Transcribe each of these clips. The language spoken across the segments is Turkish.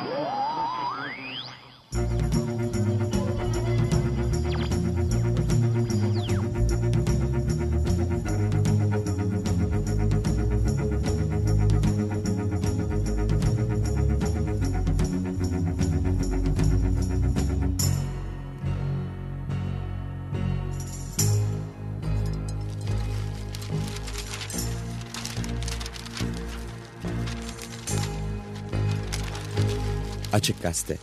Oh! Açık Gazete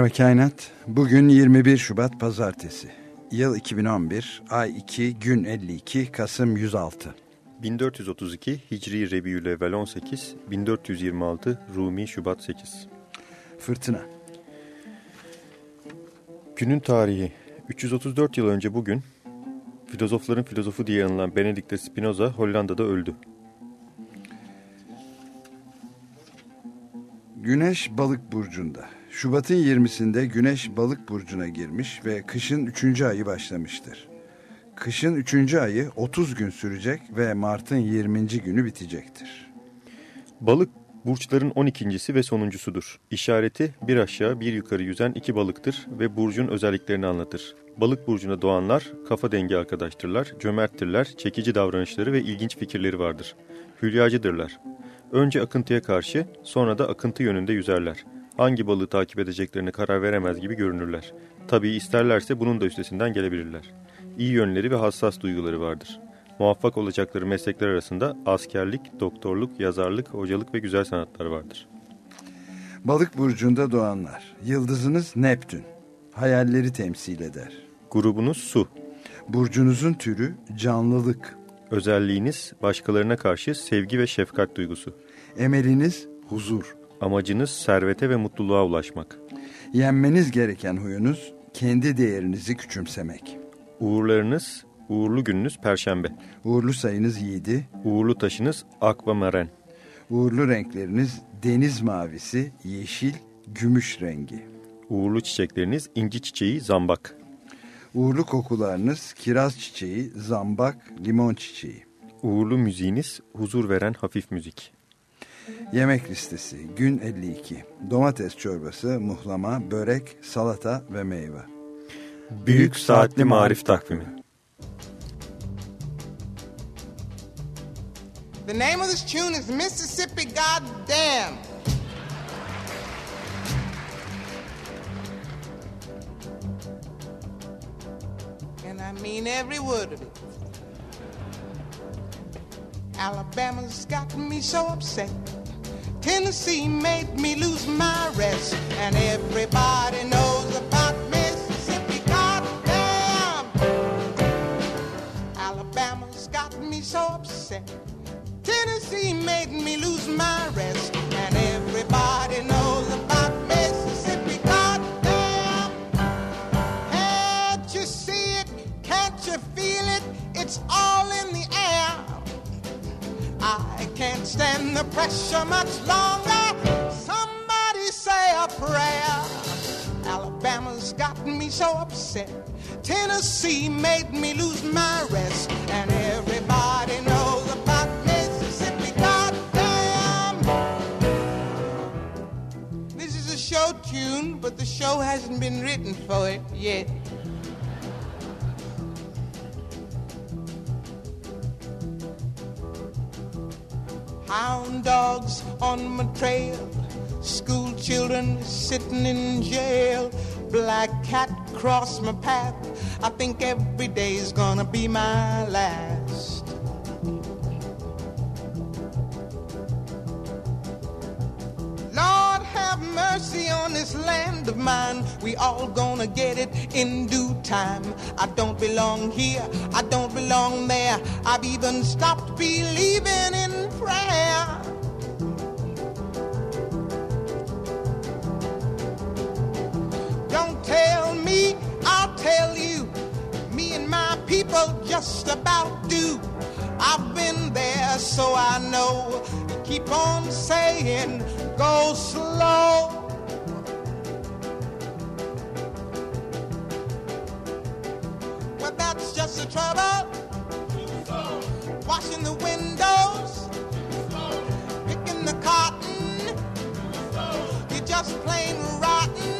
Merhaba Kainat. Bugün 21 Şubat Pazartesi. Yıl 2011, ay 2, gün 52, Kasım 106. 1432 Hicri Rebiülevvel 18, 1426 Rumi Şubat 8. Fırtına. Günün tarihi 334 yıl önce bugün filozofların filozofu diye anılan Benedict de Spinoza Hollanda'da öldü. Güneş balık burcunda. Şubat'ın 20'sinde Güneş balık burcuna girmiş ve kışın 3. ayı başlamıştır. Kışın 3. ayı 30 gün sürecek ve Mart'ın 20. günü bitecektir. Balık burçların 12.si ve sonuncusudur. İşareti bir aşağı bir yukarı yüzen iki balıktır ve burcun özelliklerini anlatır. Balık burcuna doğanlar kafa dengi arkadaştırlar, cömerttirler, çekici davranışları ve ilginç fikirleri vardır. Hülyacıdırlar. Önce akıntıya karşı, sonra da akıntı yönünde yüzerler hangi balığı takip edeceklerine karar veremez gibi görünürler. Tabii isterlerse bunun da üstesinden gelebilirler. İyi yönleri ve hassas duyguları vardır. Muvaffak olacakları meslekler arasında askerlik, doktorluk, yazarlık, hocalık ve güzel sanatlar vardır. Balık burcunda doğanlar. Yıldızınız Neptün. Hayalleri temsil eder. Grubunuz su. Burcunuzun türü canlılık. Özelliğiniz başkalarına karşı sevgi ve şefkat duygusu. Emeliniz huzur. Amacınız servete ve mutluluğa ulaşmak. Yenmeniz gereken huyunuz kendi değerinizi küçümsemek. Uğurlarınız, uğurlu gününüz perşembe. Uğurlu sayınız 7. Uğurlu taşınız akvamaren. Uğurlu renkleriniz deniz mavisi, yeşil, gümüş rengi. Uğurlu çiçekleriniz inci çiçeği, zambak. Uğurlu kokularınız kiraz çiçeği, zambak, limon çiçeği. Uğurlu müziğiniz huzur veren hafif müzik. Yemek listesi gün 52. Domates çorbası, muhlama, börek, salata ve meyve. Büyük Saatli Marif Takvimi The name of this tune is Mississippi Goddamn. And I mean every word of it. Alabama's got me so upset. Tennessee made me lose my rest. And everybody knows about Mississippi. Goddamn! Alabama's got me so upset. Tennessee made me lose my rest. The pressure much longer. Somebody say a prayer. Alabama's gotten me so upset. Tennessee made me lose my rest. And everybody knows about Mississippi. Goddamn! This is a show tune, but the show hasn't been written for it yet. Hound dogs on my trail, school children sitting in jail, black cat cross my path. I think every day's gonna be my last. Mercy on this land of mine. We all gonna get it in due time. I don't belong here, I don't belong there. I've even stopped believing in prayer. Don't tell me, I'll tell you. Me and my people just about do. I've been there, so I know. Keep on saying, go slow. Just the trouble. Washing the windows, picking the cotton. You're just plain rotten.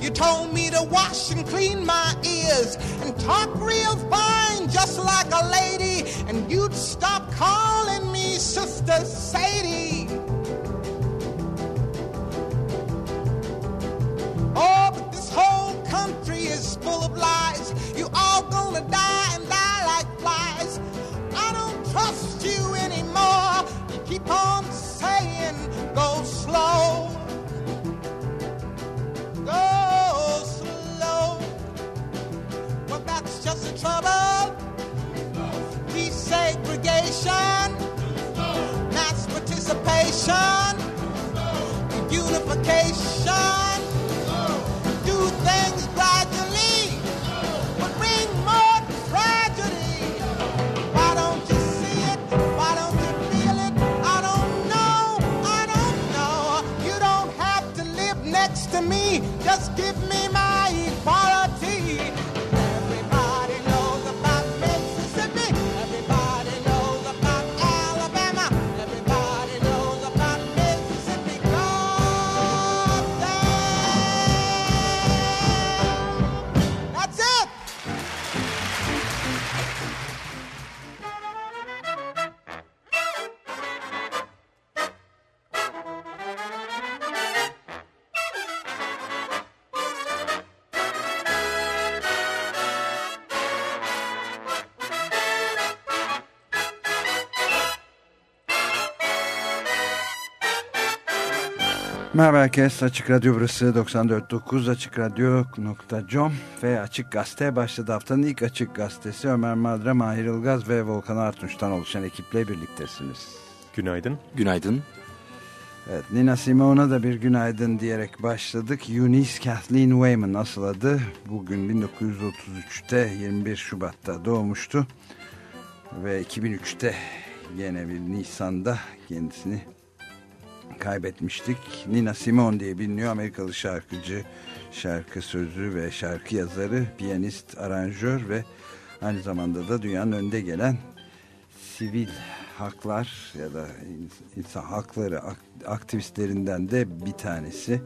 You told me to wash and clean my ears and talk real fine, just like a lady. And you'd stop calling me Sister Sadie. Oh, but this whole country is full of lies. You all gonna die and die like flies. I don't trust you anymore. You keep on saying, go slow. Just the trouble. Desegregation, mass participation, unification. Do things gradually, Merhaba herkes. Açık Radyo burası 94.9 AçıkRadyo.com ve Açık Gazete başladı. Haftanın ilk Açık Gazetesi Ömer Madra, Mahir Ilgaz ve Volkan Artunç'tan oluşan ekiple birliktesiniz. Günaydın. Günaydın. Evet, Nina Simone'a da bir günaydın diyerek başladık. Eunice Kathleen Wayman asıl adı. Bugün 1933'te 21 Şubat'ta doğmuştu. Ve 2003'te yine bir Nisan'da kendisini kaybetmiştik. Nina Simone diye biliniyor. Amerikalı şarkıcı, şarkı sözü ve şarkı yazarı, piyanist, aranjör ve aynı zamanda da dünyanın önde gelen sivil haklar ya da insan hakları ak- aktivistlerinden de bir tanesi.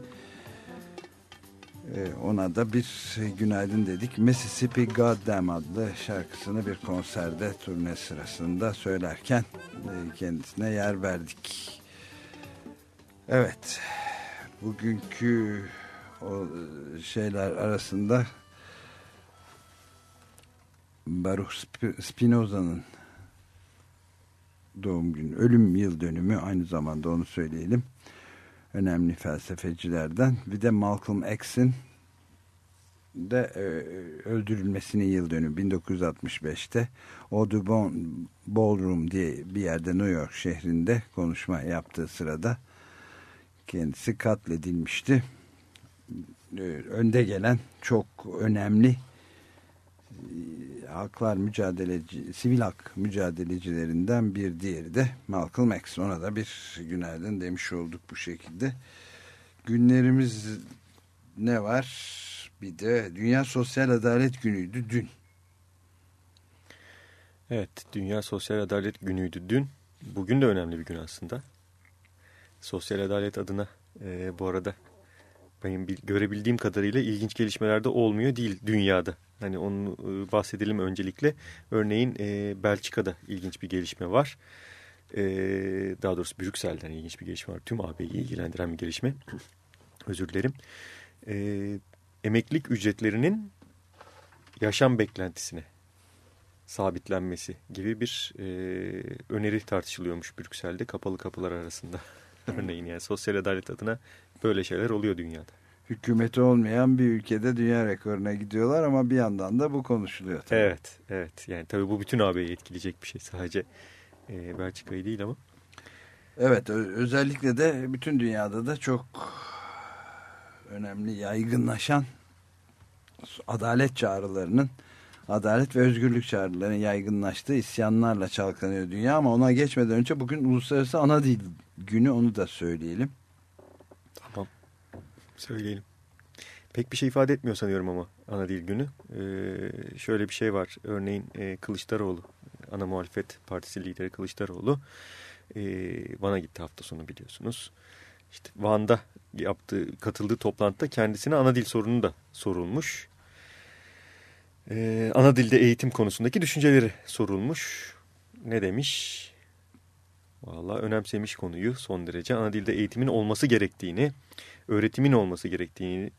Ee, ona da bir günaydın dedik. Mississippi Goddamn adlı şarkısını bir konserde turne sırasında söylerken e, kendisine yer verdik. Evet. Bugünkü o şeyler arasında Baruch Sp- Spinoza'nın doğum günü, ölüm yıl dönümü aynı zamanda onu söyleyelim. Önemli felsefecilerden. Bir de Malcolm X'in de e, öldürülmesinin yıl dönümü 1965'te Audubon Ballroom diye bir yerde New York şehrinde konuşma yaptığı sırada kendisi katledilmişti. Ee, Önde gelen çok önemli e, haklar mücadeleci, sivil hak mücadelecilerinden bir diğeri de Malcolm X. Ona da bir günaydın demiş olduk bu şekilde. Günlerimiz ne var? Bir de Dünya Sosyal Adalet Günü'ydü dün. Evet, Dünya Sosyal Adalet Günü'ydü dün. Bugün de önemli bir gün aslında. Sosyal adalet adına e, bu arada benim görebildiğim kadarıyla ilginç gelişmeler de olmuyor değil dünyada. Hani onu e, bahsedelim öncelikle. Örneğin e, Belçika'da ilginç bir gelişme var. E, daha doğrusu Brüksel'den ilginç bir gelişme var. Tüm AB'yi ilgilendiren bir gelişme. Özür dilerim. E, emeklilik ücretlerinin yaşam beklentisine sabitlenmesi gibi bir e, öneri tartışılıyormuş Brüksel'de kapalı kapılar arasında. Örneğin yani sosyal adalet adına böyle şeyler oluyor dünyada. Hükümeti olmayan bir ülkede dünya rekoruna gidiyorlar ama bir yandan da bu konuşuluyor. Tabii. Evet, evet. Yani tabii bu bütün AB'yi etkileyecek bir şey. Sadece e, Belçika'yı değil ama. Evet, özellikle de bütün dünyada da çok önemli yaygınlaşan adalet çağrılarının adalet ve özgürlük çağrılarının yaygınlaştığı isyanlarla çalkanıyor dünya ama ona geçmeden önce bugün Uluslararası Ana Dil Günü onu da söyleyelim. Tamam. Söyleyelim. Pek bir şey ifade etmiyor sanıyorum ama ana dil günü. Ee, şöyle bir şey var. Örneğin e, Kılıçdaroğlu, ana muhalefet partisi lideri Kılıçdaroğlu e, Van'a gitti hafta sonu biliyorsunuz. İşte Van'da yaptığı, katıldığı toplantıda kendisine ana dil sorunu da sorulmuş. Ee, ana dilde eğitim konusundaki düşünceleri sorulmuş. Ne demiş? Valla önemsemiş konuyu son derece. Ana dilde eğitimin olması gerektiğini, öğretimin olması gerektiğini,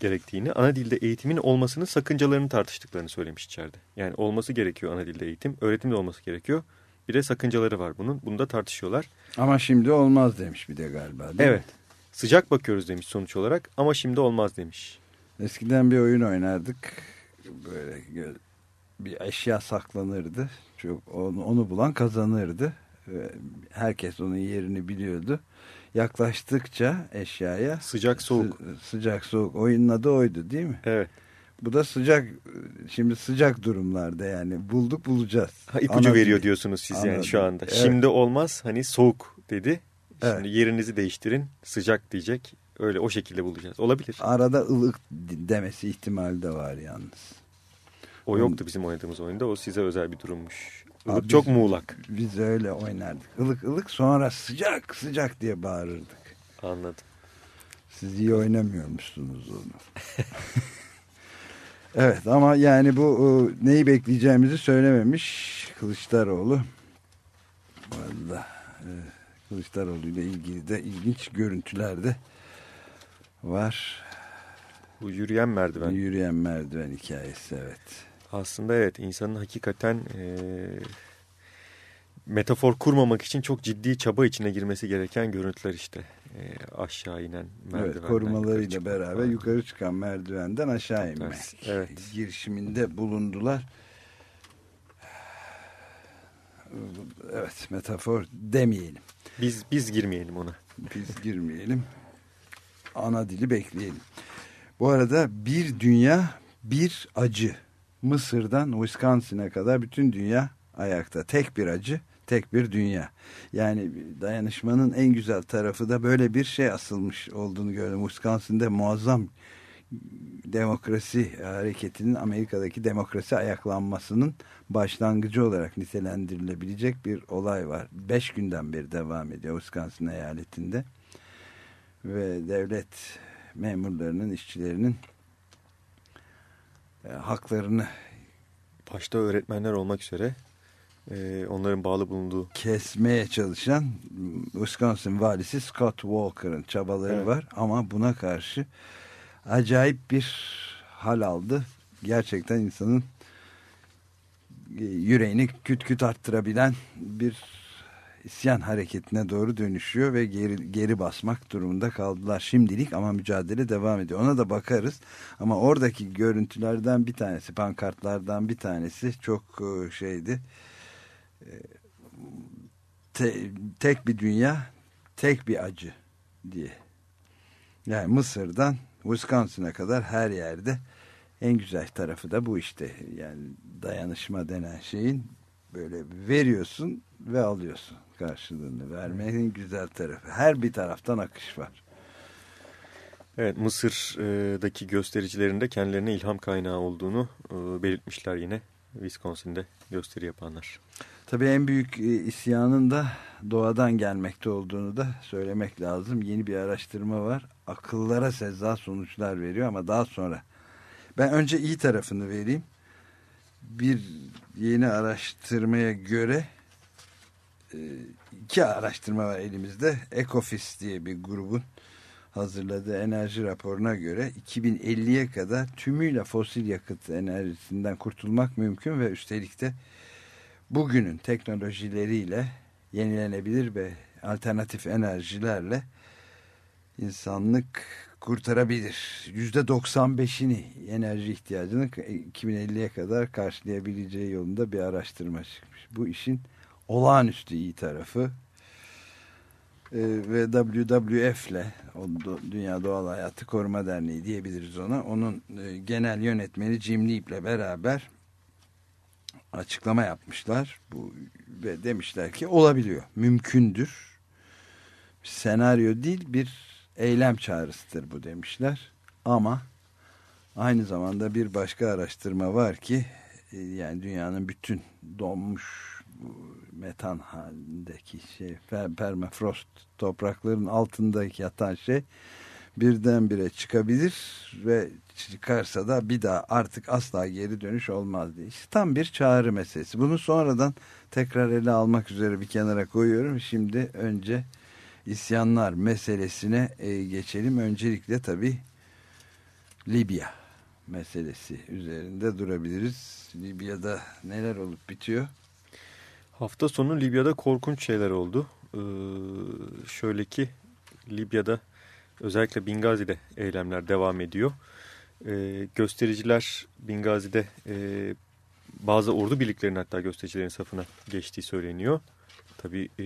gerektiğini, ana dilde eğitimin olmasının sakıncalarını tartıştıklarını söylemiş içeride. Yani olması gerekiyor ana dilde eğitim, öğretim de olması gerekiyor. Bir de sakıncaları var bunun. Bunu da tartışıyorlar. Ama şimdi olmaz demiş bir de galiba Evet. Mi? Sıcak bakıyoruz demiş sonuç olarak ama şimdi olmaz demiş. Eskiden bir oyun oynardık. Böyle bir eşya saklanırdı. Çok onu, onu bulan kazanırdı. Herkes onun yerini biliyordu. Yaklaştıkça eşyaya sıcak soğuk sı sıcak soğuk oyunun adı oydu değil mi? Evet. Bu da sıcak şimdi sıcak durumlarda yani bulduk bulacağız. Ha, ipucu Ana veriyor diyorsunuz siz yani şu anda. Evet. Şimdi olmaz hani soğuk dedi. Şimdi evet. yerinizi değiştirin sıcak diyecek. Öyle o şekilde bulacağız. Olabilir. Arada ılık demesi ihtimali de var yalnız. O yoktu bizim oynadığımız oyunda. O size özel bir durummuş. Ilık Abi çok muğlak. Biz öyle oynardık. Ilık ılık sonra sıcak sıcak diye bağırırdık. Anladım. Siz iyi oynamıyormuşsunuz onu. evet ama yani bu neyi bekleyeceğimizi söylememiş Kılıçdaroğlu. Arada e, Kılıçdaroğlu ile ilgili de ilginç görüntüler de var. Bu yürüyen merdiven. Yürüyen merdiven hikayesi evet. Aslında evet insanın hakikaten e, metafor kurmamak için çok ciddi çaba içine girmesi gereken görüntüler işte. E, aşağı inen merdivenden. Evet korumalarıyla beraber falan. yukarı çıkan merdivenden aşağı inmek evet. girişiminde bulundular. Evet metafor demeyelim. Biz biz girmeyelim ona. Biz girmeyelim. Ana dili bekleyelim. Bu arada bir dünya bir acı Mısır'dan Wisconsin'e kadar bütün dünya ayakta. Tek bir acı, tek bir dünya. Yani dayanışmanın en güzel tarafı da böyle bir şey asılmış olduğunu gördüm. Wisconsin'de muazzam demokrasi hareketinin Amerika'daki demokrasi ayaklanmasının başlangıcı olarak nitelendirilebilecek bir olay var. Beş günden beri devam ediyor Wisconsin eyaletinde. Ve devlet memurlarının, işçilerinin e, haklarını başta öğretmenler olmak üzere e, onların bağlı bulunduğu kesmeye çalışan Wisconsin valisi Scott Walker'ın çabaları evet. var ama buna karşı acayip bir hal aldı. Gerçekten insanın e, yüreğini küt küt arttırabilen bir isyan hareketine doğru dönüşüyor ve geri, geri basmak durumunda kaldılar şimdilik ama mücadele devam ediyor. Ona da bakarız ama oradaki görüntülerden bir tanesi pankartlardan bir tanesi çok e, şeydi e, te, tek bir dünya tek bir acı diye yani Mısır'dan Wisconsin'a kadar her yerde En güzel tarafı da bu işte. Yani dayanışma denen şeyin böyle veriyorsun ve alıyorsun karşılığını. Vermenin güzel tarafı. Her bir taraftan akış var. Evet Mısır'daki göstericilerinde kendilerine ilham kaynağı olduğunu e, belirtmişler yine Wisconsin'de gösteri yapanlar. Tabii en büyük e, isyanın da doğadan gelmekte olduğunu da söylemek lazım. Yeni bir araştırma var. Akıllara seza sonuçlar veriyor ama daha sonra. Ben önce iyi tarafını vereyim. Bir yeni araştırmaya göre e, iki araştırma var elimizde. Ecofis diye bir grubun hazırladığı enerji raporuna göre 2050'ye kadar tümüyle fosil yakıt enerjisinden kurtulmak mümkün ve üstelik de bugünün teknolojileriyle yenilenebilir ve alternatif enerjilerle insanlık kurtarabilir. Yüzde 95'ini enerji ihtiyacını 2050'ye kadar karşılayabileceği yolunda bir araştırma çıkmış. Bu işin olağanüstü iyi tarafı ee, ve WWF ile Dünya Doğal Hayatı Koruma Derneği diyebiliriz ona. Onun e, genel yönetmeni Jim Leap beraber açıklama yapmışlar. Bu ve demişler ki olabiliyor. Mümkündür. Senaryo değil bir eylem çağrısıdır bu demişler. Ama aynı zamanda bir başka araştırma var ki e, yani dünyanın bütün donmuş metan halindeki şey permafrost toprakların altındaki yatan şey birdenbire çıkabilir ve çıkarsa da bir daha artık asla geri dönüş olmaz diye. İşte tam bir çağrı meselesi. Bunu sonradan tekrar ele almak üzere bir kenara koyuyorum. Şimdi önce isyanlar meselesine e, geçelim. Öncelikle tabi Libya meselesi üzerinde durabiliriz. Libya'da neler olup bitiyor? Hafta sonu Libya'da korkunç şeyler oldu. Ee, şöyle ki Libya'da özellikle Bingazi'de eylemler devam ediyor. Ee, göstericiler Bingazi'de e, bazı ordu birliklerinin hatta göstericilerin safına geçtiği söyleniyor. Tabii e,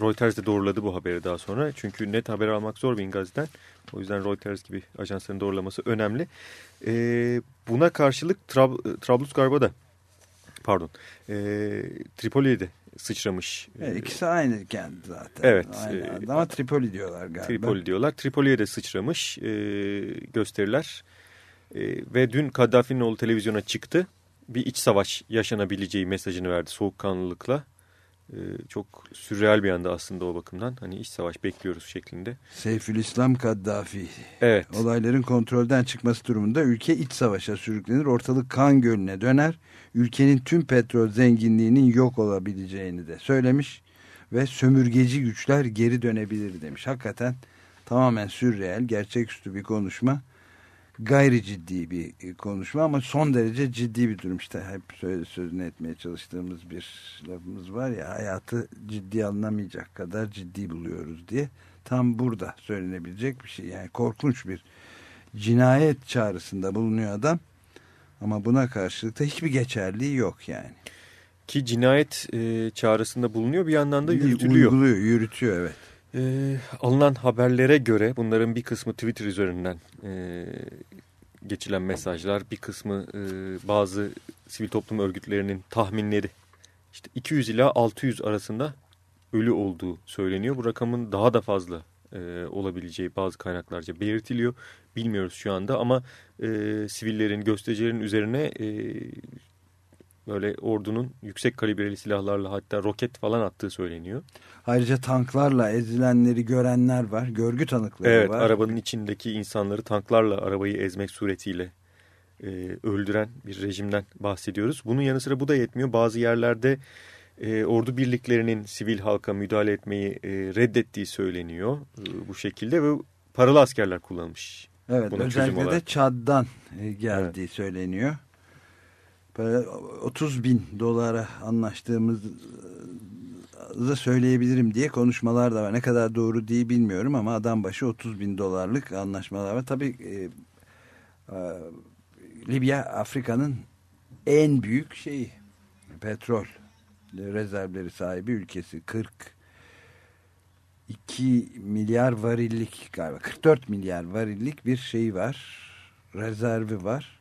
Reuters de doğruladı bu haberi daha sonra. Çünkü net haber almak zor Bingazi'den. O yüzden Reuters gibi ajansların doğrulaması önemli. E, buna karşılık Trab Trablusgarp'a da pardon e, Tripoli'de sıçramış. Evet, ikisi aynı kent zaten. Evet. Aynı e, ama Tripoli diyorlar galiba. Tripoli diyorlar. Tripoli'ye de sıçramış e, gösteriler. E, ve dün Kaddafi'nin oğlu televizyona çıktı. Bir iç savaş yaşanabileceği mesajını verdi soğukkanlılıkla. E, çok sürreal bir anda aslında o bakımdan. Hani iç savaş bekliyoruz şeklinde. Seyfülislam Kaddafi. Evet. Olayların kontrolden çıkması durumunda ülke iç savaşa sürüklenir. Ortalık kan gölüne döner ülkenin tüm petrol zenginliğinin yok olabileceğini de söylemiş ve sömürgeci güçler geri dönebilir demiş. Hakikaten tamamen sürreel, gerçeküstü bir konuşma. Gayri ciddi bir konuşma ama son derece ciddi bir durum. İşte hep sözünü etmeye çalıştığımız bir lafımız var ya hayatı ciddi alınamayacak kadar ciddi buluyoruz diye. Tam burada söylenebilecek bir şey. Yani korkunç bir cinayet çağrısında bulunuyor adam ama buna karşılık da hiçbir geçerliği yok yani. Ki cinayet e, çağrısında bulunuyor bir yandan da yürütülüyor. Uyguluyor, yürütüyor evet. E, alınan haberlere göre bunların bir kısmı Twitter üzerinden e, geçilen mesajlar, bir kısmı e, bazı sivil toplum örgütlerinin tahminleri. İşte 200 ila 600 arasında ölü olduğu söyleniyor. Bu rakamın daha da fazla e, olabileceği bazı kaynaklarca belirtiliyor. Bilmiyoruz şu anda ama e, sivillerin, göstericilerin üzerine e, böyle ordunun yüksek kalibreli silahlarla hatta roket falan attığı söyleniyor. Ayrıca tanklarla ezilenleri görenler var. Görgü tanıkları evet, var. Evet arabanın içindeki insanları tanklarla arabayı ezmek suretiyle e, öldüren bir rejimden bahsediyoruz. Bunun yanı sıra bu da yetmiyor. Bazı yerlerde e, ordu birliklerinin sivil halka müdahale etmeyi e, reddettiği söyleniyor e, bu şekilde ve paralı askerler kullanmış. Evet özellikle de Çad'dan e, geldiği evet. söyleniyor. Böyle 30 bin dolara anlaştığımızı söyleyebilirim diye konuşmalar da var. Ne kadar doğru diye bilmiyorum ama adam başı 30 bin dolarlık anlaşmalar var. Tabii e, e, Libya Afrika'nın en büyük şeyi petrol rezervleri sahibi ülkesi 42 milyar varillik galiba 44 milyar varillik bir şey var rezervi var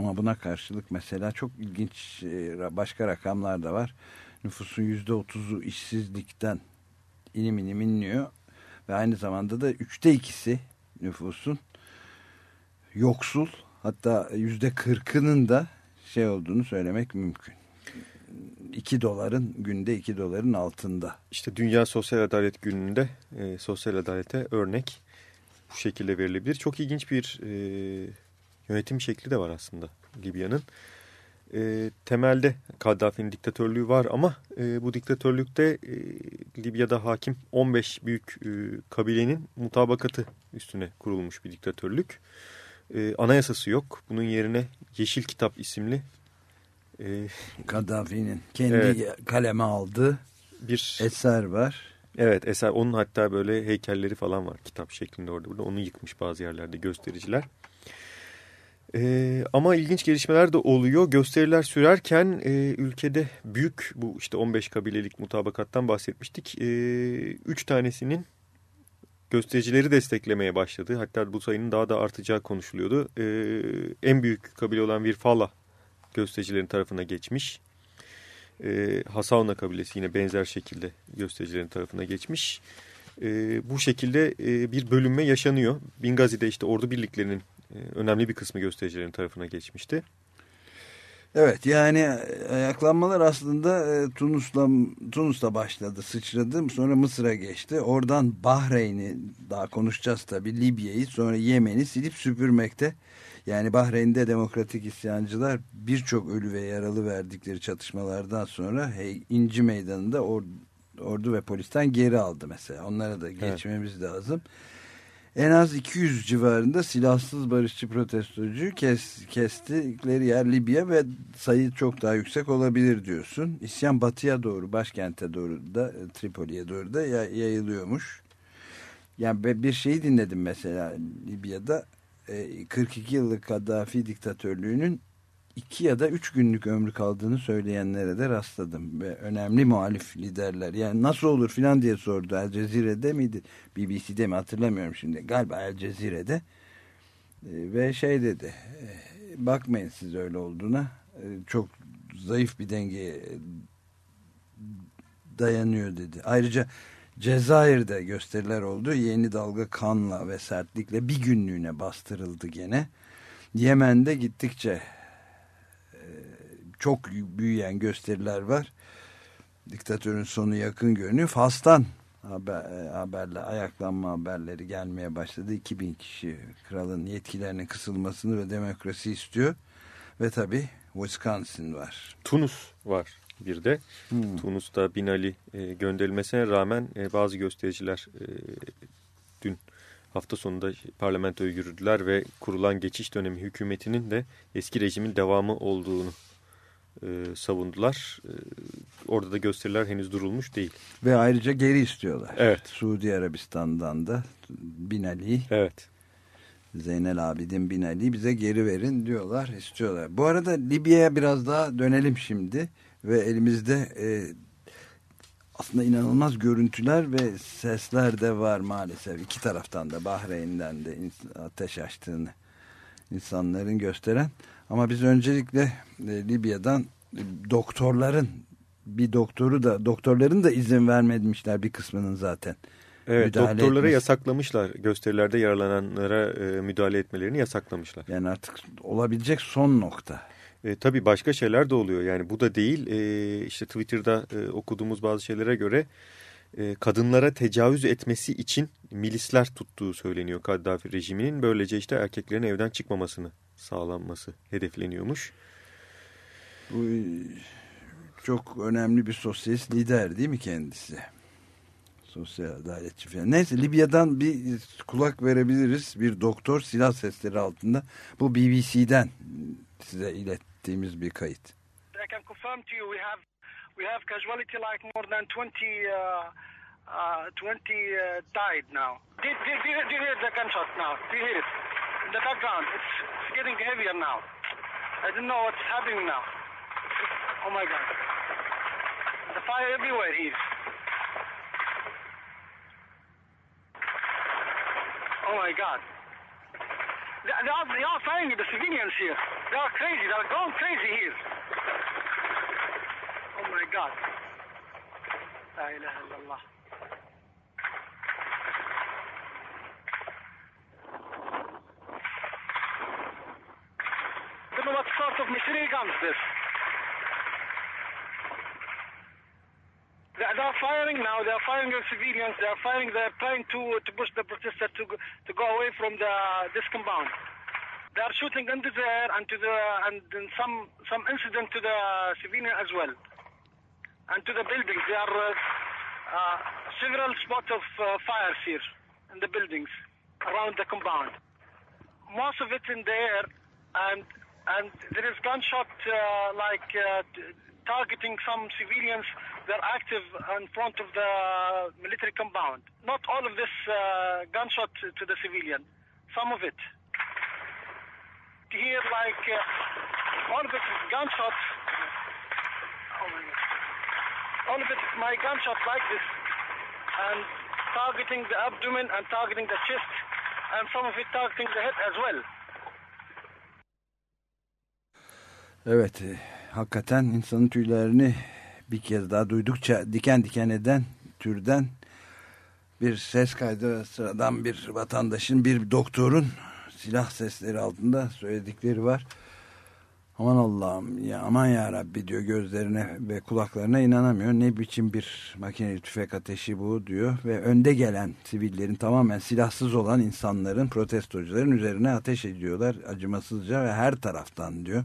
Ama buna karşılık mesela çok ilginç e, başka rakamlar da var. Nüfusun yüzde otuzu işsizlikten inim inim inliyor. Ve aynı zamanda da üçte ikisi nüfusun yoksul. Hatta yüzde kırkının da şey olduğunu söylemek mümkün. 2 doların günde 2 doların altında. İşte Dünya Sosyal Adalet Günü'nde e, sosyal adalete örnek bu şekilde verilebilir. Çok ilginç bir e, yönetim şekli de var aslında Libya'nın. E, temelde Kaddafi'nin diktatörlüğü var ama e, bu diktatörlükte e, Libya'da hakim 15 büyük e, kabilenin mutabakatı üstüne kurulmuş bir diktatörlük. E, anayasası yok. Bunun yerine Yeşil Kitap isimli e, Kaddafi'nin kendi evet, kaleme aldığı bir eser var. Evet eser onun hatta böyle heykelleri falan var kitap şeklinde orada burada onu yıkmış bazı yerlerde göstericiler. Ee, ama ilginç gelişmeler de oluyor. Gösteriler sürerken e, ülkede büyük bu işte 15 kabilelik mutabakattan bahsetmiştik. E, üç tanesinin göstericileri desteklemeye başladı. Hatta bu sayının daha da artacağı konuşuluyordu. E, en büyük kabile olan Virfala göstericilerin tarafına geçmiş. E, Hasauna kabilesi yine benzer şekilde göstericilerin tarafına geçmiş. E, bu şekilde e, bir bölünme yaşanıyor. Bingazi'de işte ordu birliklerinin e, önemli bir kısmı göstericilerin tarafına geçmişti. Evet yani ayaklanmalar aslında e, Tunus'la Tunus'ta başladı, sıçradı. Sonra Mısır'a geçti. Oradan Bahreyn'i daha konuşacağız tabii Libya'yı sonra Yemen'i silip süpürmekte. Yani Bahreyn'de demokratik isyancılar birçok ölü ve yaralı verdikleri çatışmalardan sonra hey, İnci Meydanı'nda or, ordu ve polisten geri aldı mesela. Onlara da geçmemiz evet. lazım. En az 200 civarında silahsız barışçı protestocu kes, kestikleri yer Libya ve sayı çok daha yüksek olabilir diyorsun. İsyan batıya doğru, başkente doğru da Tripoli'ye doğru da yayılıyormuş. Yani bir şeyi dinledim mesela Libya'da 42 e, yıllık Kaddafi diktatörlüğünün iki ya da üç günlük ömrü kaldığını söyleyenlere de rastladım. Ve önemli muhalif liderler yani nasıl olur filan diye sordu. El Cezire'de miydi? BBC'de mi hatırlamıyorum şimdi. Galiba El Cezire'de. E, ve şey dedi. E, bakmayın siz öyle olduğuna. çok zayıf bir dengeye dayanıyor dedi. Ayrıca Cezayir'de gösteriler oldu. Yeni dalga kanla ve sertlikle bir günlüğüne bastırıldı gene. Yemen'de gittikçe çok büyüyen gösteriler var. Diktatörün sonu yakın görünüyor. Fas'tan haber, e, haberle ayaklanma haberleri gelmeye başladı. 2000 kişi kralın yetkilerinin kısılmasını ve demokrasi istiyor. Ve tabi Wisconsin var. Tunus var bir de. Hmm. Tunus'ta Binali e, gönderilmesine rağmen e, bazı göstericiler e, dün hafta sonunda parlamentoya yürüdüler ve kurulan geçiş dönemi hükümetinin de eski rejimin devamı olduğunu e, savundular. E, orada da gösteriler henüz durulmuş değil. Ve ayrıca geri istiyorlar. Evet. Suudi Arabistan'dan da Binali. Evet. Zeynel Abidin Binali bize geri verin diyorlar, istiyorlar. Bu arada Libya'ya biraz daha dönelim şimdi ve elimizde e, aslında inanılmaz görüntüler ve sesler de var maalesef. iki taraftan da Bahreyn'den de ateş açtığını insanların gösteren. Ama biz öncelikle e, Libya'dan e, doktorların bir doktoru da doktorların da izin vermemişler bir kısmının zaten. Evet müdahale doktorlara etmesi. yasaklamışlar gösterilerde yaralananlara e, müdahale etmelerini yasaklamışlar. Yani artık olabilecek son nokta. E, tabii başka şeyler de oluyor. Yani bu da değil. E, işte Twitter'da e, okuduğumuz bazı şeylere göre e, kadınlara tecavüz etmesi için milisler tuttuğu söyleniyor Kaddafi rejiminin. Böylece işte erkeklerin evden çıkmamasını sağlanması hedefleniyormuş. Bu çok önemli bir sosyalist lider değil mi kendisi? Sosyal adaletçi falan. Neyse Libya'dan bir kulak verebiliriz. Bir doktor silah sesleri altında. Bu BBC'den size ilet ettiğimiz bir kayıt. I can confirm to you we have we have casualty like more than 20 uh, uh, 20 uh, died now. Did, did you hear the gunshot now? Do you hear it? In the background, it's, it's getting heavier now. I don't know what's happening now. Oh my God. The fire everywhere here. Oh my God. They, they, are, they are firing the civilians here. They are crazy. They are going crazy here. Oh my God. La ilaha illallah. don't know what sort of machine guns this. They are firing now. They are firing at civilians. They are firing. They are trying to to push the protesters to to go away from the this compound. They are shooting into the air and to the and then some some incident to the civilian as well, and to the buildings. There are uh, uh, several spots of uh, fires here in the buildings around the compound. Most of it in the air, and and there is gunshot uh, like uh, targeting some civilians. They're active in front of the military compound. Not all of this uh, gunshot to the civilian. Some of it. Here, like all of it is gunshot. Oh my God. All of it my gunshot like this, and targeting the abdomen and targeting the chest, and some of it targeting the head as well. Evet, e, hakikaten insanın tüylerini bir kez daha duydukça diken diken eden türden bir ses kaydı sıradan bir vatandaşın, bir doktorun silah sesleri altında söyledikleri var. Aman Allah'ım ya aman ya Rabbi diyor gözlerine ve kulaklarına inanamıyor. Ne biçim bir makineli tüfek ateşi bu diyor ve önde gelen sivillerin tamamen silahsız olan insanların protestocuların üzerine ateş ediyorlar acımasızca ve her taraftan diyor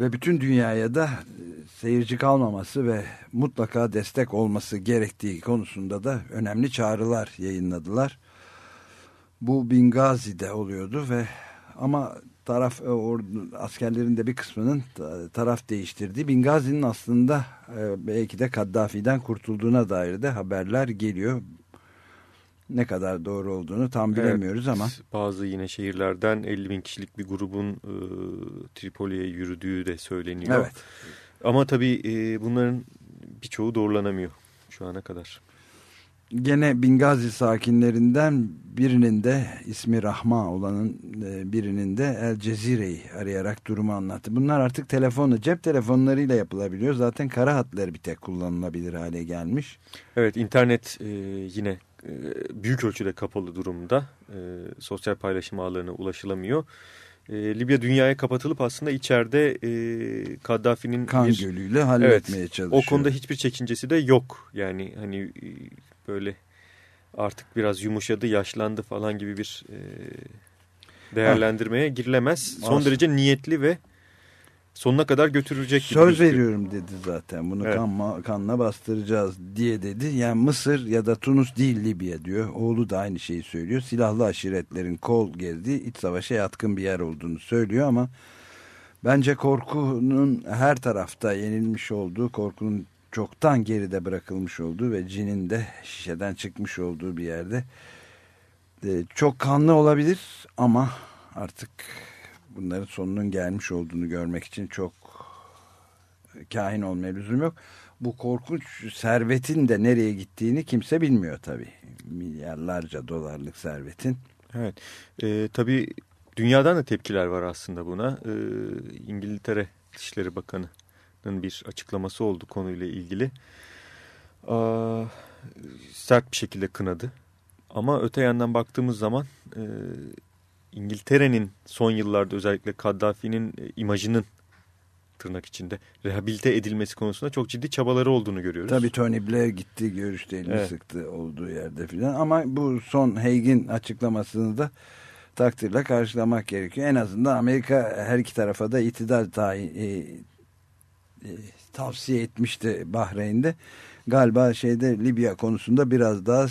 ve bütün dünyaya da seyirci kalmaması ve mutlaka destek olması gerektiği konusunda da önemli çağrılar yayınladılar. Bu Bingazi'de oluyordu ve ama taraf e, ordu, askerlerin de bir kısmının ta- taraf değiştirdiği Bingazi'nin aslında e, belki de Kaddafi'den kurtulduğuna dair de haberler geliyor. Ne kadar doğru olduğunu tam bilemiyoruz Evet, ama Bazı yine şehirlerden 50 bin kişilik bir grubun e, Tripoli'ye yürüdüğü de söyleniyor. evet. Ama tabii e, bunların birçoğu doğrulanamıyor şu ana kadar. Gene Bingazi sakinlerinden birinin de ismi Rahma olanın e, birinin de El Cezire'yi arayarak durumu anlattı. Bunlar artık telefonla cep telefonlarıyla yapılabiliyor. Zaten kara hatları bir tek kullanılabilir hale gelmiş. Evet internet e, yine e, büyük ölçüde kapalı durumda. E, sosyal paylaşım ağlarına ulaşılamıyor. E, Libya dünyaya kapatılıp aslında içeride e, Kaddafi'nin Kan bir... gölüyle halletmeye Evet, çalışıyor. o konuda hiçbir çekincesi de yok. Yani hani e, böyle artık biraz yumuşadı, yaşlandı falan gibi bir e, değerlendirmeye girilemez. Son Aslında- derece niyetli ve sonuna kadar götürecek gibi Söz gözüküyor. veriyorum dedi zaten. Bunu Evet. kanla, kanla bastıracağız diye dedi. Yani Mısır ya da Tunus değil Libya diyor. Oğlu da aynı şeyi söylüyor. Silahlı aşiretlerin kol gezdiği iç savaşa yatkın bir yer olduğunu söylüyor ama bence korkunun her tarafta yenilmiş olduğu, korkunun çoktan geride bırakılmış olduğu ve cinin de şişeden çıkmış olduğu bir yerde e, çok kanlı olabilir ama artık bunların sonunun gelmiş olduğunu görmek için çok kahin olmaya lüzum yok. Bu korkunç servetin de nereye gittiğini kimse bilmiyor tabii. Milyarlarca dolarlık servetin. Evet. E, tabii dünyadan da tepkiler var aslında buna. E, İngiltere Dışişleri Bakanı'nın bir açıklaması oldu konuyla ilgili. Sert bir şekilde kınadı. Ama öte yandan baktığımız zaman e, İngiltere'nin son yıllarda özellikle Kaddafi'nin e, imajının tırnak içinde rehabilite edilmesi konusunda çok ciddi çabaları olduğunu görüyoruz. Tabii Tony Blair gitti görüşte elini Evet. sıktı olduğu yerde filan. Ama bu son Haig'in açıklamasını da takdirle karşılamak gerekiyor. En azından Amerika her iki tarafa da itidal tayin, tavsiye etmişti Bahreyn'de. Galiba şeyde Libya konusunda biraz daha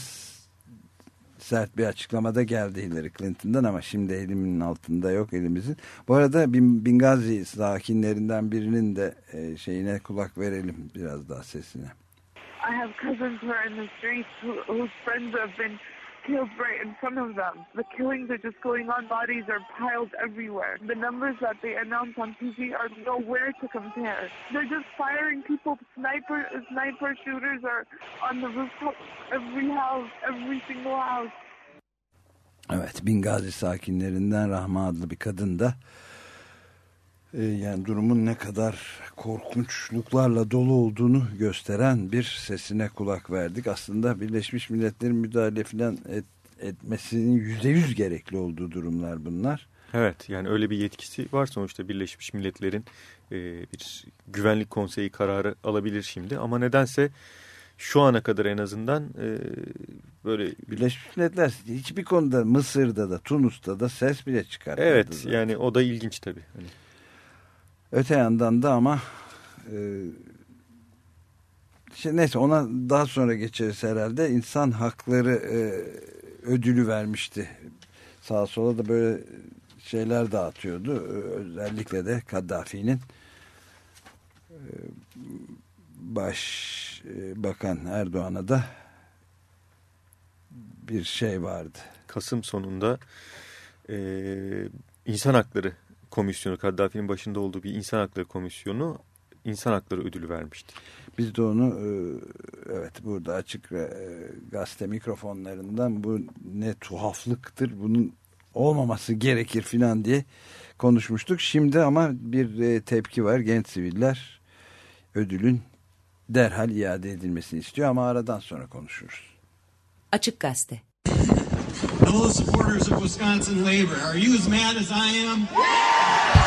sert bir açıklamada geldi Hillary Clinton'dan ama şimdi elimin altında yok elimizin. Bu arada Bin- Bingazi sakinlerinden birinin de e, şeyine kulak verelim biraz daha sesine. I have cousins who are in the streets who, whose friends have been killed right in front of them. The killings are just going on. Bodies are piled everywhere. The numbers that they announce on TV are nowhere to compare. They're just firing people. Sniper sniper shooters are on the rooftop. Every house, every single house. Evet Bingazi sakinlerinden Rahma adlı bir kadın da yani durumun ne kadar korkunçluklarla dolu olduğunu gösteren bir sesine kulak verdik. Aslında Birleşmiş Milletler'in müdahale falan et, etmesinin yüzde yüz gerekli olduğu durumlar bunlar. Evet yani öyle bir yetkisi var sonuçta Birleşmiş Milletler'in e, bir güvenlik konseyi kararı alabilir şimdi ama nedense şu ana kadar en azından e, böyle... Birleşmiş Milletler hiçbir konuda Mısır'da da Tunus'ta da ses bile çıkartmadı. Evet zaten. yani o da ilginç tabii. Hani... Öte yandan da ama e, işte neyse ona daha sonra geçeriz herhalde. İnsan hakları e, ödülü vermişti. Sağa sola da böyle şeyler dağıtıyordu. Özellikle de Kaddafi'nin e, baş e, Erdoğan'a da bir şey vardı. Kasım sonunda e, insan hakları komisyonu, Kaddafi'nin başında olduğu bir insan hakları komisyonu insan hakları ödülü vermişti. Biz de onu e, evet burada açık e, gazete mikrofonlarından bu ne tuhaflıktır bunun olmaması gerekir filan diye konuşmuştuk. Şimdi ama bir e, tepki var genç siviller ödülün derhal iade edilmesini istiyor ama aradan sonra konuşuruz. Açık Gazete Hello supporters of Wisconsin labor. Are you as mad as I am?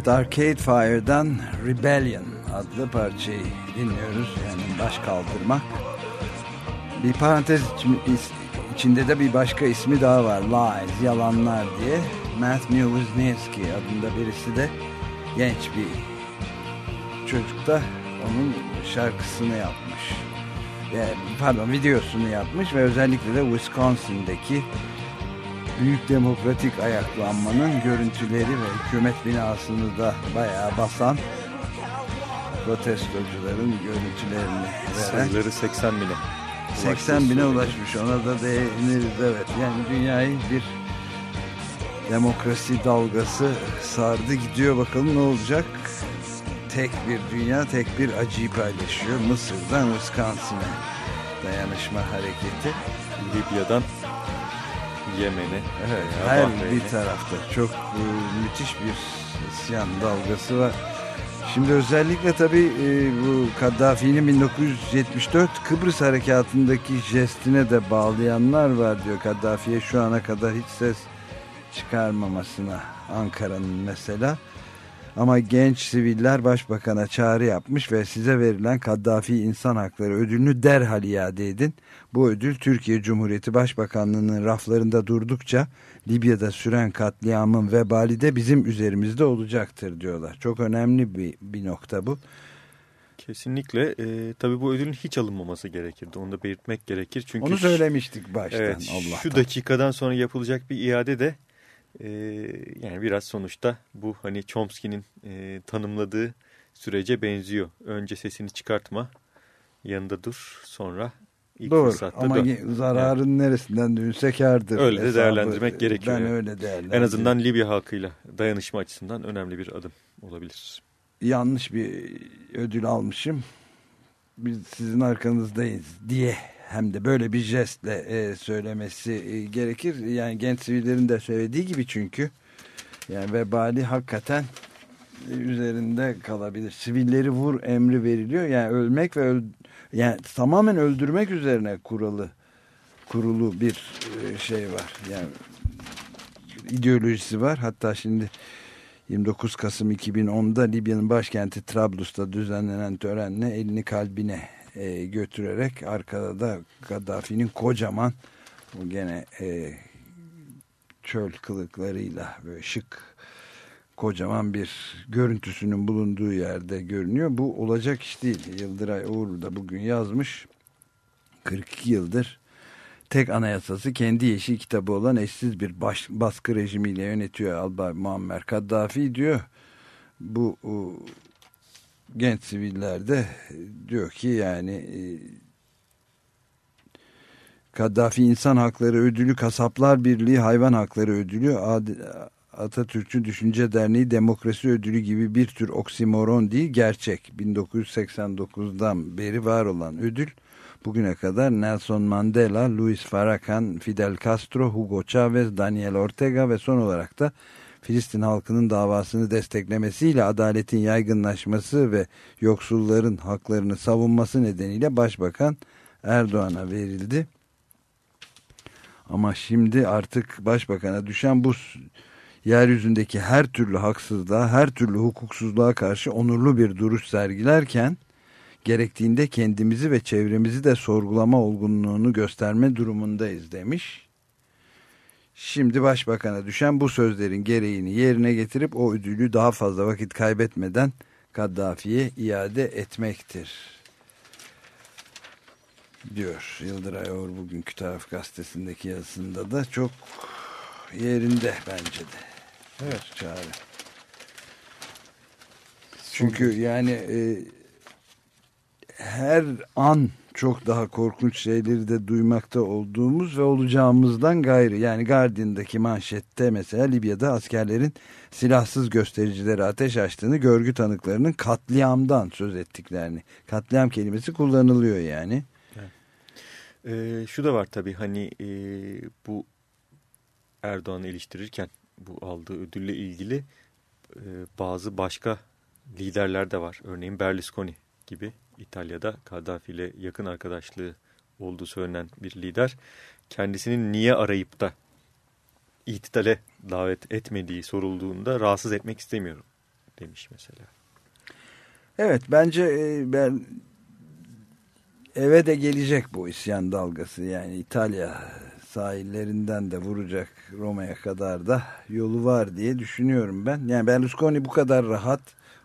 Evet Arcade Fire'dan Rebellion adlı parçayı dinliyoruz. Yani baş kaldırmak. Bir parantez içinde de bir başka ismi daha var. Lies, yalanlar diye. Matthew Wisniewski adında birisi de genç bir çocuk da onun şarkısını yapmış. Yani, pardon videosunu yapmış ve özellikle de Wisconsin'daki büyük demokratik ayaklanmanın görüntüleri ve hükümet binasını da bayağı basan protestocuların görüntülerini veren. Sayıları 80 bine. 80 bine ulaşmış ona da değiniriz evet. Yani dünyayı bir demokrasi dalgası sardı gidiyor bakalım ne olacak. Tek bir dünya tek bir acıyı paylaşıyor. Mısır'dan Wisconsin'e dayanışma hareketi. Libya'dan Yemen'e, Evet, her Bahreyn'e. bir tarafta çok e, müthiş bir isyan dalgası var. Şimdi özellikle tabii e, bu Kaddafi'nin 1974 Kıbrıs harekatındaki jestine de bağlayanlar var diyor. Kaddafi'ye şu ana kadar hiç ses çıkarmamasına Ankara'nın mesela. Ama genç siviller başbakana çağrı yapmış ve size verilen Kaddafi İnsan Hakları ödülünü derhal iade edin. Bu ödül Türkiye Cumhuriyeti Başbakanlığı'nın raflarında durdukça Libya'da süren katliamın vebali de bizim üzerimizde olacaktır diyorlar. Çok önemli bir, bir nokta bu. Kesinlikle. E, tabii bu ödülün hiç alınmaması gerekirdi. Onu da belirtmek gerekir. Çünkü Onu söylemiştik baştan Evet, Allah'tan. şu dakikadan sonra yapılacak bir iade de e, yani biraz sonuçta bu hani Chomsky'nin e, tanımladığı sürece benziyor. Önce sesini çıkartma, yanında dur, sonra ilk Doğru fırsatta ama dön. zararın neresinden dönse kârdır. Öyle de değerlendirmek gerekiyor. Ben yani. öyle değerlendiriyorum. En azından Libya halkıyla dayanışma açısından önemli bir adım olabilir. yanlış bir ödül almışım. Biz sizin arkanızdayız diye hem de böyle bir jestle e, söylemesi e, gerekir. Yani genç sivillerin de söylediği gibi çünkü yani vebali hakikaten e, üzerinde kalabilir. Sivilleri vur emri veriliyor. Yani ölmek ve öl yani tamamen öldürmek üzerine kuralı kurulu bir e, şey var. Yani ideolojisi var. Hatta şimdi 29 Kasım 2010'da Libya'nın başkenti Trablus'ta düzenlenen törenle elini kalbine e, götürerek arkada da Gaddafi'nin kocaman gene e, çöl kılıklarıyla böyle şık kocaman bir görüntüsünün bulunduğu yerde görünüyor. Bu olacak iş değil. Yıldıray Uğur da bugün yazmış. 42 yıldır tek anayasası kendi yeşil kitabı olan eşsiz bir baş, baskı rejimiyle yönetiyor Albay Muammer Kaddafi diyor. Bu o, genç siviller de diyor ki yani e, Kaddafi İnsan Hakları Ödülü, Kasaplar Birliği Hayvan Hakları Ödülü, Atatürkçü Düşünce Derneği Demokrasi Ödülü gibi bir tür oksimoron değil gerçek. 1989'dan beri var olan ödül bugüne kadar Nelson Mandela, Luis Farrakhan, Fidel Castro, Hugo Chavez, Daniel Ortega ve son olarak da Filistin halkının davasını desteklemesiyle adaletin yaygınlaşması ve yoksulların haklarını savunması nedeniyle Başbakan Erdoğan'a verildi. Ama şimdi artık başbakana düşen bu yeryüzündeki her türlü haksızlığa, her türlü hukuksuzluğa karşı onurlu bir duruş sergilerken gerektiğinde kendimizi ve çevremizi de sorgulama olgunluğunu gösterme durumundayız demiş. Şimdi başbakana düşen bu sözlerin gereğini yerine getirip o ödülü daha fazla vakit kaybetmeden Kaddafi'ye iade etmektir. Diyor Yıldıray Oğur bugünkü taraf gazetesindeki yazısında da çok yerinde bence de. Evet. Çağrı. Çünkü yani e, her an çok daha korkunç şeyleri de duymakta olduğumuz ve olacağımızdan gayrı. Yani Guardian'daki manşette mesela Libya'da askerlerin silahsız göstericilere ateş açtığını, görgü tanıklarının katliamdan söz ettiklerini. Katliam kelimesi kullanılıyor yani. Ee, şu da var tabii hani e, bu Erdoğan'ı eleştirirken bu aldığı ödülle ilgili e, bazı başka liderler de var. Örneğin Berlusconi gibi İtalya'da Kaddafi ile yakın arkadaşlığı olduğu söylenen bir lider. Kendisinin niye arayıp da itidale davet etmediği sorulduğunda rahatsız etmek istemiyorum demiş mesela. Evet bence e, ben eve de gelecek bu isyan dalgası. Yani İtalya sahillerinden de vuracak Roma'ya kadar da yolu var diye düşünüyorum ben. Yani Berlusconi bu kadar rahat,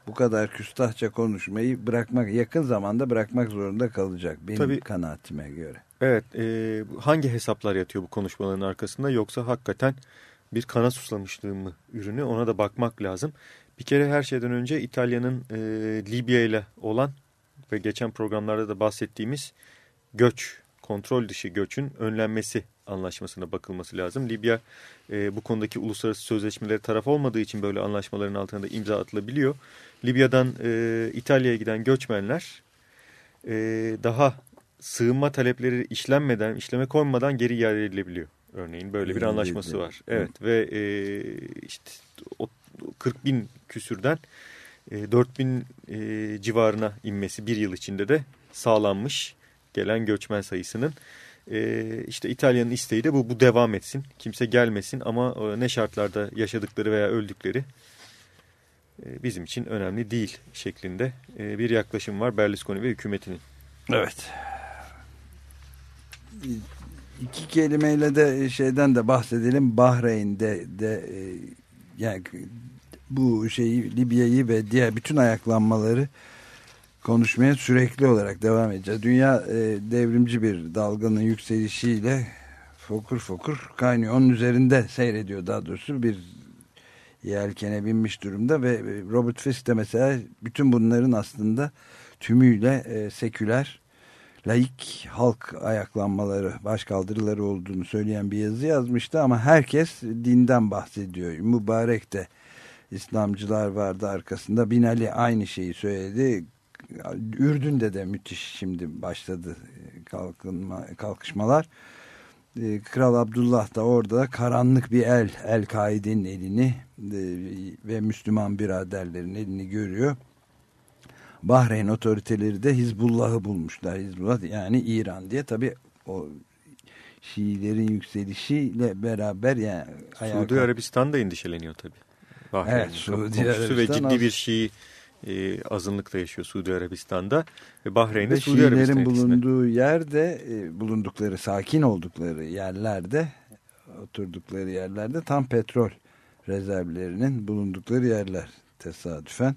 bu kadar küstahça konuşmayı bırakmak, yakın zamanda bırakmak zorunda kalacak benim Tabii. kanaatime göre. Evet, e, hangi hesaplar yatıyor bu konuşmaların arkasında yoksa hakikaten bir kana susamışlığı mı ürünü ona da bakmak lazım. Bir kere her şeyden önce İtalya'nın e, Libya ile olan ve geçen programlarda da bahsettiğimiz göç, kontrol dışı göçün önlenmesi anlaşmasına bakılması lazım. Libya e, bu konudaki uluslararası sözleşmelere taraf olmadığı için böyle anlaşmaların altına da imza atılabiliyor. Libya'dan e, İtalya'ya giden göçmenler e, daha sığınma talepleri işlenmeden, işleme konmadan geri iade edilebiliyor. örneğin böyle bir anlaşması var. Evet ve e, işte o 40 bin küsürden e, 4 bin e, civarına inmesi bir yıl içinde de sağlanmış gelen göçmen sayısının. E, işte İtalya'nın isteği de bu, bu devam etsin. Kimse gelmesin ama e, ne şartlarda yaşadıkları veya öldükleri e, bizim için önemli değil şeklinde e, bir yaklaşım var Berlusconi ve hükümetinin. Evet. İki kelimeyle de şeyden de bahsedelim. Bahreyn'de de e, yani bu şeyi Libya'yı ve diğer bütün ayaklanmaları konuşmaya sürekli olarak devam edeceğiz. Dünya e, devrimci bir dalganın yükselişiyle fokur fokur kaynıyor. Onun üzerinde seyrediyor daha doğrusu bir yelkene binmiş durumda ve Robert Fisk de mesela bütün bunların aslında tümüyle e, seküler laik halk ayaklanmaları, başkaldırıları olduğunu söyleyen bir yazı yazmıştı ama herkes dinden bahsediyor. Mübarek de İslamcılar vardı arkasında. Binali aynı şeyi söyledi. Ürdün'de de müthiş şimdi başladı kalkınma, kalkışmalar. E, Kral Abdullah da orada karanlık bir el, El-Kaide'nin elini e, ve Müslüman biraderlerin elini görüyor. Bahreyn otoriteleri de Hizbullah'ı bulmuşlar. Hizbullah yani İran diye tabi o Şiilerin yükselişiyle beraber yani Suudi Arabistan da endişeleniyor tabi. Bahreyn'in Evet, Suudi komşusu ve Arabistan ciddi bir Şii e, azınlıkta yaşıyor Suudi Arabistan'da ve Bahreyn'de Suudi Arabistan Şiilerin etkisinde. bulunduğu yerde e, bulundukları sakin oldukları yerlerde oturdukları yerlerde tam petrol rezervlerinin bulundukları yerler tesadüfen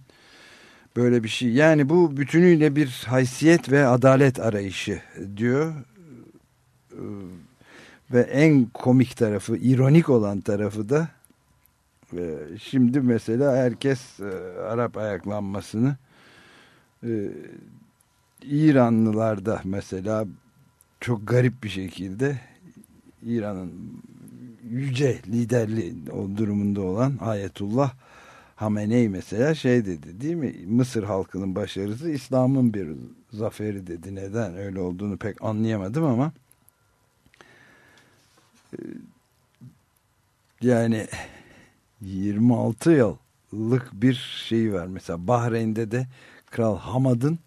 böyle bir şey yani bu bütünüyle bir haysiyet ve adalet arayışı diyor Ee, ve en komik tarafı ironik olan tarafı da e, şimdi mesela herkes e, Arap ayaklanmasını e, İranlılar da mesela çok garip bir şekilde İran'ın yüce liderli durumunda olan Ayetullah Hamenei mesela şey dedi değil mi? Mısır halkının başarısı İslam'ın bir zaferi dedi. Neden öyle olduğunu pek anlayamadım ama e, yani 26 yıllık bir şey var. Mesela Bahreyn'de de Kral Hamad'ın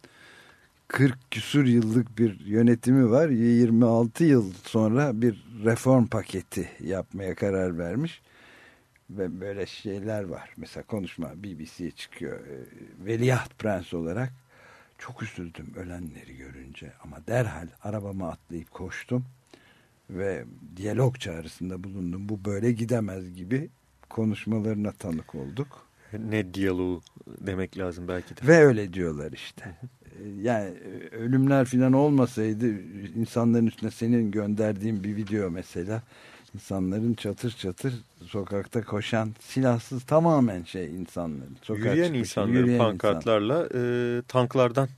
40 küsur yıllık bir yönetimi var. 26 yıl sonra bir reform paketi yapmaya karar vermiş. Ve böyle şeyler var. Mesela konuşma BBC'ye çıkıyor. Ee, Veliaht Prens olarak çok üzüldüm ölenleri görünce. Ama derhal arabama atlayıp koştum. Ve diyalog çağrısında bulundum. Bu böyle gidemez gibi konuşmalarına tanık olduk. Ne diyaloğu demek lazım belki de. Ve öyle diyorlar işte. Ee, Yani e, ölümler falan olmasaydı insanların üstüne senin gönderdiğin bir video mesela insanların çatır çatır sokakta koşan silahsız tamamen şey insanların. Sokağa yürüyen çıkmış, insanların yürüyen insan. pankartlarla e, tanklardan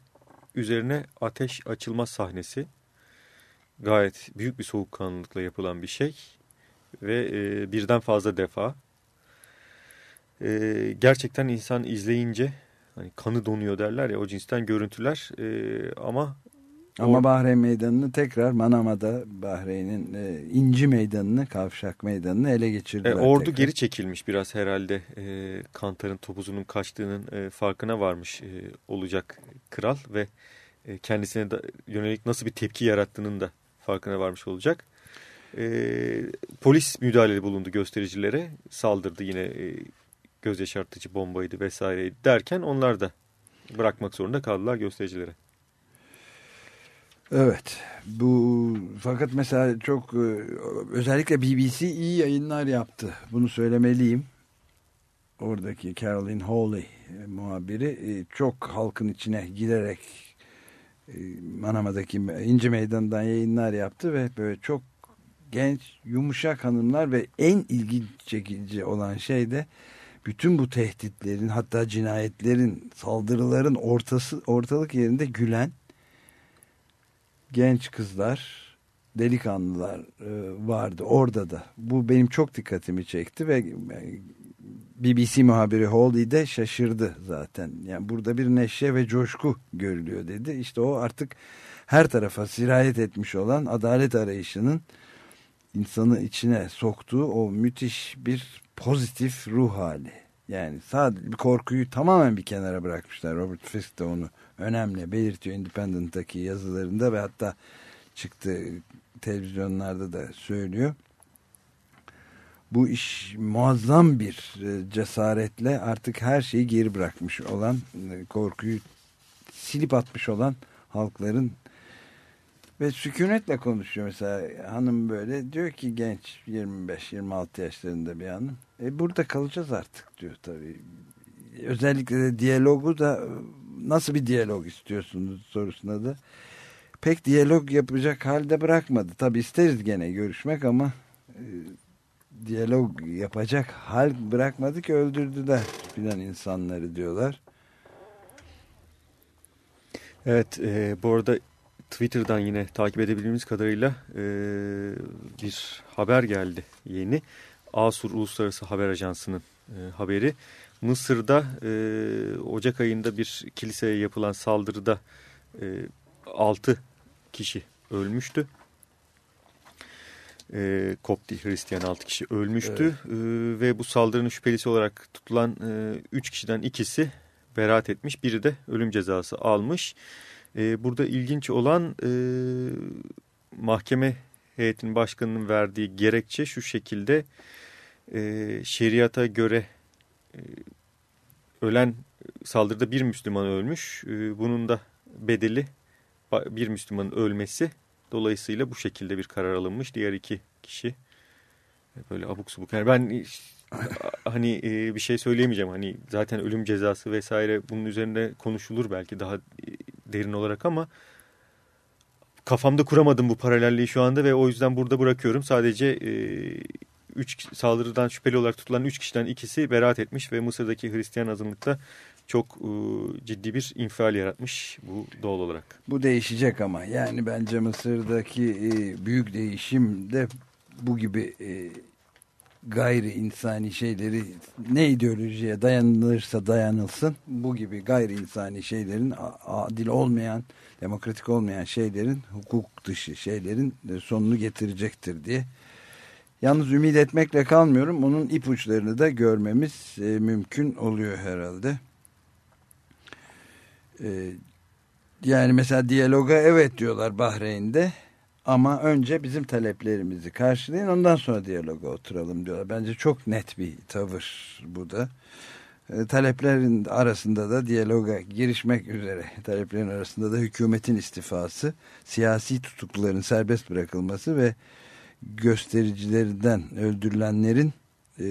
üzerine ateş açılma sahnesi gayet büyük bir soğukkanlılıkla yapılan bir şey ve e, birden fazla defa e, gerçekten insan izleyince hani kanı donuyor derler ya o cinsten görüntüler e, ama Ama Bahreyn Meydanı'nı tekrar Manama'da Bahreyn'in e, İnci Meydanı'nı, Kavşak Meydanı'nı ele geçirdiler. E, ordu tekrar. geri çekilmiş biraz herhalde e, kantarın topuzunun kaçtığının e, farkına varmış e, olacak kral ve e, kendisine da, yönelik nasıl bir tepki yarattığının da farkına varmış olacak. E, polis müdahaleli bulundu göstericilere saldırdı yine e, göz yaşartıcı bombaydı vesaireydi derken onlar da bırakmak zorunda kaldılar göstericilere. Evet. Bu fakat mesela çok e, özellikle BBC iyi yayınlar yaptı. Bunu söylemeliyim. Oradaki Caroline Hawley e, muhabiri e, çok halkın içine giderek e, Manama'daki İnci Meydanı'ndan yayınlar yaptı ve böyle çok genç, yumuşak hanımlar ve en ilgi çekici olan şey de bütün bu tehditlerin hatta cinayetlerin, saldırıların ortası ortalık yerinde gülen genç kızlar, delikanlılar e, vardı orada da. Bu benim çok dikkatimi çekti ve e, BBC muhabiri Hawley de şaşırdı zaten. Yani burada bir neşe ve coşku görülüyor dedi. İşte o artık her tarafa sirayet etmiş olan adalet arayışının insanı içine soktuğu o müthiş bir pozitif ruh hali. Yani sadece bir korkuyu tamamen bir kenara bırakmışlar. Robert Fisk de onu önemli belirtiyor Independent'taki yazılarında ve hatta çıktı televizyonlarda da söylüyor. Bu iş muazzam bir e, cesaretle artık her şeyi geri bırakmış olan e, korkuyu silip atmış olan halkların ve sükunetle konuşuyor mesela hanım böyle diyor ki genç 25-26 yaşlarında bir hanım e burada kalacağız artık diyor tabii özellikle de diyalogu da nasıl bir diyalog istiyorsunuz sorusuna da pek diyalog yapacak halde bırakmadı tabii isteriz gene görüşmek ama e, diyalog yapacak hal bırakmadı ki öldürdüler filan insanları diyorlar. Evet e, bu arada Twitter'dan yine takip edebildiğimiz kadarıyla e, bir haber geldi yeni. Asur Uluslararası Haber Ajansı'nın e, haberi. Mısır'da e, Ocak ayında bir kiliseye yapılan saldırıda e, 6 kişi ölmüştü. E, Kopti Hristiyan 6 kişi ölmüştü evet. e, ve bu saldırının şüphelisi olarak tutulan 3 e, kişiden ikisi beraat etmiş. Biri de ölüm cezası almış. E, burada ilginç olan e, mahkeme heyetinin başkanının verdiği gerekçe şu şekilde e, şeriata göre e, ölen saldırıda bir Müslüman ölmüş. E, bunun da bedeli bir Müslümanın ölmesi. Dolayısıyla bu şekilde bir karar alınmış. Diğer iki kişi böyle abuk subuk. Yani ben hani e, bir şey söyleyemeyeceğim. Hani zaten ölüm cezası vesaire bunun üzerinde konuşulur belki daha derin olarak ama kafamda kuramadım bu paralelliği şu anda ve o yüzden burada bırakıyorum. Sadece e, üç saldırıdan şüpheli olarak tutulan üç kişiden ikisi beraat etmiş ve Mısır'daki Hristiyan azınlıkta çok e, ciddi bir infial yaratmış bu doğal olarak. Bu değişecek ama yani bence Mısır'daki e, büyük değişim de bu gibi e, gayri insani şeyleri ne ideolojiye dayanılırsa dayanılsın bu gibi gayri insani şeylerin adil olmayan demokratik olmayan şeylerin hukuk dışı şeylerin sonunu getirecektir diye yalnız ümit etmekle kalmıyorum onun ipuçlarını da görmemiz e, mümkün oluyor herhalde e, yani mesela diyaloga evet diyorlar Bahreyn'de ama önce bizim taleplerimizi karşılayın ondan sonra diyaloga oturalım diyorlar. Bence çok net bir tavır bu da. E, taleplerin arasında da diyaloga girişmek üzere taleplerin arasında da hükümetin istifası, siyasi tutukluların serbest bırakılması ve göstericilerinden öldürülenlerin e,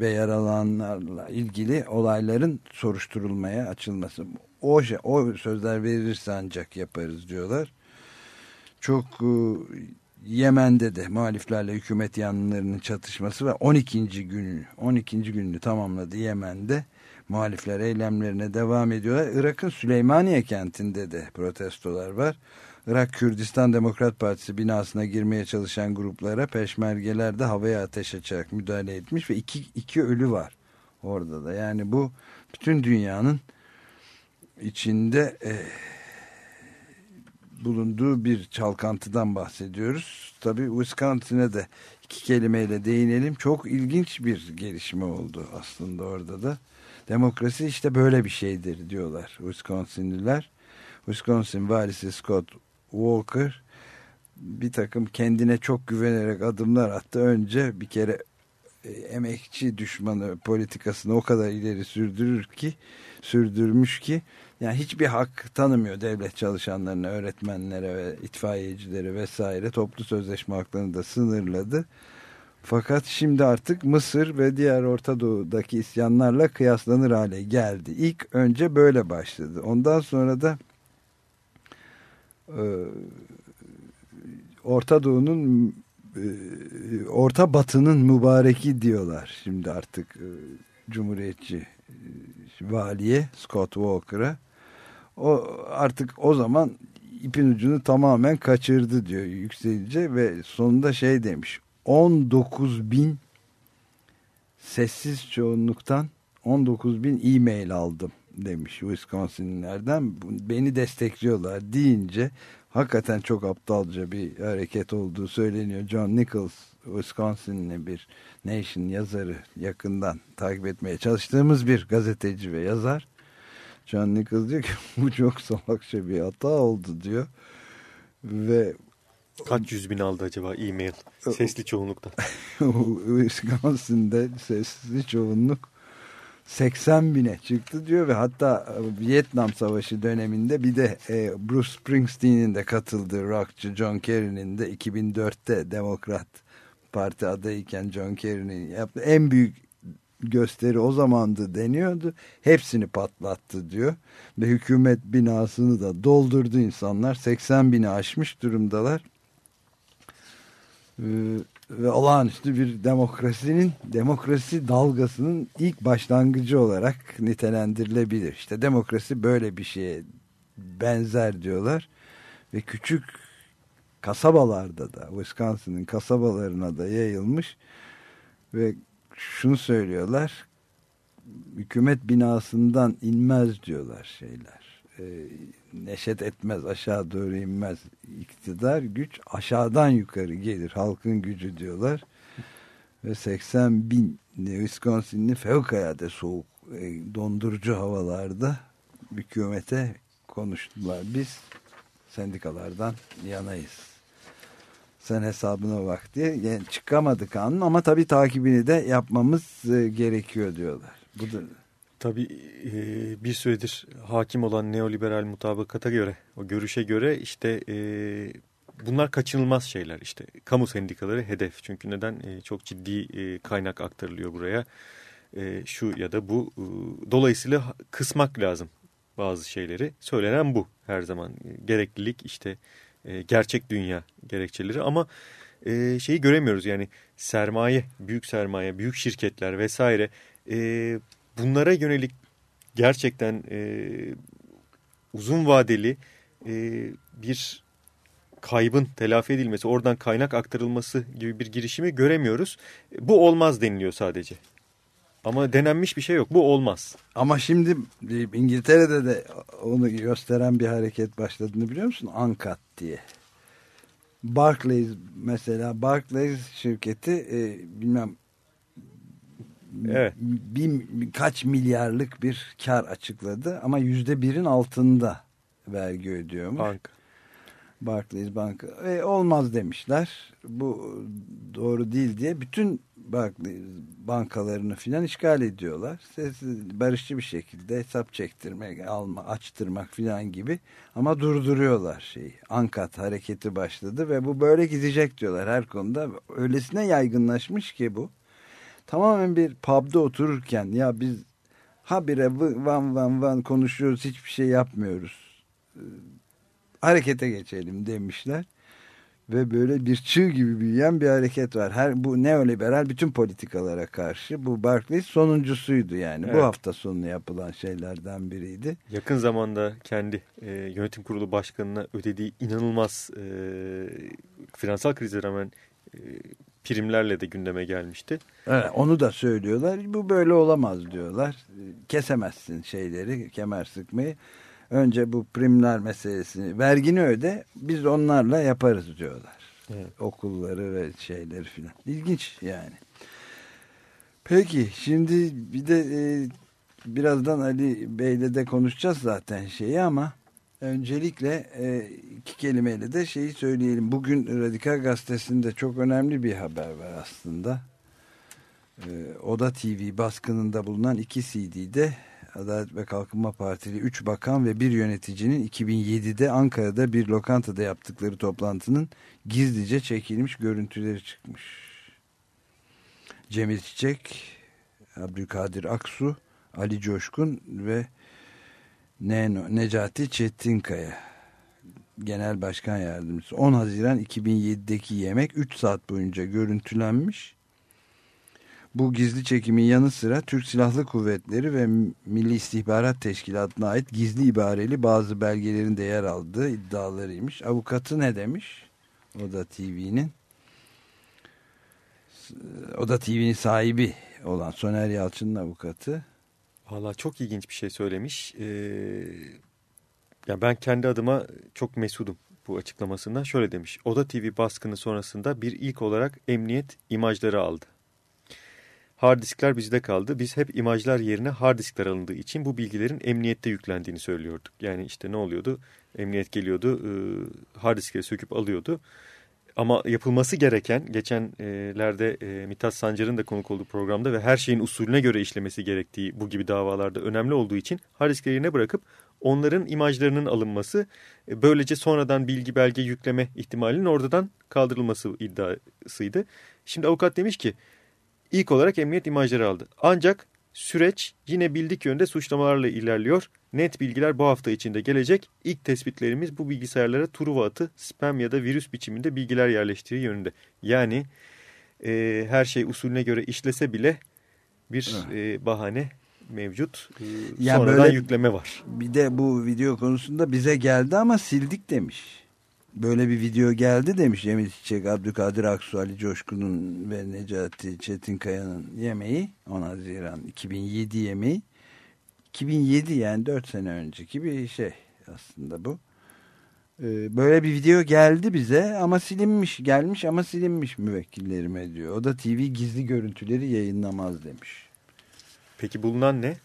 ve yaralananlarla ilgili olayların soruşturulmaya açılması. O, şey, o sözler verirse ancak yaparız diyorlar çok e, Yemen'de de muhaliflerle hükümet yanlarının çatışması ve 12. günü 12. gününü tamamladı Yemen'de. Muhalifler eylemlerine devam ediyorlar. Irak'ın Süleymaniye kentinde de protestolar var. Irak Kürdistan Demokrat Partisi binasına girmeye çalışan gruplara peşmergeler de havaya ateş açarak müdahale etmiş ve iki, iki ölü var orada da. Yani bu bütün dünyanın içinde eh, bulunduğu bir çalkantıdan bahsediyoruz. Tabii Wisconsin'e de iki kelimeyle değinelim. Çok ilginç bir gelişme oldu aslında orada da. Demokrasi işte böyle bir şeydir diyorlar Wisconsinliler. Wisconsin valisi Scott Walker bir takım kendine çok güvenerek adımlar attı. Önce bir kere e, emekçi düşmanı politikasını o kadar ileri sürdürür ki sürdürmüş ki yani hiçbir hak tanımıyor devlet çalışanlarına, öğretmenlere ve itfaiyecilere vesaire. Toplu sözleşme haklarını da sınırladı. Fakat şimdi artık Mısır ve diğer Orta Doğu'daki isyanlarla kıyaslanır hale geldi. İlk önce böyle başladı. Ondan sonra da Orta Doğu'nun e, Orta Batı'nın mübareki diyorlar. Şimdi artık e, Cumhuriyetçi e, valiye Scott Walker'a. O artık o zaman ipin ucunu tamamen kaçırdı diyor yükselice ve sonunda şey demiş. 19 bin sessiz çoğunluktan 19 bin e-mail aldım demiş Wisconsin'lerden beni destekliyorlar deyince hakikaten çok aptalca bir hareket olduğu söyleniyor. John Nichols, Wisconsin'li bir Nation yazarı yakından takip etmeye çalıştığımız bir gazeteci ve yazar. John Nichols diyor ki bu çok salakça bir hata oldu diyor. Ve Kaç yüz bin aldı acaba e-mail sesli çoğunlukta? Wisconsin'de sesli çoğunluk 80 bine çıktı diyor ve hatta e, Vietnam Savaşı döneminde bir de e, Bruce Springsteen'in de katıldığı rockçı John Kerry'nin de 2004'te Demokrat Parti adayken John Kerry'nin yaptığı en büyük gösteri o zamandı deniyordu. Hepsini patlattı diyor. Ve hükümet binasını da doldurdu insanlar. 80 bini aşmış durumdalar. Ee, ve olağanüstü bir demokrasinin demokrasi dalgasının ilk başlangıcı olarak nitelendirilebilir. İşte demokrasi böyle bir şeye benzer diyorlar ve küçük kasabalarda da Wisconsin'ın kasabalarına da yayılmış ve şunu söylüyorlar hükümet binasından inmez diyorlar şeyler e, neşet etmez aşağı doğru inmez. İktidar güç aşağıdan yukarı gelir. Halkın gücü diyorlar. Ve 80 bin Wisconsin'li fevkalade soğuk e, dondurucu havalarda hükümete konuştular. Biz sendikalardan yanayız. Sen hesabına bak diye yani çıkamadı kanun ama tabii takibini de yapmamız e, gerekiyor diyorlar. Bu da Tabii e, bir süredir hakim olan neoliberal mutabakata göre, o görüşe göre işte e, bunlar kaçınılmaz şeyler. İşte kamu sendikaları hedef. Çünkü neden? E, çok ciddi e, kaynak aktarılıyor buraya. E, şu ya da bu. E, dolayısıyla kısmak lazım bazı şeyleri. Söylenen bu her zaman. E, gereklilik işte e, gerçek dünya gerekçeleri ama e, şeyi göremiyoruz yani sermaye, büyük sermaye, büyük şirketler vesaire e, bunlara yönelik gerçekten e, uzun vadeli e, bir kaybın telafi edilmesi, oradan kaynak aktarılması gibi bir girişimi göremiyoruz. Bu olmaz deniliyor sadece. Ama denenmiş bir şey yok. Bu olmaz. Ama şimdi İngiltere'de de onu gösteren bir hareket başladığını biliyor musun? Ankat diye. Barclays mesela Barclays şirketi e, bilmem evet. bir, birkaç milyarlık bir kar açıkladı ama yüzde birin altında vergi ödüyormuş. Banka. Barclays Banka. E, olmaz demişler. Bu doğru değil diye bütün Barclays bankalarını filan işgal ediyorlar. Sessiz, barışçı bir şekilde hesap çektirmek, alma, açtırmak filan gibi ama durduruyorlar şeyi. Ankat hareketi başladı ve bu böyle gidecek diyorlar her konuda. Öylesine yaygınlaşmış ki bu. Tamamen bir pub'da otururken ya biz habire van van van konuşuyoruz hiçbir şey yapmıyoruz harekete geçelim demişler. Ve böyle bir çığ gibi büyüyen bir hareket var. Her bu neoliberal bütün politikalara karşı bu Barclays sonuncusuydu yani. Evet. Bu hafta sonu yapılan şeylerden biriydi. Yakın zamanda kendi e, yönetim kurulu başkanına ödediği inanılmaz e, finansal krize rağmen e, primlerle de gündeme gelmişti. Evet, onu da söylüyorlar. Bu böyle olamaz diyorlar. Kesemezsin şeyleri, kemer sıkmayı. Önce bu primler meselesini, vergini öde, biz onlarla yaparız diyorlar. Evet. Okulları ve şeyleri filan. İlginç yani. Peki şimdi bir de e, birazdan Ali Bey'le de konuşacağız zaten şeyi ama öncelikle e, iki kelimeyle de şeyi söyleyelim. Bugün Radikal Gazetesi'nde çok önemli bir haber var aslında. E, Oda TV baskınında bulunan iki CD'de Adalet ve Kalkınma Partili 3 bakan ve bir yöneticinin 2007'de Ankara'da bir lokantada yaptıkları toplantının gizlice çekilmiş görüntüleri çıkmış. Cemil Çiçek, Abdülkadir Aksu, Ali Coşkun ve Neno, Necati Çetinkaya Genel Başkan Yardımcısı 10 Haziran 2007'deki yemek 3 saat boyunca görüntülenmiş bu gizli çekimin yanı sıra Türk Silahlı Kuvvetleri ve Milli İstihbarat Teşkilatı'na ait gizli ibareli bazı belgelerin de yer aldığı iddialarıymış. Avukatı ne demiş? O da TV'nin o da TV'nin sahibi olan Soner Yalçın'ın avukatı. Valla çok ilginç bir şey söylemiş. Ee, yani ben kendi adıma çok mesudum bu açıklamasında şöyle demiş. Oda TV baskını sonrasında bir ilk olarak emniyet imajları aldı. Hard diskler bizde kaldı. Biz hep imajlar yerine hard diskler alındığı için bu bilgilerin emniyette yüklendiğini söylüyorduk. Yani işte ne oluyordu? Emniyet geliyordu, e, hard diskleri söküp alıyordu. Ama yapılması gereken geçenlerde e, Mithat Sancar'ın da konuk olduğu programda ve her şeyin usulüne göre işlemesi gerektiği bu gibi davalarda önemli olduğu için hard diskleri yerine bırakıp onların imajlarının alınması e, böylece sonradan bilgi belge yükleme ihtimalinin oradan kaldırılması iddiasıydı. Şimdi avukat demiş ki ilk olarak emniyet imajları aldı. Ancak süreç yine bildik yönde suçlamalarla ilerliyor. Net bilgiler bu hafta içinde gelecek. İlk tespitlerimiz bu bilgisayarlara Truva atı, spam ya da virüs biçiminde bilgiler yerleştiği yönünde. Yani e, her şey usulüne göre işlese bile bir e, bahane mevcut. E, Ya sonradan böyle- yükleme var. Bir de bu video konusunda bize geldi ama sildik demiş. Böyle bir video geldi demiş Cemil Çiçek, Abdülkadir Aksu, Ali Coşkun'un ve Necati Çetinkaya'nın yemeği 10 Haziran 2007 yemeği. 2007 yani 4 sene önceki bir şey aslında bu. Ee, Böyle bir video geldi bize ama silinmiş gelmiş ama silinmiş müvekkillerime diyor. O da TV gizli görüntüleri yayınlamaz demiş. Peki bulunan ne?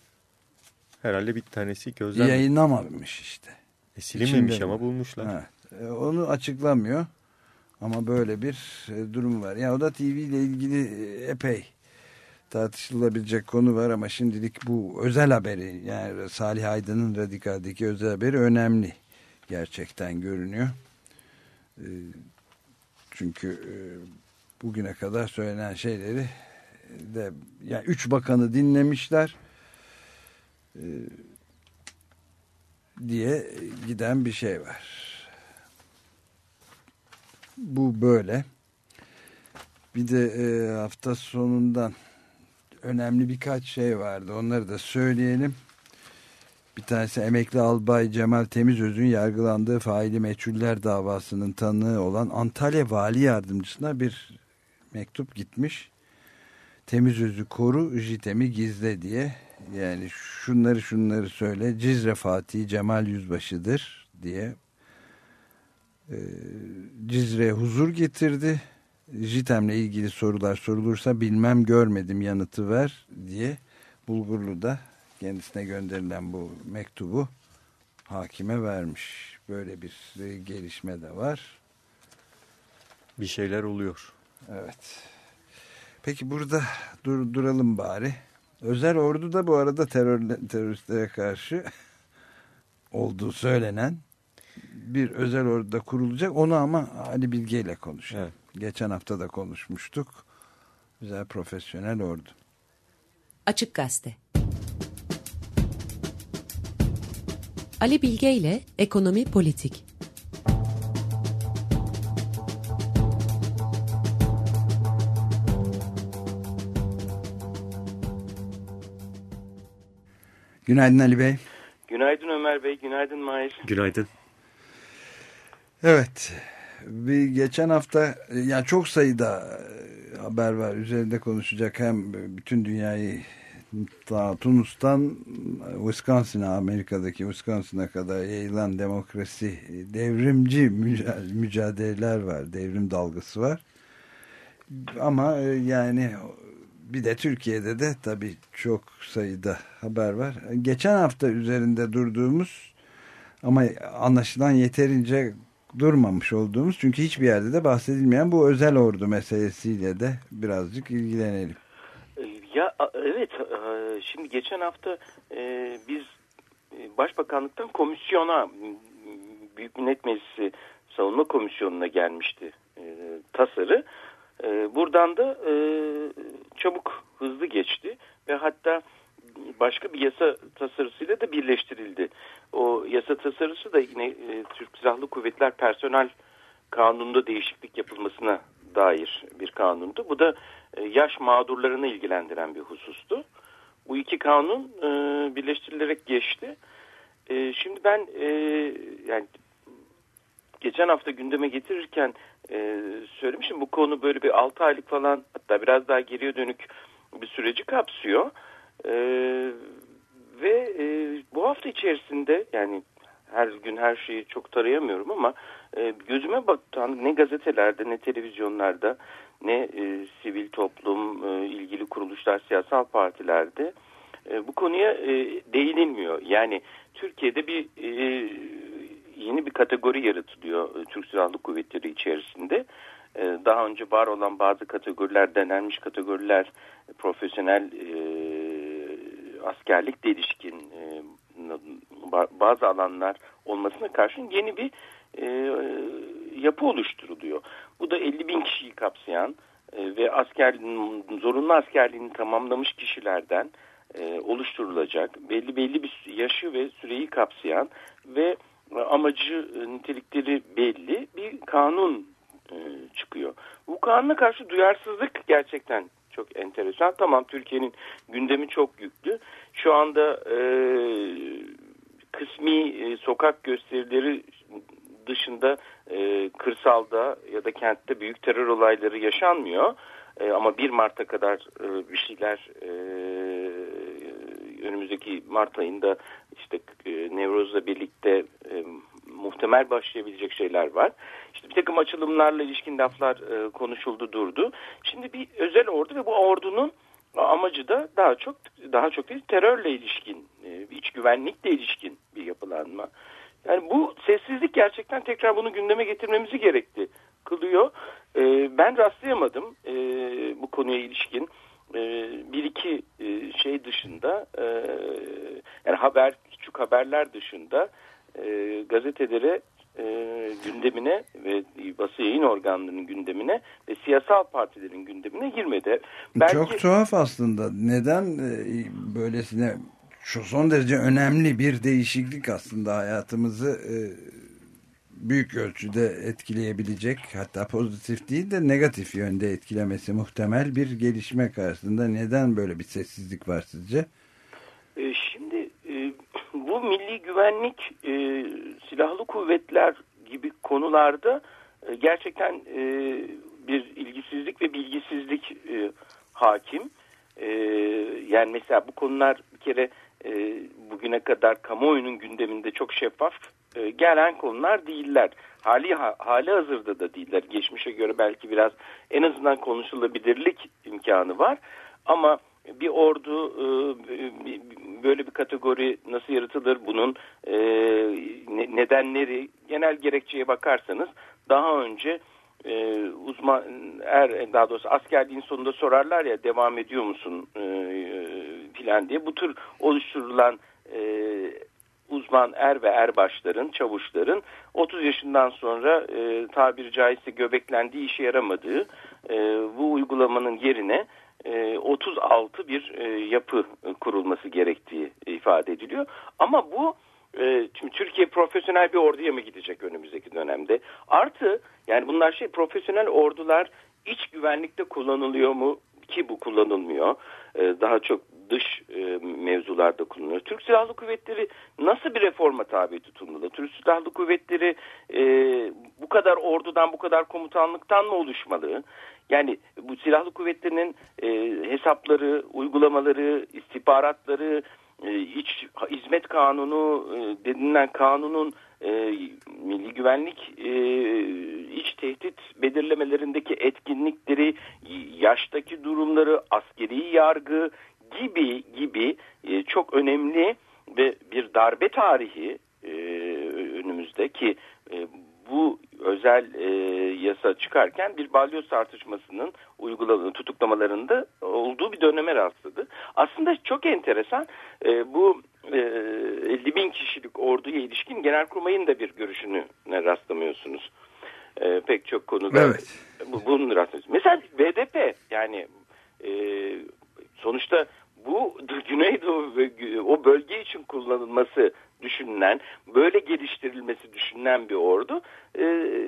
Herhalde bir tanesi gözlem. Yayınlamamış işte. E, silinmemiş İçinde ama bulmuşlar. Evet. E, Onu açıklamıyor. Ama böyle bir e, durum var. Yani o da TV ile ilgili e, epey tartışılabilecek konu var ama şimdilik bu özel haberi yani Salih Aydın'ın Radikal'deki özel haberi önemli gerçekten görünüyor. Çünkü bugüne kadar söylenen şeyleri de yani üç bakanı dinlemişler diye giden bir şey var. Bu böyle. Bir de e, hafta sonundan önemli birkaç şey vardı. Onları da söyleyelim. Bir tanesi emekli albay Cemal Temizöz'ün yargılandığı faili meçhuller davasının tanığı olan Antalya Vali Yardımcısına bir mektup gitmiş. Temizöz'ü koru, JITEM'i gizle diye. Yani şunları şunları söyle. Cizre Fatih Cemal Yüzbaşı'dır diye. Ee, Cizre'ye huzur getirdi. JITEM'le ilgili sorular sorulursa bilmem görmedim yanıtı ver diye Bulgurlu'da kendisine gönderilen bu mektubu hakime vermiş. Böyle bir gelişme de var. Bir şeyler oluyor. Evet. Peki burada dur, duralım bari. Özel ordu da bu arada terör, teröristlere karşı olduğu söylenen bir özel ordu da kurulacak. Onu ama Ali Bilge ile konuşalım. Evet. Geçen hafta da konuşmuştuk. Güzel profesyonel ordu. Açık Gazete Ali Bilge ile Ekonomi Politik Günaydın Ali Bey. Günaydın Ömer Bey, günaydın Mahir. Günaydın. Evet. Bir geçen hafta yani çok sayıda e, haber var. Üzerinde konuşacak hem bütün dünyayı ta Tunus'tan Wisconsin'a Amerika'daki Wisconsin'a kadar yayılan demokrasi e, devrimci müca- mücadeleler var. Devrim dalgası var. Ama e, yani bir de Türkiye'de de tabii çok sayıda haber var. Geçen hafta üzerinde durduğumuz ama anlaşılan yeterince durmamış olduğumuz çünkü hiçbir yerde de bahsedilmeyen bu özel ordu meselesiyle de birazcık ilgilenelim. Ya evet, e, şimdi geçen hafta e, biz e, Başbakanlıktan komisyona, Büyük Millet Meclisi Savunma Komisyonu'na gelmişti tasarı. Buradan da çabuk, hızlı geçti ve hatta başka bir yasa tasarısıyla da birleştirildi. O yasa tasarısı da yine e, Türk Silahlı Kuvvetler Personel Kanunu'nda değişiklik yapılmasına dair bir kanundu. Bu da e, yaş mağdurlarını ilgilendiren bir husustu. Bu iki kanun e, birleştirilerek geçti. E, şimdi ben e, yani geçen hafta gündeme getirirken e, söylemiştim bu konu böyle bir 6 aylık falan hatta biraz daha geriye dönük bir süreci kapsıyor. E, ve e, bu hafta içerisinde yani her gün her şeyi çok tarayamıyorum ama e, gözüme batan ne gazetelerde ne televizyonlarda ne e, sivil toplum e, ilgili kuruluşlar siyasal partilerde e, bu konuya e, değinilmiyor. Yani Türkiye'de bir e, yeni bir kategori yaratılıyor e, Türk Silahlı Kuvvetleri içerisinde. E, daha önce var olan bazı kategoriler denenmiş kategoriler profesyonel e, askerlikle ilişkin e, bazı alanlar olmasına karşın yeni bir e, yapı oluşturuluyor. Bu da 50 bin kişiyi kapsayan e, ve asker zorunlu askerliğini tamamlamış kişilerden e, oluşturulacak belli belli bir yaşı ve süreyi kapsayan ve amacı e, nitelikleri belli bir kanun e, çıkıyor. Bu kanuna karşı duyarsızlık gerçekten çok enteresan. Tamam Türkiye'nin gündemi çok yüklü. Şu anda e, kısmi e, sokak gösterileri dışında e, kırsalda ya da kentte büyük terör olayları yaşanmıyor. E, ama 1 Mart'a kadar e, bir şeyler e, önümüzdeki Mart ayında işte e, Nevroz'la birlikte e, muhtemel başlayabilecek şeyler var. İşte bir takım açılımlarla ilişkin laflar e, konuşuldu durdu. Şimdi bir özel ordu ve bu ordunun amacı da daha çok daha çok değil terörle ilişkin, e, iç güvenlikle ilişkin bir yapılanma. Yani bu sessizlik gerçekten tekrar bunu gündeme getirmemizi gerekti kılıyor. E, ben rastlayamadım e, bu konuya ilişkin e, bir iki e, şey dışında e, yani haber küçük haberler dışında e, gazetelere e, gündemine ve basın yayın organlarının gündemine ve siyasal partilerin gündemine girmedi. Belki... Çok tuhaf aslında. Neden e, böylesine şu son derece önemli bir değişiklik aslında hayatımızı e, büyük ölçüde etkileyebilecek hatta pozitif değil de negatif yönde etkilemesi muhtemel bir gelişme karşısında neden böyle bir sessizlik var sizce? E, şimdi bu milli güvenlik e, silahlı kuvvetler gibi konularda gerçekten bir ilgisizlik ve bilgisizlik hakim. Yani mesela bu konular bir kere bugüne kadar kamuoyunun gündeminde çok şeffaf e, gelen konular değiller. Hali hali hazırda da değiller. Geçmişe göre belki biraz en azından konuşulabilirlik imkanı var. Ama bir ordu e, böyle bir kategori nasıl yaratılır bunun e, nedenleri genel gerekçeye bakarsanız daha önce uzman er daha doğrusu askerliğin sonunda sorarlar ya devam ediyor musun? filan diye. Bu tür oluşturulan uzman er ve erbaşların, çavuşların 30 yaşından sonra e, tabiri caizse göbeklendiği işe yaramadığı e, bu uygulamanın yerine e, 36 bir e, yapı kurulması gerektiği ifade ediliyor. Ama bu e, şimdi Türkiye profesyonel bir orduya mı gidecek önümüzdeki dönemde? Artı yani bunlar şey profesyonel ordular iç güvenlikte kullanılıyor mu ki bu kullanılmıyor. E, daha çok dış e, mevzularda kullanılıyor. Türk Silahlı Kuvvetleri nasıl bir reforma tabi tutulmalı? Türk Silahlı Kuvvetleri e, bu kadar ordudan, bu kadar komutanlıktan mı oluşmalı? Yani bu silahlı kuvvetlerinin e, hesapları, uygulamaları, istihbaratları, e, iç hizmet kanunu e, denilen kanunun e, milli güvenlik e, iç tehdit belirlemelerindeki etkinlikleri, yaştaki durumları, askeri yargı gibi gibi e, çok önemli ve bir darbe tarihi e, önümüzde ki e, bu özel e, yasa çıkarken bir balyoz tartışmasının uyguladığı tutuklamalarında olduğu bir döneme rastladı. Aslında çok enteresan e, bu e, 50 bin kişilik orduya ilişkin Genelkurmay'ın da bir görüşünü rastlamıyorsunuz. E, pek çok konuda evet. bu, bunun rastlıyorsunuz. Mesela BDP yani e, sonuçta bu Güneydoğu o bölge için kullanılması düşünülen, böyle geliştirilmesi düşünülen bir ordu. E,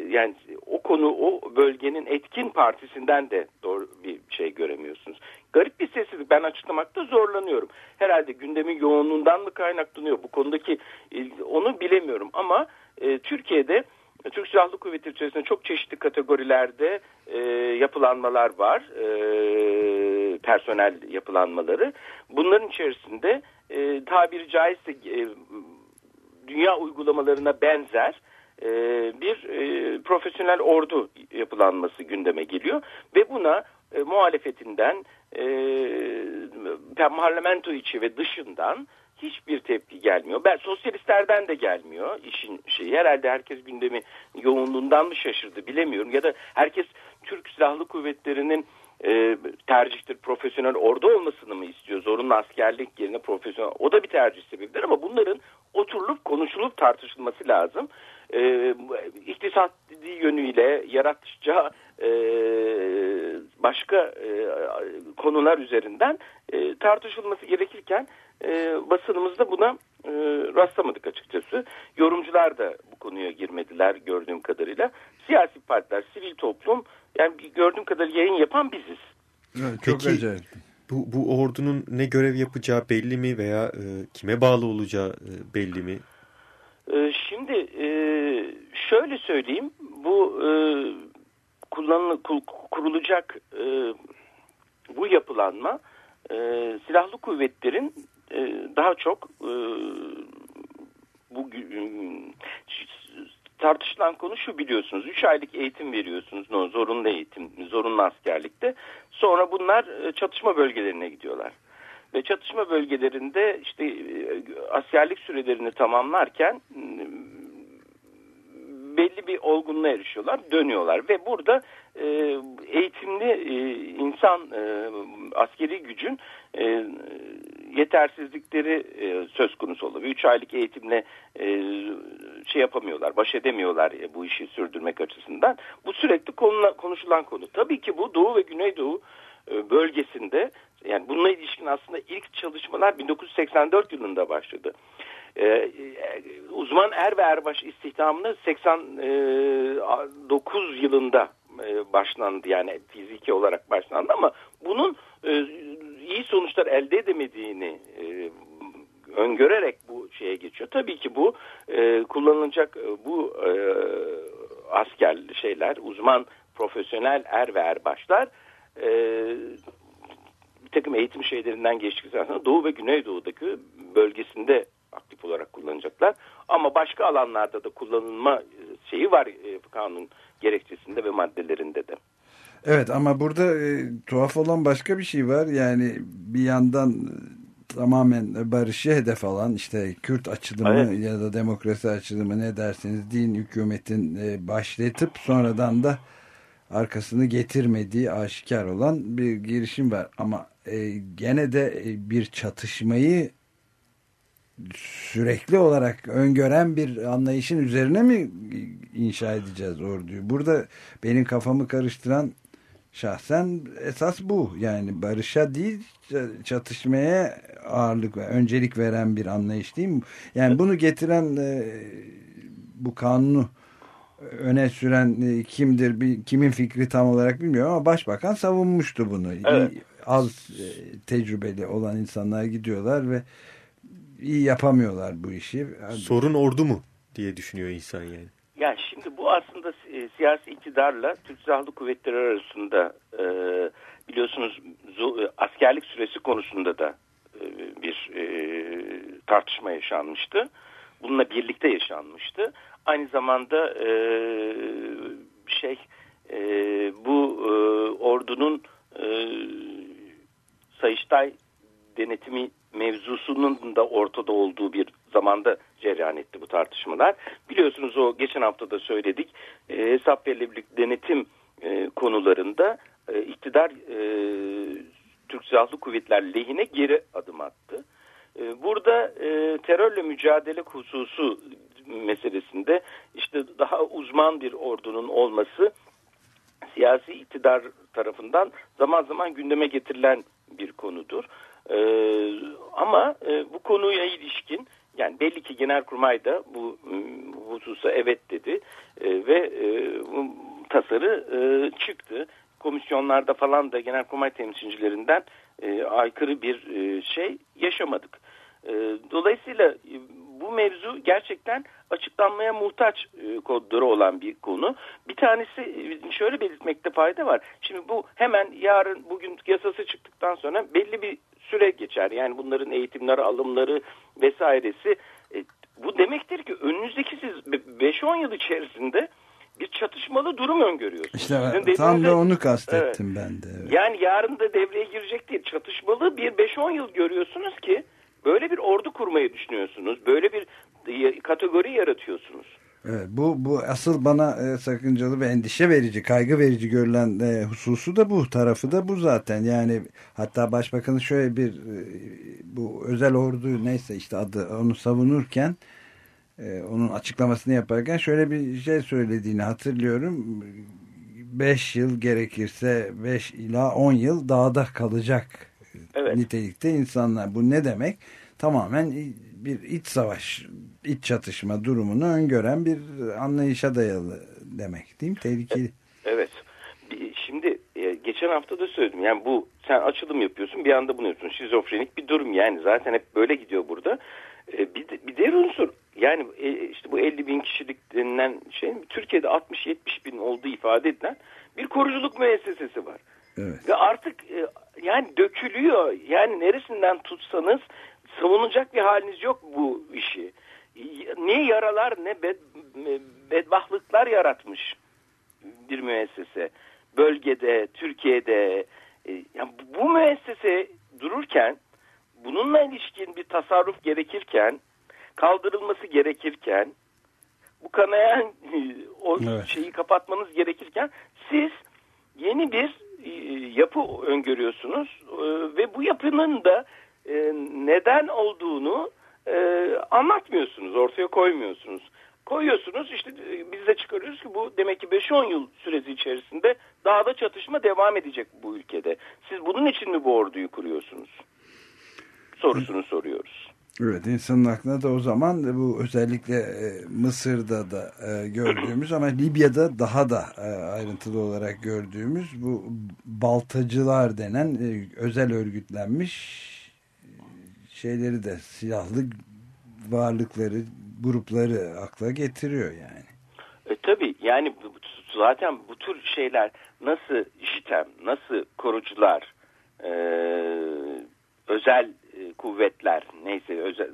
yani o konu o bölgenin etkin partisinden de doğru bir şey göremiyorsunuz. Garip bir sessizlik. Ben açıklamakta zorlanıyorum. Herhalde gündemin yoğunluğundan mı kaynaklanıyor? Bu konudaki onu bilemiyorum ama e, Türkiye'de Türk Silahlı Kuvvetleri içerisinde çok çeşitli kategorilerde e, yapılanmalar var. E, personel yapılanmaları. Bunların içerisinde e, tabiri caizse e, dünya uygulamalarına benzer e, bir e, profesyonel ordu yapılanması gündeme geliyor ve buna e, muhalefetinden e, parlamento içi ve dışından hiçbir tepki gelmiyor. Ben sosyalistlerden de gelmiyor işin şeyi. Herhalde herkes gündemi yoğunluğundan mı şaşırdı bilemiyorum. Ya da herkes Türk Silahlı Kuvvetleri'nin e, tercihtir profesyonel ordu olmasını mı istiyor? Zorunlu askerlik yerine profesyonel. O da bir tercih sebebidir ama bunların oturulup konuşulup tartışılması lazım. E, iktisadi yönüyle yaratıcı e, başka e, konular üzerinden e, tartışılması gerekirken e, basınımızda buna e, rastlamadık açıkçası. Yorumcular da bu konuya girmediler gördüğüm kadarıyla. Siyasi partiler, sivil toplum yani gördüğüm kadarıyla yayın yapan biziz. Evet, çok Peki, acayip. Bu, bu ordunun ne görev yapacağı belli mi veya e, kime bağlı olacağı e, belli mi? E, şimdi e, şöyle söyleyeyim bu e, kullanıl kurulacak e, bu yapılanma e, silahlı kuvvetlerin e, daha çok e, bu tartışılan konu şu biliyorsunuz. 3 aylık eğitim veriyorsunuz. Zorunlu eğitim, zorunlu askerlikte. Sonra bunlar e, çatışma bölgelerine gidiyorlar. Ve çatışma bölgelerinde işte askerlik sürelerini tamamlarken belli bir olgunluğa erişiyorlar, dönüyorlar ve burada eğitimli insan askeri gücün yetersizlikleri e, söz konusu oluyor. Üç aylık eğitimle e, şey yapamıyorlar, baş edemiyorlar e, bu işi sürdürmek açısından. Bu sürekli konula, konuşulan konu. Tabii ki bu Doğu ve Güneydoğu e, bölgesinde yani bununla ilişkin aslında ilk çalışmalar 1984 yılında başladı. Ee, uzman er ve erbaş istihdamını 89 yılında e, başlandı yani fiziki olarak başlandı ama bunun e, iyi sonuçlar elde edemediğini e, öngörerek bu şeye geçiyor. Tabii ki bu e, kullanılacak e, bu e, asker şeyler uzman profesyonel er ve erbaşlar e, bir takım eğitim şeylerinden geçtikten sonra Doğu ve Güneydoğu'daki bölgesinde aktif olarak kullanacaklar. Ama başka alanlarda da kullanılma e, şeyi var e, kanun gerekçesinde ve maddelerinde de. Evet ama burada e, tuhaf olan başka bir şey var. Yani bir yandan e, tamamen barışı hedef alan işte Kürt açılımı evet. ya da demokrasi açılımı ne derseniz din hükümetin e, başlatıp sonradan da arkasını getirmediği aşikar olan bir girişim var. Ama e, gene de e, bir çatışmayı sürekli olarak öngören bir anlayışın üzerine mi inşa edeceğiz orduyu? Burada benim kafamı karıştıran şahsen esas bu. Yani barışa değil çatışmaya ağırlık ve öncelik veren bir anlayış değil mi? Yani bunu getiren e, bu kanunu öne süren e, kimdir, bir, kimin fikri tam olarak bilmiyorum ama başbakan savunmuştu bunu. Evet. Az e, tecrübeli olan insanlar gidiyorlar ve iyi yapamıyorlar bu işi. Sorun ordu mu diye düşünüyor insan yani. Yani şimdi bu aslında e, siyasi iktidarla Türk Silahlı Kuvvetleri arasında e, biliyorsunuz e, askerlik süresi konusunda da e, bir e, tartışma yaşanmıştı. Bununla birlikte yaşanmıştı. Aynı zamanda e, şey e, bu e, ordunun e, Sayıştay denetimi mevzusunun da ortada olduğu bir zamanda cereyan etti bu tartışmalar. Biliyorsunuz o geçen hafta da söyledik e, hesap verilebilirlik denetim e, konularında e, iktidar e, Türk Silahlı Kuvvetler lehine geri adım attı. E, burada e, terörle mücadele hususu meselesinde işte daha uzman bir ordunun olması siyasi iktidar tarafından zaman zaman gündeme getirilen bir konudur. Ee, ama e, bu konuya ilişkin yani belli ki Genelkurmay da bu, bu hususa evet dedi e, ve e, bu tasarı e, çıktı. Komisyonlarda falan da Genelkurmay temsilcilerinden e, aykırı bir e, şey yaşamadık. E, dolayısıyla e, bu mevzu gerçekten açıklanmaya muhtaç e, kodları olan bir konu. Bir tanesi e, şöyle belirtmekte fayda var. Şimdi bu hemen yarın bugün yasası çıktıktan sonra belli bir süre geçer. Yani bunların eğitimleri, alımları vesairesi e, Bu demektir ki önünüzdeki siz 5-10 yıl içerisinde bir çatışmalı durum öngörüyorsunuz. İşte Sizin tam da onu kastettim ben de. evet. Yani yarın da devreye girecek değil. Çatışmalı bir 5-10 yıl görüyorsunuz ki böyle bir ordu kurmayı düşünüyorsunuz. Böyle bir e, kategori yaratıyorsunuz. Evet, bu bu asıl bana e, sakıncalı ve endişe verici, kaygı verici görülen e, hususu da bu tarafı da bu zaten. Yani hatta başbakanın şöyle bir e, bu özel ordu neyse işte adı onu savunurken e, onun açıklamasını yaparken şöyle bir şey söylediğini hatırlıyorum. 5 yıl gerekirse 5 ila 10 yıl dağda kalacak Evet. nitelikte insanlar. Bu ne demek? Tamamen bir iç savaş, iç çatışma durumunu öngören bir anlayışa dayalı demek değil mi? Tehlikeli. Evet. Bir- Şimdi e, geçen hafta da söyledim. Yani bu sen açılım yapıyorsun bir anda bunu yapıyorsun. Şizofrenik bir durum yani. Zaten hep böyle gidiyor burada. E, Bir, de- bir diğer unsur yani e, işte bu 50 bin kişilik denilen şey Türkiye'de 60-70 bin olduğu ifade edilen bir koruculuk müessesesi var. Evet. Ve artık e, yani dökülüyor. Yani neresinden tutsanız savunacak bir haliniz yok bu işi. Ne yaralar ne bed, bedbahtlıklar yaratmış bir müessese. Bölgede, Türkiye'de. E, yani bu müessese dururken bununla ilişkin bir tasarruf gerekirken kaldırılması gerekirken bu kanayan e, o Evet. şeyi kapatmanız gerekirken siz yeni bir e, yapı öngörüyorsunuz ve bu yapının da e, neden olduğunu e, anlatmıyorsunuz, ortaya koymuyorsunuz. Koyuyorsunuz işte e, biz de çıkarıyoruz ki bu demek ki 5-10 yıl süresi içerisinde dağda çatışma devam edecek bu ülkede. Siz bunun için mi bu orduyu kuruyorsunuz? Sorusunu soruyoruz. Evet insanın aklına da o zaman bu özellikle e, Mısır'da da e, gördüğümüz ama Libya'da daha da ayrıntılı olarak gördüğümüz bu baltacılar denen özel örgütlenmiş şeyleri de silahlı varlıkları grupları akla getiriyor yani. E, tabii yani zaten bu tür şeyler nasıl JITEM, nasıl korucular, e, özel e, kuvvetler neyse özel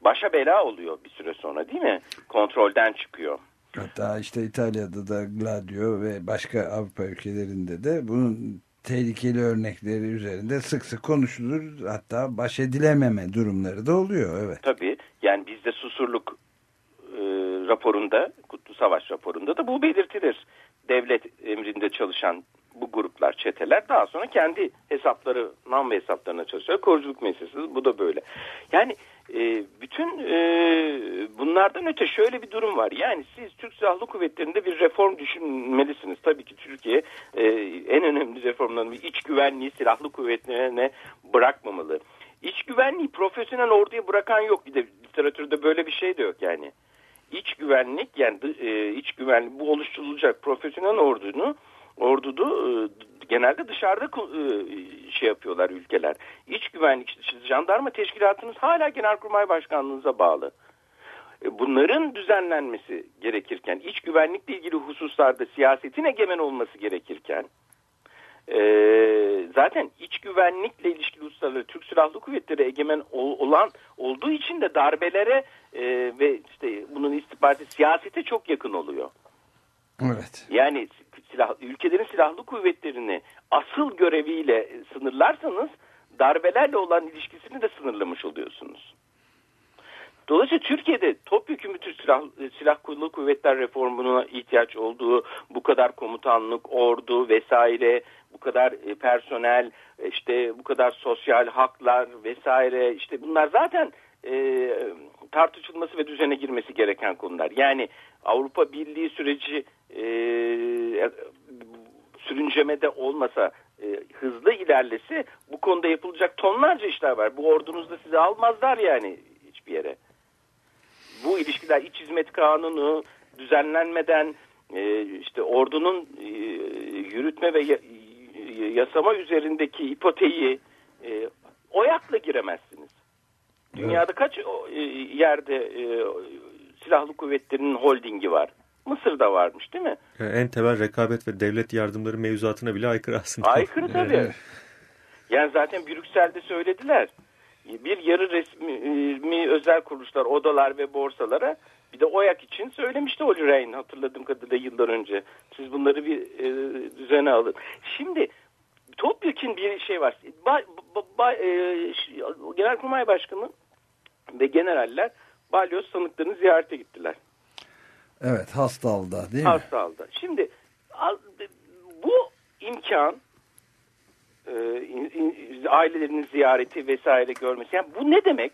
başa bela oluyor bir süre sonra değil mi? Kontrolden çıkıyor. Hatta işte İtalya'da da Gladio ve başka Avrupa ülkelerinde de bunun tehlikeli örnekleri üzerinde sık sık konuşulur. Hatta baş edilememe durumları da oluyor. Evet. Tabii yani bizde susurluk e, raporunda, Kutlu Savaş raporunda da bu belirtilir. Devlet emrinde çalışan bu gruplar, çeteler daha sonra kendi hesapları, nam ve hesaplarına çalışıyor. Koruculuk meselesi bu da böyle. Yani e, bütün e, bunlardan öte şöyle bir durum var. Yani siz Türk Silahlı Kuvvetleri'nde bir reform düşünmelisiniz. Tabii ki Türkiye e, en önemli reformların iç güvenliği silahlı kuvvetlerine bırakmamalı. İç güvenliği profesyonel orduya bırakan yok. Bir de literatürde böyle bir şey de yok yani. İç güvenlik yani e, iç güvenlik bu oluşturulacak profesyonel ordunu ordudu e, genelde dışarıda e, şey yapıyorlar ülkeler. İç güvenlik jandarma teşkilatınız hala Genelkurmay Başkanlığınıza bağlı. E, Bunların düzenlenmesi gerekirken, iç güvenlikle ilgili hususlarda siyasetin egemen olması gerekirken, e, zaten iç güvenlikle ilişkili hususlarda Türk Silahlı Kuvvetleri egemen ol- olan olduğu için de darbelere e, ve işte bunun istihbaratı siyasete çok yakın oluyor. Evet. Yani silah, ülkelerin silahlı kuvvetlerini asıl göreviyle sınırlarsanız darbelerle olan ilişkisini de sınırlamış oluyorsunuz. Dolayısıyla Türkiye'de topyekun bir tür silah, silah kulu kuvvetler reformuna ihtiyaç olduğu, bu kadar komutanlık, ordu vesaire, bu kadar e, personel, e, işte bu kadar sosyal haklar vesaire, işte bunlar zaten e, tartışılması ve düzene girmesi gereken konular. Yani Avrupa Birliği süreci e, sürüncemede olmasa e, hızlı ilerlese bu konuda yapılacak tonlarca işler var. Bu ordunuzda sizi almazlar yani hiçbir yere. Bu ilişkiler iç hizmet kanunu düzenlenmeden e, işte ordunun e, yürütme ve ya- yasama üzerindeki ipoteği e, oyakla giremezsiniz. Dünyada kaç e, yerde e, silahlı kuvvetlerinin holdingi var? Mısır'da varmış değil mi? Yani en temel rekabet ve devlet yardımları mevzuatına bile aykırı aslında. Aykırı tabii. Yani zaten Brüksel'de söylediler. bir yarı resmi özel kuruluşlar, odalar ve borsalara bir de OYAK için söylemişti Oli Rehn hatırladığım kadarıyla yıllar önce. Siz bunları bir e, düzene alın. Şimdi topyekun bir şey var. Ba, ba, ba, e, Genelkurmay Başkanı ve generaller balyoz sanıklarını ziyarete gittiler. Evet Hastal'da değil mi? Hastal'da. Şimdi bu imkan e, ailelerinin ziyareti vesaire görmesi. Yani bu ne demek?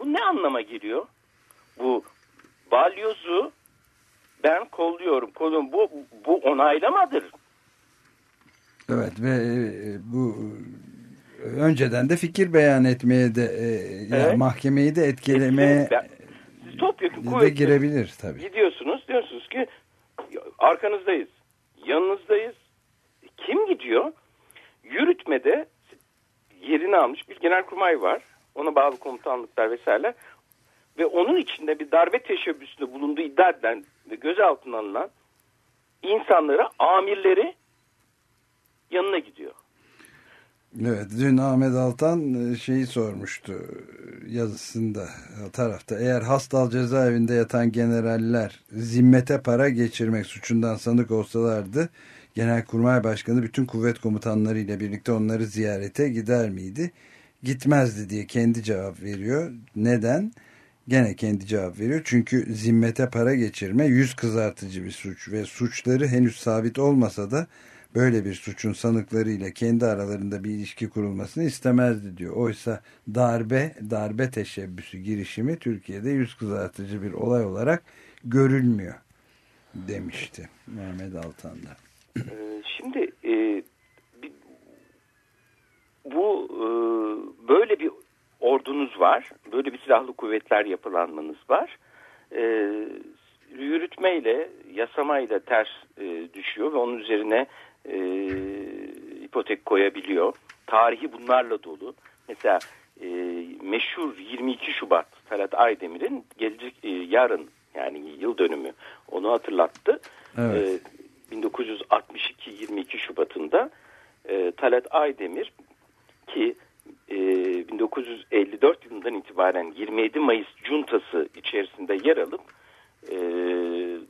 Bu ne anlama geliyor? Bu balyozu ben kolluyorum. kolluyorum. Bu, bu onaylamadır. Evet ve e, bu önceden de fikir beyan etmeye de e, evet. yani mahkemeyi de etkilemeye Siz topyekun de girebilir tabii. Gidiyorsunuz diyorsunuz ki arkanızdayız, yanınızdayız. Kim gidiyor? Yürütmede yerini almış bir genelkurmay var. Ona bağlı komutanlıklar vesaire. Ve onun içinde bir darbe teşebbüsünde bulunduğu iddia edilen ve gözaltına alınan insanlara amirleri yanına gidiyor. Evet, dün Ahmet Altan e, şeyi sormuştu yazısında tarafta. Eğer Hastal cezaevinde yatan generaller zimmete para geçirmek suçundan sanık olsalardı Genelkurmay Başkanı bütün kuvvet komutanları ile birlikte onları ziyarete gider miydi? Gitmezdi diye kendi cevap veriyor. Neden? Gene kendi cevap veriyor. Çünkü zimmete para geçirme yüz kızartıcı bir suç ve suçları henüz sabit olmasa da böyle bir suçun sanıklarıyla kendi aralarında bir ilişki kurulmasını istemezdi diyor. Oysa darbe, darbe teşebbüsü girişimi Türkiye'de yüz kızartıcı bir olay olarak görülmüyor demişti Mehmet Altan'da. Ee, şimdi e, bu e, böyle bir ordunuz var, böyle bir silahlı kuvvetler yapılanmanız var. E, yürütmeyle, yasamayla ters e, düşüyor ve onun üzerine e, ipotek koyabiliyor. Tarihi bunlarla dolu. Mesela e, meşhur 22 Şubat Talat Aydemir'in gelecek e, yarın yani yıl dönümü onu hatırlattı. Evet. E, 1962 22 Şubat'ında e, Talat Aydemir ki e, 1954 yılından itibaren 27 Mayıs cuntası içerisinde yer alıp e,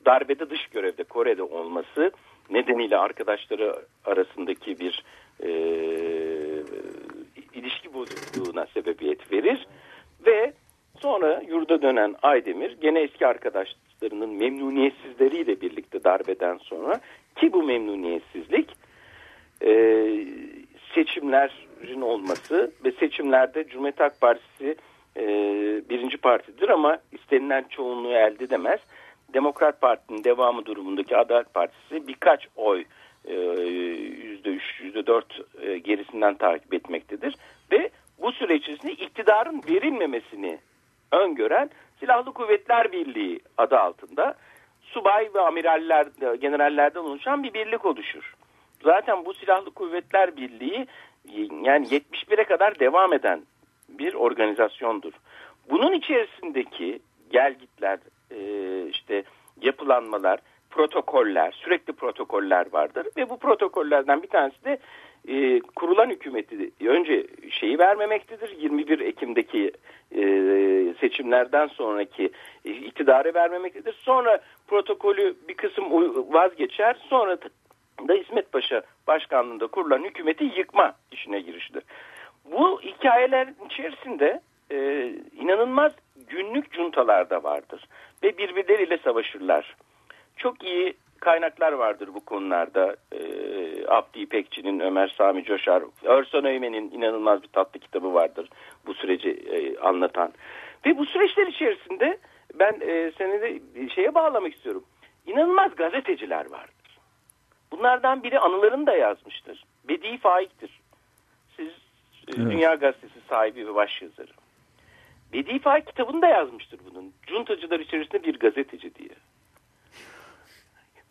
darbede dış görevde Kore'de olması nedeniyle arkadaşları arasındaki bir e, ilişki bozukluğuna sebebiyet verir ve sonra yurda dönen Aydemir gene eski arkadaşlarının memnuniyetsizleriyle birlikte darbeden sonra ki bu memnuniyetsizlik e, seçimlerin olması ve seçimlerde Cumhuriyet Halk Partisi e, birinci partidir ama istenilen çoğunluğu elde edemez. Demokrat Parti'nin devamı durumundaki Adalet Partisi birkaç oy yüzde üç, yüzde dört e, gerisinden takip etmektedir. Ve bu süreç içerisinde iktidarın verilmemesini öngören Silahlı Kuvvetler Birliği adı altında subay ve amiraller, generallerden oluşan bir birlik oluşur. Zaten bu Silahlı Kuvvetler Birliği yani 71'e kadar devam eden bir organizasyondur. Bunun içerisindeki gelgitler, e, işte yapılanmalar, protokoller, sürekli protokoller vardır ve bu protokollerden bir tanesi de e, kurulan hükümeti önce şeyi vermemektedir. 21 Ekim'deki e, seçimlerden sonraki e, iktidarı vermemektedir. Sonra protokolü bir kısım vazgeçer. Sonra da İsmet Paşa başkanlığında kurulan hükümeti yıkma işine giriştir. Bu hikayeler içerisinde e, inanılmaz günlük cuntalar da vardır ve birbirleriyle savaşırlar. Çok iyi kaynaklar vardır bu konularda. E, Abdi İpekçi'nin, Ömer Sami Coşar, Örsan Öymen'in inanılmaz bir tatlı kitabı vardır bu süreci e, anlatan. Ve bu süreçler içerisinde ben e, seni de şeye bağlamak istiyorum. İnanılmaz gazeteciler vardır. Bunlardan biri anılarını da yazmıştır. Bedi Faik'tir. Siz e, evet. Dünya Gazetesi sahibi ve başyazarı. Bedi Faik kitabını da yazmıştır bunun. Cuntacılar içerisinde bir gazeteci diye.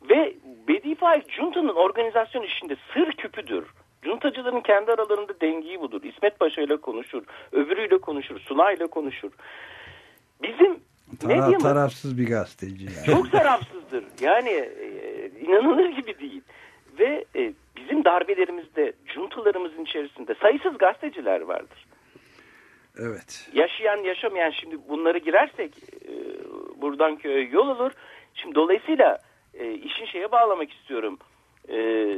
Ve Bedi Faik Cunta'nın organizasyon işinde sır küpüdür. Cuntacıların kendi aralarında dengeyi budur. İsmet Paşa ile konuşur, öbürüyle konuşur, Suna ile konuşur. Bizim Tara, ne tarafsız bir gazeteci. Yani. Çok tarafsızdır. Yani e, inanılır gibi değil. Ve e, bizim darbelerimizde, cuntalarımızın içerisinde sayısız gazeteciler vardır. Evet. Yaşayan yaşamayan şimdi bunları girersek e, buradan köye yol olur. Şimdi dolayısıyla e, işin şeye bağlamak istiyorum. E,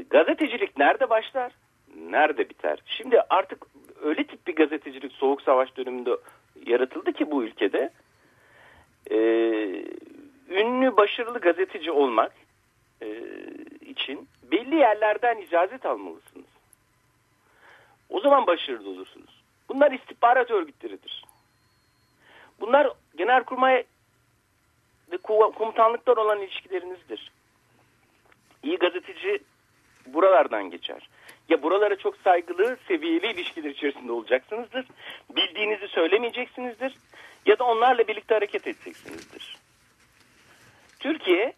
gazetecilik nerede başlar? Nerede biter? Şimdi artık öyle tip bir gazetecilik soğuk savaş döneminde yaratıldı ki bu ülkede. E, ünlü başarılı gazeteci olmak e, için belli yerlerden icazet almalısınız. O zaman başarılı olursunuz. Bunlar istihbarat örgütleridir. Bunlar genelkurmay ve komutanlıklar olan ilişkilerinizdir. İyi gazeteci buralardan geçer. Ya buralara çok saygılı, seviyeli ilişkiler içerisinde olacaksınızdır. Bildiğinizi söylemeyeceksinizdir. Ya da onlarla birlikte hareket edeceksinizdir. Türkiye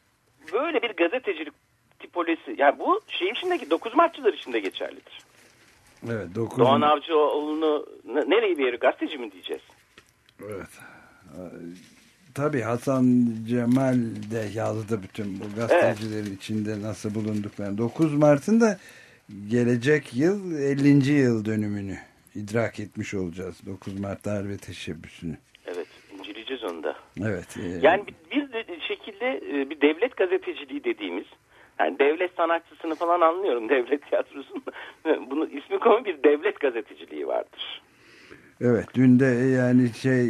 böyle bir gazetecilik tipolojisi, yani bu şey içindeki 9 Martçılar içinde geçerlidir. Evet, 9 Doğan Avcıoğlu'nu nereye bir yeri gazeteci mi diyeceğiz? Evet. Tabii Hasan Cemal de yazdı bütün bu gazetecilerin evet. içinde nasıl bulunduklarını. 9 Mart'ın da gelecek yıl 50. yıl dönümünü idrak etmiş olacağız. 9 Mart darbe teşebbüsünü. Evet, inceleyeceğiz onu da. Evet. E, yani bir, bir şekilde bir devlet gazeteciliği dediğimiz yani devlet sanatçısını falan anlıyorum devlet tiyatrosunu. Bunu ismi konu bir devlet gazeteciliği vardır. Evet dün de yani şey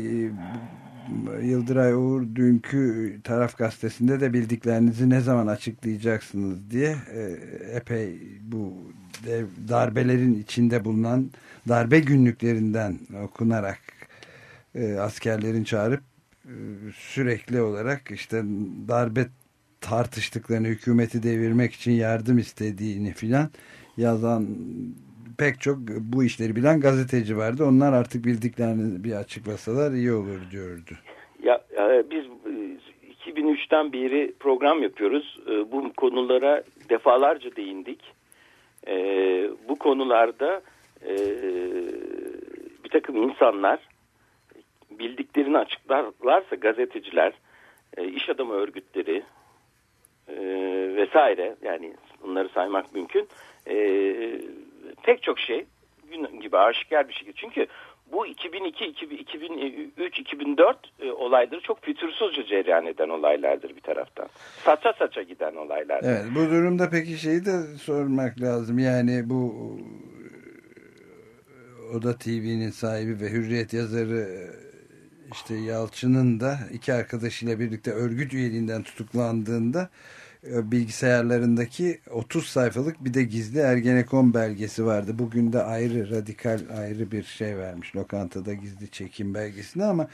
Yıldıray Uğur dünkü taraf gazetesinde de bildiklerinizi ne zaman açıklayacaksınız diye epey bu darbelerin içinde bulunan darbe günlüklerinden okunarak askerlerin çağırıp sürekli olarak işte darbe tartıştıklarını, hükümeti devirmek için yardım istediğini filan yazan pek çok bu işleri bilen gazeteci vardı. Onlar artık bildiklerini bir açıklasalar iyi olur diyordu. Ya, ya biz 2003'ten beri program yapıyoruz. Bu konulara defalarca değindik. Bu konularda bir takım insanlar bildiklerini açıklarlarsa gazeteciler, iş adamı örgütleri, e, vesaire yani bunları saymak mümkün e, pek çok şey gün gibi aşikar bir şekilde çünkü bu 2002, 2003, 2004 e, olayları çok fütursuzca cereyan eden olaylardır bir taraftan. Saça saça giden olaylardır. Evet, bu durumda peki şeyi de sormak lazım. Yani bu Oda TV'nin sahibi ve Hürriyet yazarı işte Yalçın'ın da iki arkadaşıyla birlikte örgüt üyeliğinden tutuklandığında bilgisayarlarındaki 30 sayfalık bir de gizli Ergenekon belgesi vardı. Bugün de ayrı radikal ayrı bir şey vermiş lokantada gizli çekim belgesini ama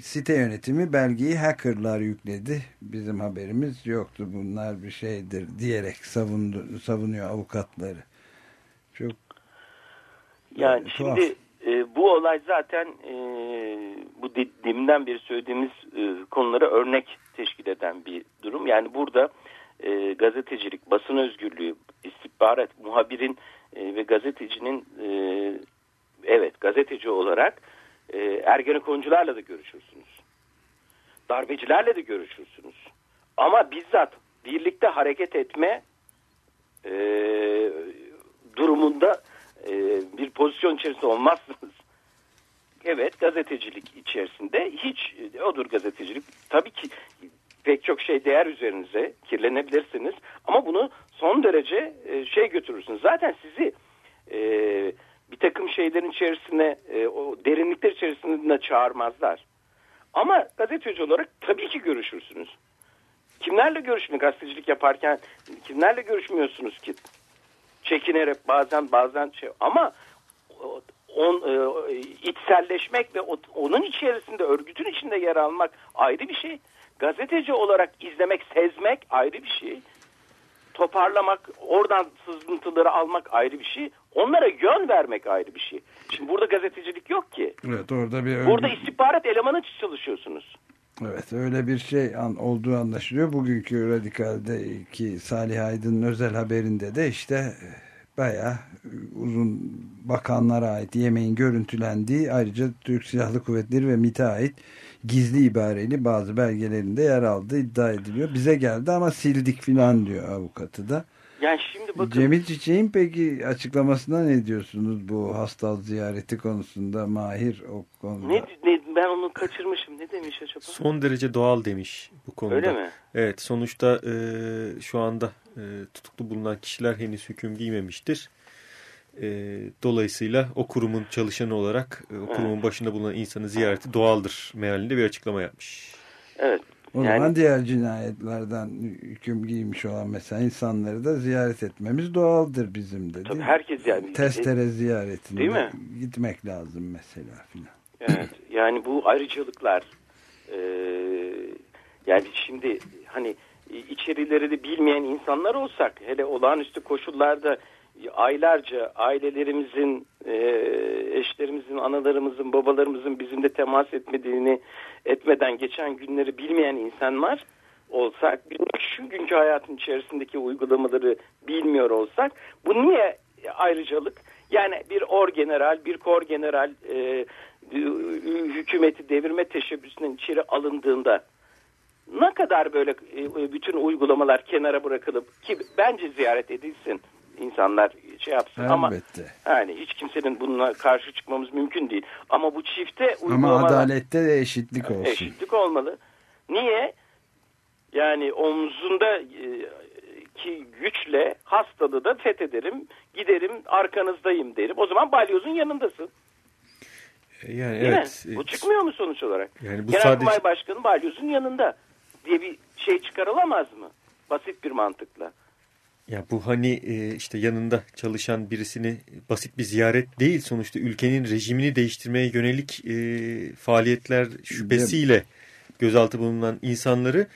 site yönetimi belgeyi hackerlar yükledi. Bizim haberimiz yoktu. Bunlar bir şeydir diyerek savundu, savunuyor avukatları. Çok yani tuhaf. şimdi e, bu olay zaten e, bu de, deminden beri söylediğimiz e, konulara örnek teşkil eden bir durum. Yani burada e, gazetecilik, basın özgürlüğü, istihbarat, muhabirin e, ve gazetecinin e, evet gazeteci olarak e, Ergenekoncularla da görüşürsünüz. Darbecilerle de görüşürsünüz. Ama bizzat birlikte hareket etme e, durumunda e, bir pozisyon içerisinde olmazsınız. Evet gazetecilik içerisinde hiç odur gazetecilik. Tabii ki pek çok şey değer üzerinize kirlenebilirsiniz ama bunu son derece e, şey götürürsünüz. Zaten sizi e, bir takım şeylerin içerisine e, o derinlikler içerisinde çağırmazlar. Ama gazeteci olarak tabii ki görüşürsünüz. Kimlerle görüşmek gazetecilik yaparken kimlerle görüşmüyorsunuz ki? Çekinerek bazen bazen şey ama on, e, içselleşmek ve onun içerisinde örgütün içinde yer almak ayrı bir şey. Gazeteci olarak izlemek, sezmek ayrı bir şey. Toparlamak, oradan sızıntıları almak ayrı bir şey. Onlara yön vermek ayrı bir şey. Şimdi burada gazetecilik yok ki. Evet orada bir... Burada istihbarat elemanı çalışıyorsunuz. Evet öyle bir şey an, olduğu anlaşılıyor. Bugünkü Radikal'de ki Salih Aydın'ın özel haberinde de işte bayağı uzun bakanlara ait yemeğin görüntülendiği ayrıca Türk Silahlı Kuvvetleri ve MİT'e ait gizli ibareli bazı belgelerinde yer aldığı iddia ediliyor. Bize geldi ama sildik filan diyor avukatı da. Yani şimdi bakın. Cemil Çiçek'in peki açıklamasına ne diyorsunuz bu hastal ziyareti konusunda Mahir o konuda? Ne, ne, ben onu kaçırmışım. Ne demiş acaba? Son derece doğal demiş bu konuda. Öyle mi? Evet sonuçta e, şu anda e, tutuklu bulunan kişiler henüz hüküm giymemiştir. E, dolayısıyla o kurumun çalışanı olarak e, o kurumun başında bulunan insanı ziyareti doğaldır mealinde bir açıklama yapmış. Evet. O Yani- zaman diğer cinayetlerden hüküm giymiş olan mesela insanları da ziyaret etmemiz doğaldır bizim de. Tabii herkes yani. Testere ziyaretinde Değil mi? gitmek lazım mesela filan. Evet. Yani bu ayrıcalıklar e, yani şimdi hani içerileri de bilmeyen insanlar olsak hele olağanüstü koşullarda aylarca ailelerimizin, e, eşlerimizin, analarımızın, babalarımızın bizimle temas etmediğini etmeden geçen günleri bilmeyen insanlar olsak, şu günkü hayatın içerisindeki uygulamaları bilmiyor olsak, bu niye ayrıcalık? Yani bir orgeneral, bir korgeneral e, hükümeti devirme teşebbüsünden içeri alındığında ne kadar böyle e, bütün uygulamalar kenara bırakılıp ki bence ziyaret edilsin insanlar şey yapsın ama Elbette. yani hiç kimsenin bununla karşı çıkmamız mümkün değil. Ama bu çifte Ama adalette de eşitlik olsun. eşitlik olmalı. Niye? Yani omzunda e, ki güçle hastalığı da fethederim, giderim arkanızdayım derim. O zaman balyozun yanındasın. E, Yani Değil evet. mi? Bu çıkmıyor mu sonuç olarak? Yani bu Genelkurmay sadece Başkanı balyozun yanında diye bir şey çıkarılamaz mı? Basit bir mantıkla. Ya bu hani e, işte yanında çalışan birisini basit bir ziyaret değil sonuçta ülkenin rejimini değiştirmeye yönelik e, faaliyetler şüphesiyle gözaltı bulunan insanları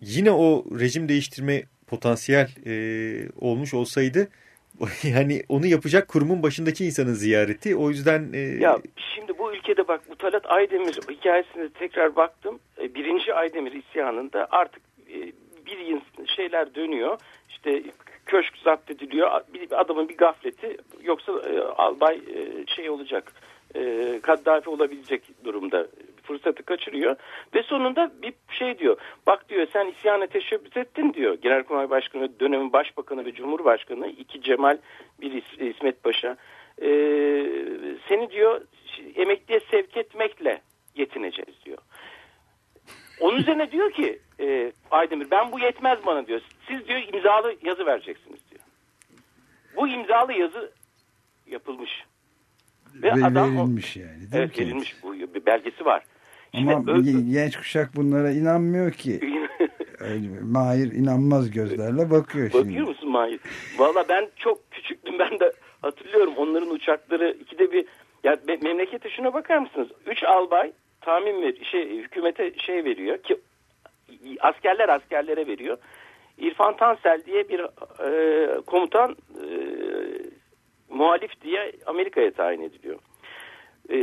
yine o rejim değiştirme potansiyel e, olmuş olsaydı yani onu yapacak kurumun başındaki insanın ziyareti o yüzden Ya şimdi bu ülkede bak bu Talat Aydemir hikayesine tekrar baktım. Birinci Aydemir isyanında artık bir şeyler dönüyor. İşte köşk zapt ediliyor. Bir adamın bir gafleti yoksa e, albay e, şey olacak. E, Kaddafi olabilecek durumda fırsatı kaçırıyor ve sonunda bir şey diyor. Bak diyor sen isyana teşebbüs ettin diyor. Genelkurmay Başkanı, dönemin Başbakanı ve Cumhurbaşkanı iki Cemal, bir İs- İsmet Paşa. E, seni diyor emekliye sevk etmekle yetineceğiz diyor. Onun üzerine diyor ki e, Aydemir ben bu yetmez bana diyor. Siz diyor imzalı yazı vereceksiniz diyor. Bu imzalı yazı yapılmış. Ve Ve adam o- verilmiş yani değil evet mi? verilmiş bu bir belgesi var. Ama ö- ge- genç kuşak bunlara inanmıyor ki. Mahir inanmaz gözlerle bakıyor şimdi. Bakıyor musun Mahir? Valla ben çok küçüktüm ben de hatırlıyorum onların uçakları ikide bir ya me- memlekete şuna bakar mısınız? Üç albay tahmin ver şey hükümete şey veriyor ki askerler askerlere veriyor. İrfan Tansel diye bir e, komutan e, muhalif diye Amerika'ya tayin ediliyor. E,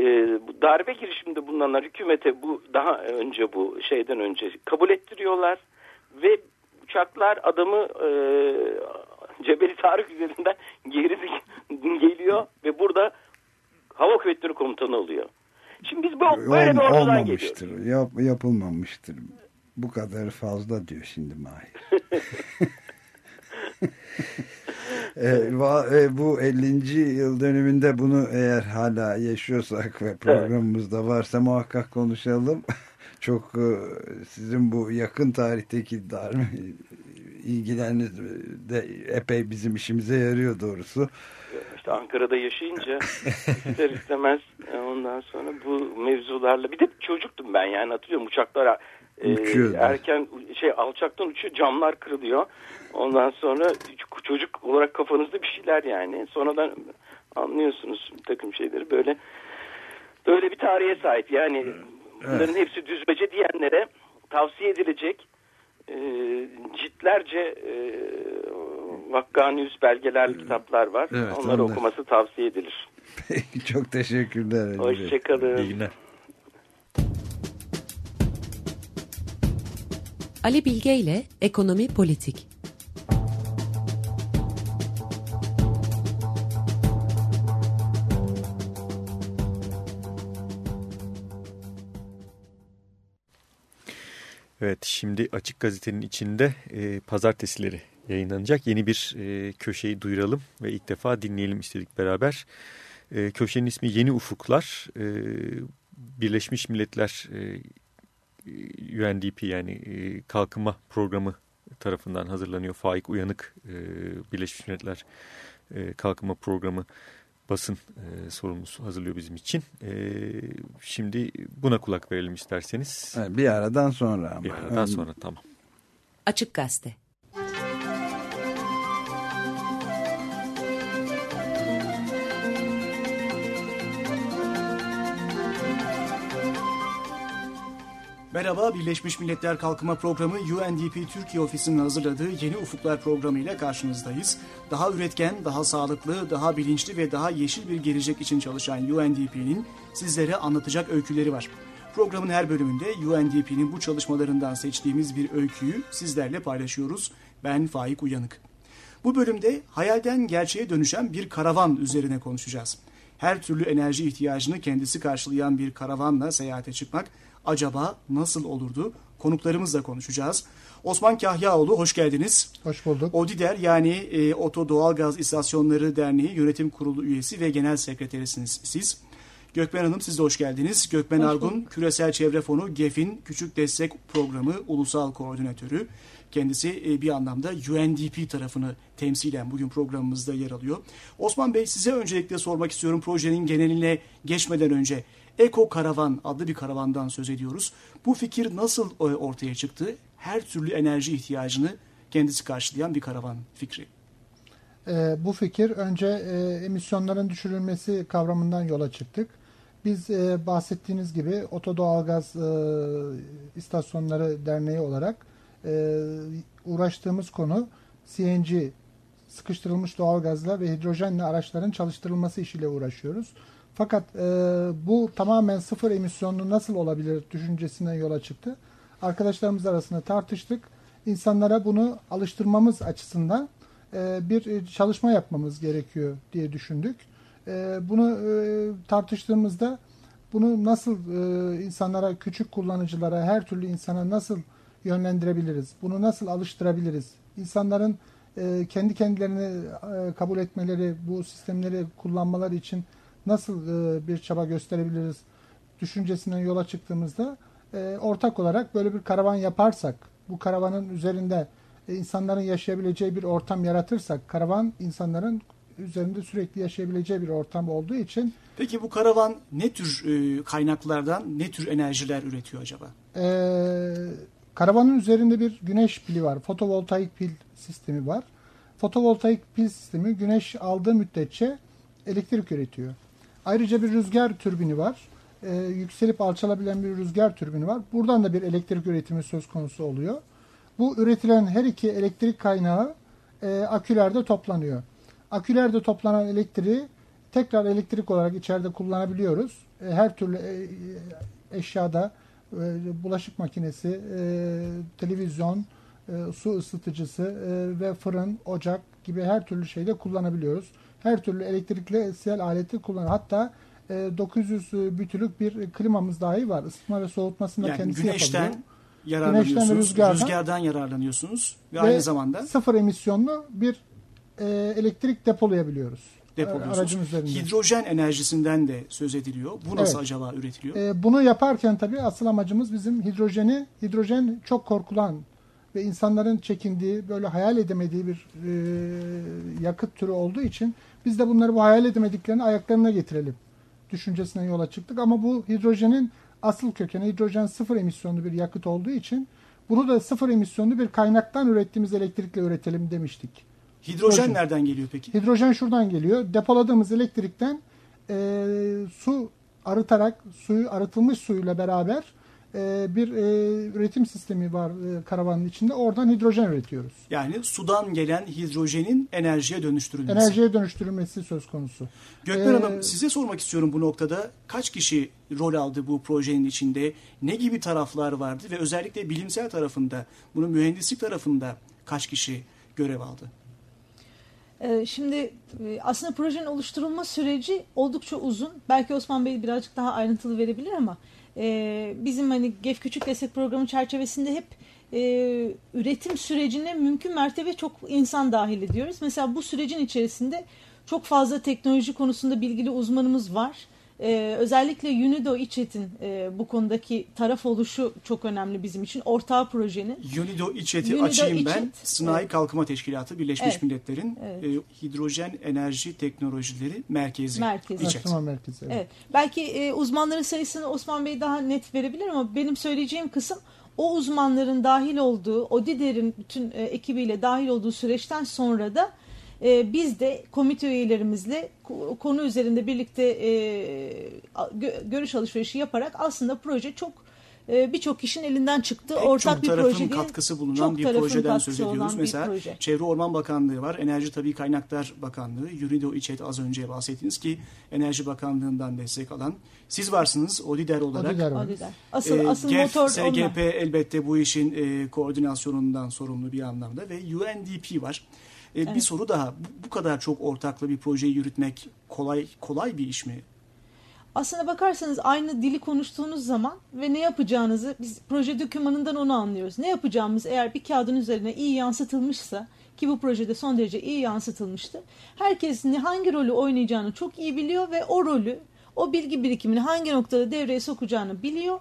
darbe girişiminde bulunanlar hükümete bu daha önce bu şeyden önce kabul ettiriyorlar ve uçaklar adamı e, Cebeli Tarık üzerinden geri geliyor ve burada hava kuvvetleri komutanı oluyor. Şimdi biz bu böyle bir Ol- ortadan geliyoruz. olmamıştır. Yap, yapılmamıştır. Bu kadar fazla diyor şimdi Mahir. E, va- e, bu 50. yıl dönümünde bunu eğer hala yaşıyorsak ve programımızda varsa muhakkak konuşalım. Çok e, sizin bu yakın tarihteki darbe ilgileriniz de epey bizim işimize yarıyor doğrusu. İşte Ankara'da yaşayınca ister istemez e, ondan sonra bu mevzularla bir de çocuktum ben yani hatırlıyorum uçaklara e, Uçuyordu. erken şey alçaktan uçuyor camlar kırılıyor. Ondan sonra çocuk olarak kafanızda bir şeyler yani. Sonradan anlıyorsunuz bir takım şeyleri böyle böyle bir tarihe sahip. Yani bunların hepsi düzmece diyenlere tavsiye edilecek e, ciltlerce e, Vakkanius belgeler kitaplar var. Evet, Onları onlar. okuması tavsiye edilir. Peki, Çok teşekkürler. Hoşçakalın. iyi günler. Ali Bilge ile Ekonomi Politik. Evet şimdi Açık Gazete'nin içinde e, pazartesileri yayınlanacak. Yeni bir e, köşeyi duyuralım ve ilk defa dinleyelim istedik beraber. E, köşenin ismi Yeni Ufuklar. E, Birleşmiş Milletler e, UNDP yani e, kalkınma programı tarafından hazırlanıyor. Faik Uyanık e, Birleşmiş Milletler e, kalkınma programı basın e, sorumlusu hazırlıyor bizim için. E, şimdi buna kulak verelim isterseniz. Bir aradan sonra ama. Bir aradan sonra tamam. Açık Gazete Merhaba, Birleşmiş Milletler Kalkınma Programı UNDP Türkiye Ofisi'nin hazırladığı Yeni Ufuklar programı ile karşınızdayız. Daha üretken, daha sağlıklı, daha bilinçli ve daha yeşil bir gelecek için çalışan UNDP'nin sizlere anlatacak öyküleri var. Programın her bölümünde UNDP'nin bu çalışmalarından seçtiğimiz bir öyküyü sizlerle paylaşıyoruz. Ben Faik Uyanık. Bu bölümde hayalden gerçeğe dönüşen bir karavan üzerine konuşacağız. Her türlü enerji ihtiyacını kendisi karşılayan bir karavanla seyahate çıkmak acaba nasıl olurdu? Konuklarımızla konuşacağız. Osman Kahyaoğlu hoş geldiniz. Hoş bulduk. Odider yani e, Oto Doğalgaz İstasyonları Derneği Yönetim Kurulu üyesi ve genel sekreterisiniz siz. Gökmen Hanım siz de hoş geldiniz. Gökmen hoş Argun bulduk. Küresel Çevre Fonu GEF'in Küçük Destek Programı Ulusal Koordinatörü. Kendisi e, bir anlamda UNDP tarafını temsilen bugün programımızda yer alıyor. Osman Bey size öncelikle sormak istiyorum projenin geneline geçmeden önce. Eko Karavan adlı bir karavandan söz ediyoruz. Bu fikir nasıl e, ortaya çıktı? Her türlü enerji ihtiyacını kendisi karşılayan bir karavan fikri. E, bu fikir önce e, emisyonların düşürülmesi kavramından yola çıktık. Biz e, bahsettiğiniz gibi Oto Doğalgaz e, İstasyonları Derneği olarak e, uğraştığımız konu CNG sıkıştırılmış doğalgazla ve hidrojenle araçların çalıştırılması işiyle uğraşıyoruz. Fakat e, bu tamamen sıfır emisyonlu nasıl olabilir düşüncesinden yola çıktı. Arkadaşlarımız arasında tartıştık. İnsanlara bunu alıştırmamız açısından e, bir çalışma yapmamız gerekiyor diye düşündük. E, bunu e, tartıştığımızda bunu nasıl e, insanlara, küçük kullanıcılara, her türlü insana nasıl yönlendirebiliriz? Bunu nasıl alıştırabiliriz? İnsanların e, kendi kendilerini e, kabul etmeleri, bu sistemleri kullanmaları için nasıl e, bir çaba gösterebiliriz düşüncesinden yola çıktığımızda e, ortak olarak böyle bir karavan yaparsak, bu karavanın üzerinde e, insanların yaşayabileceği bir ortam yaratırsak, karavan insanların üzerinde sürekli yaşayabileceği bir ortam olduğu için. Peki bu karavan ne tür e, kaynaklardan, ne tür enerjiler üretiyor acaba? E, karavanın üzerinde bir güneş pili var, fotovoltaik pil sistemi var. Fotovoltaik pil sistemi güneş aldığı müddetçe elektrik üretiyor. Ayrıca bir rüzgar türbini var. Ee, yükselip alçalabilen bir rüzgar türbini var. Buradan da bir elektrik üretimi söz konusu oluyor. Bu üretilen her iki elektrik kaynağı e, akülerde toplanıyor. Akülerde toplanan elektriği tekrar elektrik olarak içeride kullanabiliyoruz. E, her türlü e, eşyada e, bulaşık makinesi, e, televizyon, e, su ısıtıcısı e, ve fırın, ocak gibi her türlü şeyde kullanabiliyoruz her türlü elektrikli aleti kullanır. Hatta e, 900 bütülük bir klimamız dahi var. Isıtma ve soğutmasını yani kendisi güneşten yapabiliyor. yararlanıyorsunuz. Güneşten rüzgardan, rüzgardan yararlanıyorsunuz ve, ve aynı zamanda sıfır emisyonlu bir e, elektrik depolayabiliyoruz. Depoluyorsunuz. Hidrojen enerjisinden de söz ediliyor. Bu nasıl evet. acaba üretiliyor? E, bunu yaparken tabii asıl amacımız bizim hidrojeni, hidrojen çok korkulan ve insanların çekindiği, böyle hayal edemediği bir e, yakıt türü olduğu için biz de bunları bu hayal edemediklerini ayaklarına getirelim düşüncesinden yola çıktık. Ama bu hidrojenin asıl kökeni hidrojen sıfır emisyonlu bir yakıt olduğu için bunu da sıfır emisyonlu bir kaynaktan ürettiğimiz elektrikle üretelim demiştik. Hidrojen, hidrojen. nereden geliyor peki? Hidrojen şuradan geliyor. Depoladığımız elektrikten e, su arıtarak suyu arıtılmış suyla beraber e, bir e, üretim sistemi var e, karavanın içinde. Oradan hidrojen üretiyoruz. Yani sudan gelen hidrojenin enerjiye dönüştürülmesi. Enerjiye dönüştürülmesi söz konusu. Gökmen ee, Hanım size sormak istiyorum bu noktada. Kaç kişi rol aldı bu projenin içinde? Ne gibi taraflar vardı? Ve özellikle bilimsel tarafında, bunun mühendislik tarafında kaç kişi görev aldı? Şimdi aslında projenin oluşturulma süreci oldukça uzun. Belki Osman Bey birazcık daha ayrıntılı verebilir ama e, bizim hani GEF Küçük Destek Programı çerçevesinde hep e, üretim sürecine mümkün mertebe çok insan dahil ediyoruz. Mesela bu sürecin içerisinde çok fazla teknoloji konusunda bilgili uzmanımız var. Ee, özellikle UNIDO İÇET'in e, bu konudaki taraf oluşu çok önemli bizim için. Ortağı projenin. UNIDO İÇET'i UNIDO açayım ben. İÇET, Sınai evet. Kalkınma Teşkilatı Birleşmiş Evet, Milletler'in evet. e, Hidrojen Enerji Teknolojileri Merkezi. Merkezi. İÇET. Merkezi. evet. Evet. Belki e, uzmanların sayısını Osman Bey daha net verebilir ama benim söyleyeceğim kısım o uzmanların dahil olduğu, ODİDER'in bütün e, ekibiyle dahil olduğu süreçten sonra da e, biz de komite üyelerimizle ko- konu üzerinde birlikte e, görüş alışverişi yaparak aslında proje çok e, birçok kişinin elinden çıktı. Pek Ortak çok bir tarafın proje katkısı bulunan çok bir projeden söz ediyoruz. Mesela proje. Çevre Orman Bakanlığı var, Enerji Tabii Kaynaklar Bakanlığı, UNIDO İÇET az önce bahsettiniz ki Enerji Bakanlığı'ndan destek alan. Siz varsınız ODİDER olarak. ODİDER. ODİDER. Asıl, Ee, asıl GEF, motor SGP onlar. elbette bu işin e, koordinasyonundan sorumlu bir anlamda ve UNDP var. E, Bir soru daha. Bu, kadar çok ortaklı bir projeyi yürütmek kolay kolay bir iş mi? Aslına bakarsanız aynı dili konuştuğunuz zaman ve ne yapacağınızı biz proje dokümanından onu anlıyoruz. Ne yapacağımız eğer bir kağıdın üzerine iyi yansıtılmışsa ki bu projede son derece iyi yansıtılmıştı. Herkes hangi rolü oynayacağını çok iyi biliyor ve o rolü, o bilgi birikimini hangi noktada devreye sokacağını biliyor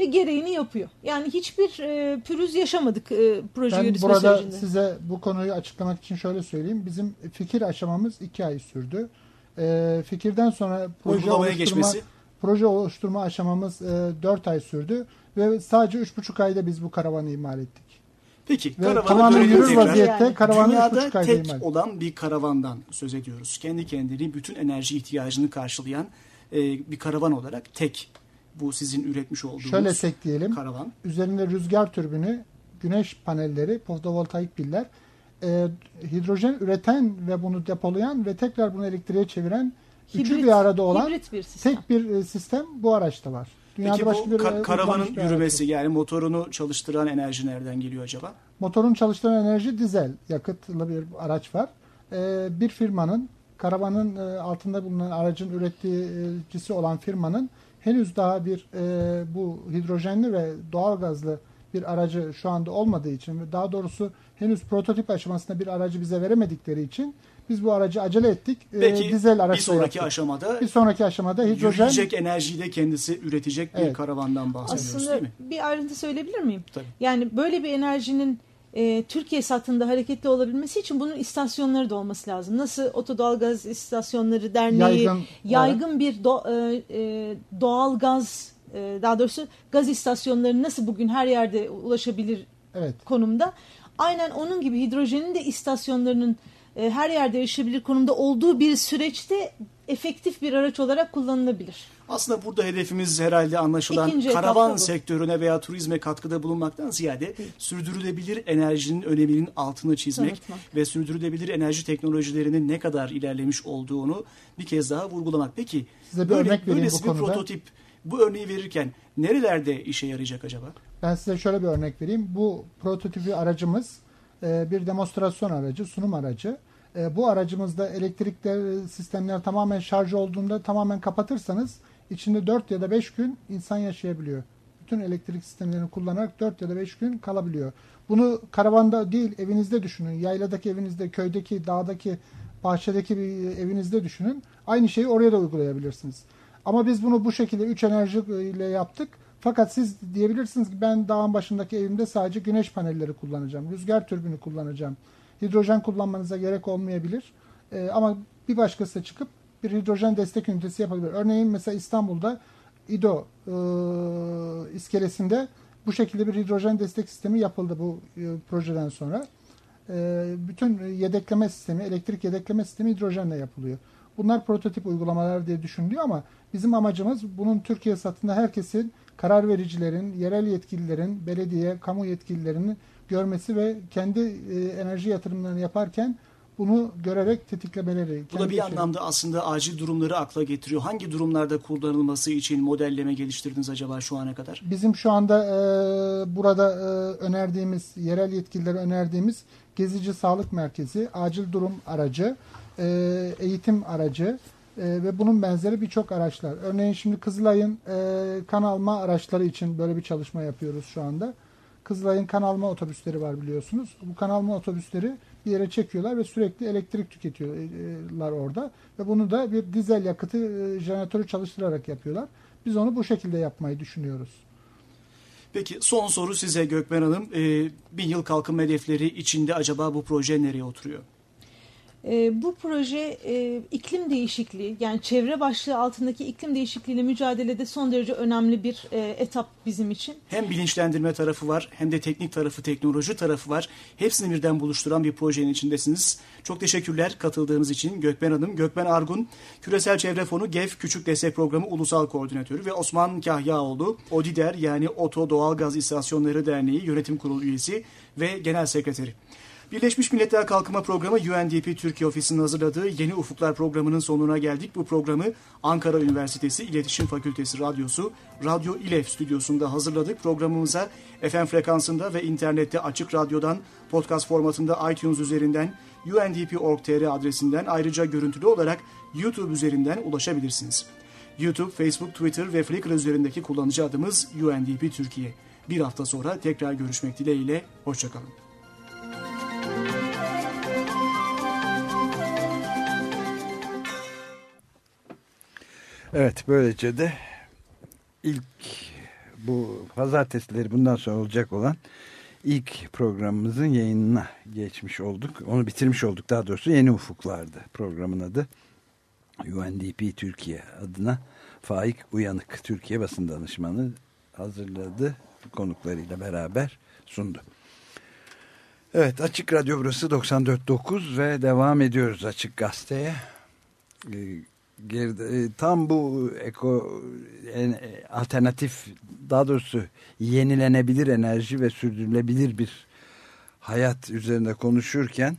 ve gereğini yapıyor. Yani hiçbir e, pürüz yaşamadık e, proje Ben yürütme burada sürecinde. size bu konuyu açıklamak için şöyle söyleyeyim. Bizim fikir aşamamız iki ay sürdü. Ee, fikirden sonra proje Uygulamaya oluşturma, geçmesi? proje oluşturma aşamamız e, 4 ay sürdü. Ve sadece 3,5 ayda biz bu karavanı imal ettik. Peki Ve tamamen dönelim yürür vaziyette Yani. karavanı 3,5 Dünyada ayda tek imal olan bir karavandan söz ediyoruz. Kendi kendini bütün enerji ihtiyacını karşılayan e, bir karavan olarak tek bu sizin üretmiş olduğunuz Şöyle tek diyelim. karavan. Üzerinde rüzgar türbünü, güneş panelleri, fotovoltaik piller, e, hidrojen üreten ve bunu depolayan ve tekrar bunu elektriğe çeviren üçü Hibrit- bir arada olan bir sistem. tek bir e, sistem bu araçta var. Dünyada Peki başka bu bir ka- e, karavanın bir yürümesi yani motorunu çalıştıran enerji nereden geliyor acaba? Motorun çalıştıran enerji dizel yakıtlı bir araç var. E, bir firmanın karavanın e, altında bulunan aracın üreticisi olan firmanın henüz daha bir e, bu hidrojenli ve doğal gazlı bir aracı şu anda olmadığı için ve daha doğrusu henüz prototip aşamasında bir aracı bize veremedikleri için biz bu aracı acele ettik. E, Peki dizel bir araçla sonraki yaptık. aşamada bir sonraki aşamada hidrojen yürüyecek enerjiyi de kendisi üretecek bir Evet. karavandan bahsediyoruz Aslında değil mi? bir ayrıntı söyleyebilir miyim? Tabii. Yani böyle bir enerjinin e, Türkiye satında hareketli olabilmesi için bunun istasyonları da olması lazım. Nasıl Otodalgaz İstasyonları Derneği Yaygın yaygın, bir do, e, e, doğal gaz e, daha doğrusu gaz istasyonları nasıl bugün her yerde ulaşabilir evet konumda. Aynen onun gibi hidrojenin de istasyonlarının e, her yerde erişebilir konumda olduğu bir süreçte efektif bir araç olarak kullanılabilir. Aslında burada hedefimiz herhalde anlaşılan İkinci karavan bu. sektörüne veya turizme katkıda bulunmaktan ziyade sürdürülebilir enerjinin öneminin altını çizmek Tanıtmak. ve sürdürülebilir enerji teknolojilerinin ne kadar ilerlemiş olduğunu bir kez daha vurgulamak. Peki Size bir böyle, örnek vereyim böylesi bu bir konuda. prototip bu örneği verirken nerelerde işe yarayacak acaba? Ben size şöyle bir örnek vereyim. Bu prototipi aracımız e, bir demonstrasyon aracı, sunum aracı. E, Bu aracımızda elektrikler sistemler tamamen şarj olduğunda tamamen kapatırsanız içinde 4 ya da 5 gün insan yaşayabiliyor. Bütün elektrik sistemlerini kullanarak 4 ya da 5 gün kalabiliyor. Bunu karavanda değil evinizde düşünün. Yayladaki evinizde, köydeki, dağdaki, bahçedeki bir evinizde düşünün. Aynı şeyi oraya da uygulayabilirsiniz. Ama biz bunu bu şekilde 3 enerji ile yaptık. Fakat siz diyebilirsiniz ki ben dağın başındaki evimde sadece güneş panelleri kullanacağım. Rüzgar türbünü kullanacağım. Hidrojen kullanmanıza gerek olmayabilir. Ee, ama bir başkası çıkıp bir hidrojen destek ünitesi yapabilir. Örneğin mesela İstanbul'da İDO e, iskelesinde bu şekilde bir hidrojen destek sistemi yapıldı bu e, projeden sonra. E, bütün yedekleme sistemi, elektrik yedekleme sistemi hidrojenle yapılıyor. Bunlar prototip uygulamalar diye düşünülüyor ama bizim amacımız bunun Türkiye satında herkesin, karar vericilerin, yerel yetkililerin, belediye, kamu yetkililerinin görmesi ve kendi e, enerji yatırımlarını yaparken bunu görerek tetiklemeleri. Bu da bir şey- anlamda aslında acil durumları akla getiriyor. Hangi durumlarda kullanılması için modelleme geliştirdiniz acaba şu ana kadar? Bizim şu anda e, burada e, önerdiğimiz, yerel yetkililere önerdiğimiz gezici sağlık merkezi, acil durum aracı, e, eğitim aracı e, ve bunun benzeri birçok araçlar. Örneğin şimdi Kızılay'ın e, kan alma araçları için böyle bir çalışma yapıyoruz şu anda. Kızılay'ın kanalma otobüsleri var biliyorsunuz. Bu kanalma otobüsleri bir yere çekiyorlar ve sürekli elektrik tüketiyorlar orada. Ve bunu da bir dizel yakıtı e, jeneratörü çalıştırarak yapıyorlar. Biz onu bu şekilde yapmayı düşünüyoruz. Peki son soru size Gökmen Hanım. E, bin yıl kalkınma hedefleri içinde acaba bu proje nereye oturuyor? E, bu proje e, iklim değişikliği yani çevre başlığı altındaki iklim değişikliğiyle mücadelede son derece önemli bir e, etap bizim için. Hem bilinçlendirme tarafı var hem de teknik tarafı, teknoloji tarafı var. Hepsini birden buluşturan bir projenin içindesiniz. Çok teşekkürler katıldığınız için Gökmen Hanım. Gökmen Argun, Küresel Çevre Fonu GEF Küçük Destek Programı Ulusal Koordinatörü ve Osman Kahyaoğlu, ODİDER yani Oto Doğalgaz İstasyonları Derneği Yönetim Kurulu üyesi ve Genel Sekreteri. Birleşmiş Milletler Kalkınma Programı UNDP Türkiye Ofisi'nin hazırladığı Yeni Ufuklar programının sonuna geldik. Bu programı Ankara Üniversitesi İletişim Fakültesi Radyosu Radyo İLEF stüdyosunda hazırladık. Programımıza FM frekansında ve internette açık radyodan, podcast formatında iTunes üzerinden, undp.org.tr adresinden ayrıca görüntülü olarak YouTube üzerinden ulaşabilirsiniz. YouTube, Facebook, Twitter ve Flickr üzerindeki kullanıcı adımız UNDP Türkiye. Bir hafta sonra tekrar görüşmek dileğiyle, hoşçakalın. Evet böylece de ilk bu pazartesileri bundan sonra olacak olan ilk programımızın yayınına geçmiş olduk. Onu bitirmiş olduk daha doğrusu Yeni Ufuklardı programın adı. UNDP Türkiye adına Faik Uyanık Türkiye basın danışmanı hazırladı. Konuklarıyla beraber sundu. Evet Açık Radyo burası 94.9 ve devam ediyoruz Açık Gazete'ye. Geride, tam bu eko en, alternatif daha doğrusu yenilenebilir enerji ve sürdürülebilir bir hayat üzerinde konuşurken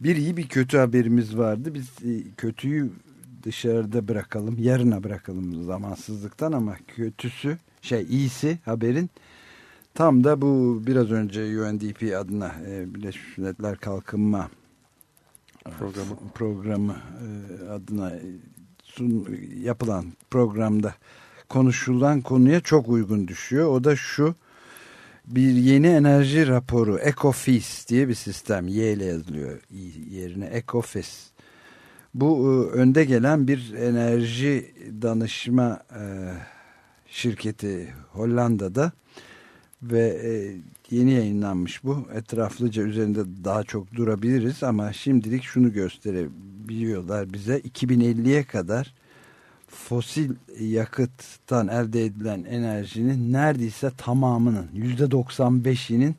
bir iyi bir kötü haberimiz vardı. Biz kötüyü dışarıda bırakalım, yarına bırakalım zamansızlıktan ama kötüsü şey iyisi haberin tam da bu biraz önce UNDP adına Birleşmiş Milletler Kalkınma programı programı adına yapılan programda konuşulan konuya çok uygun düşüyor. O da şu bir yeni enerji raporu ECOFIS diye bir sistem Y ile yazılıyor yerine ECOFIS. Bu önde gelen bir enerji danışma şirketi Hollanda'da ve yeni yayınlanmış bu. Etraflıca üzerinde daha çok durabiliriz ama şimdilik şunu gösterebiliyorlar bize. 2050'ye kadar fosil yakıttan elde edilen enerjinin neredeyse tamamının %95'inin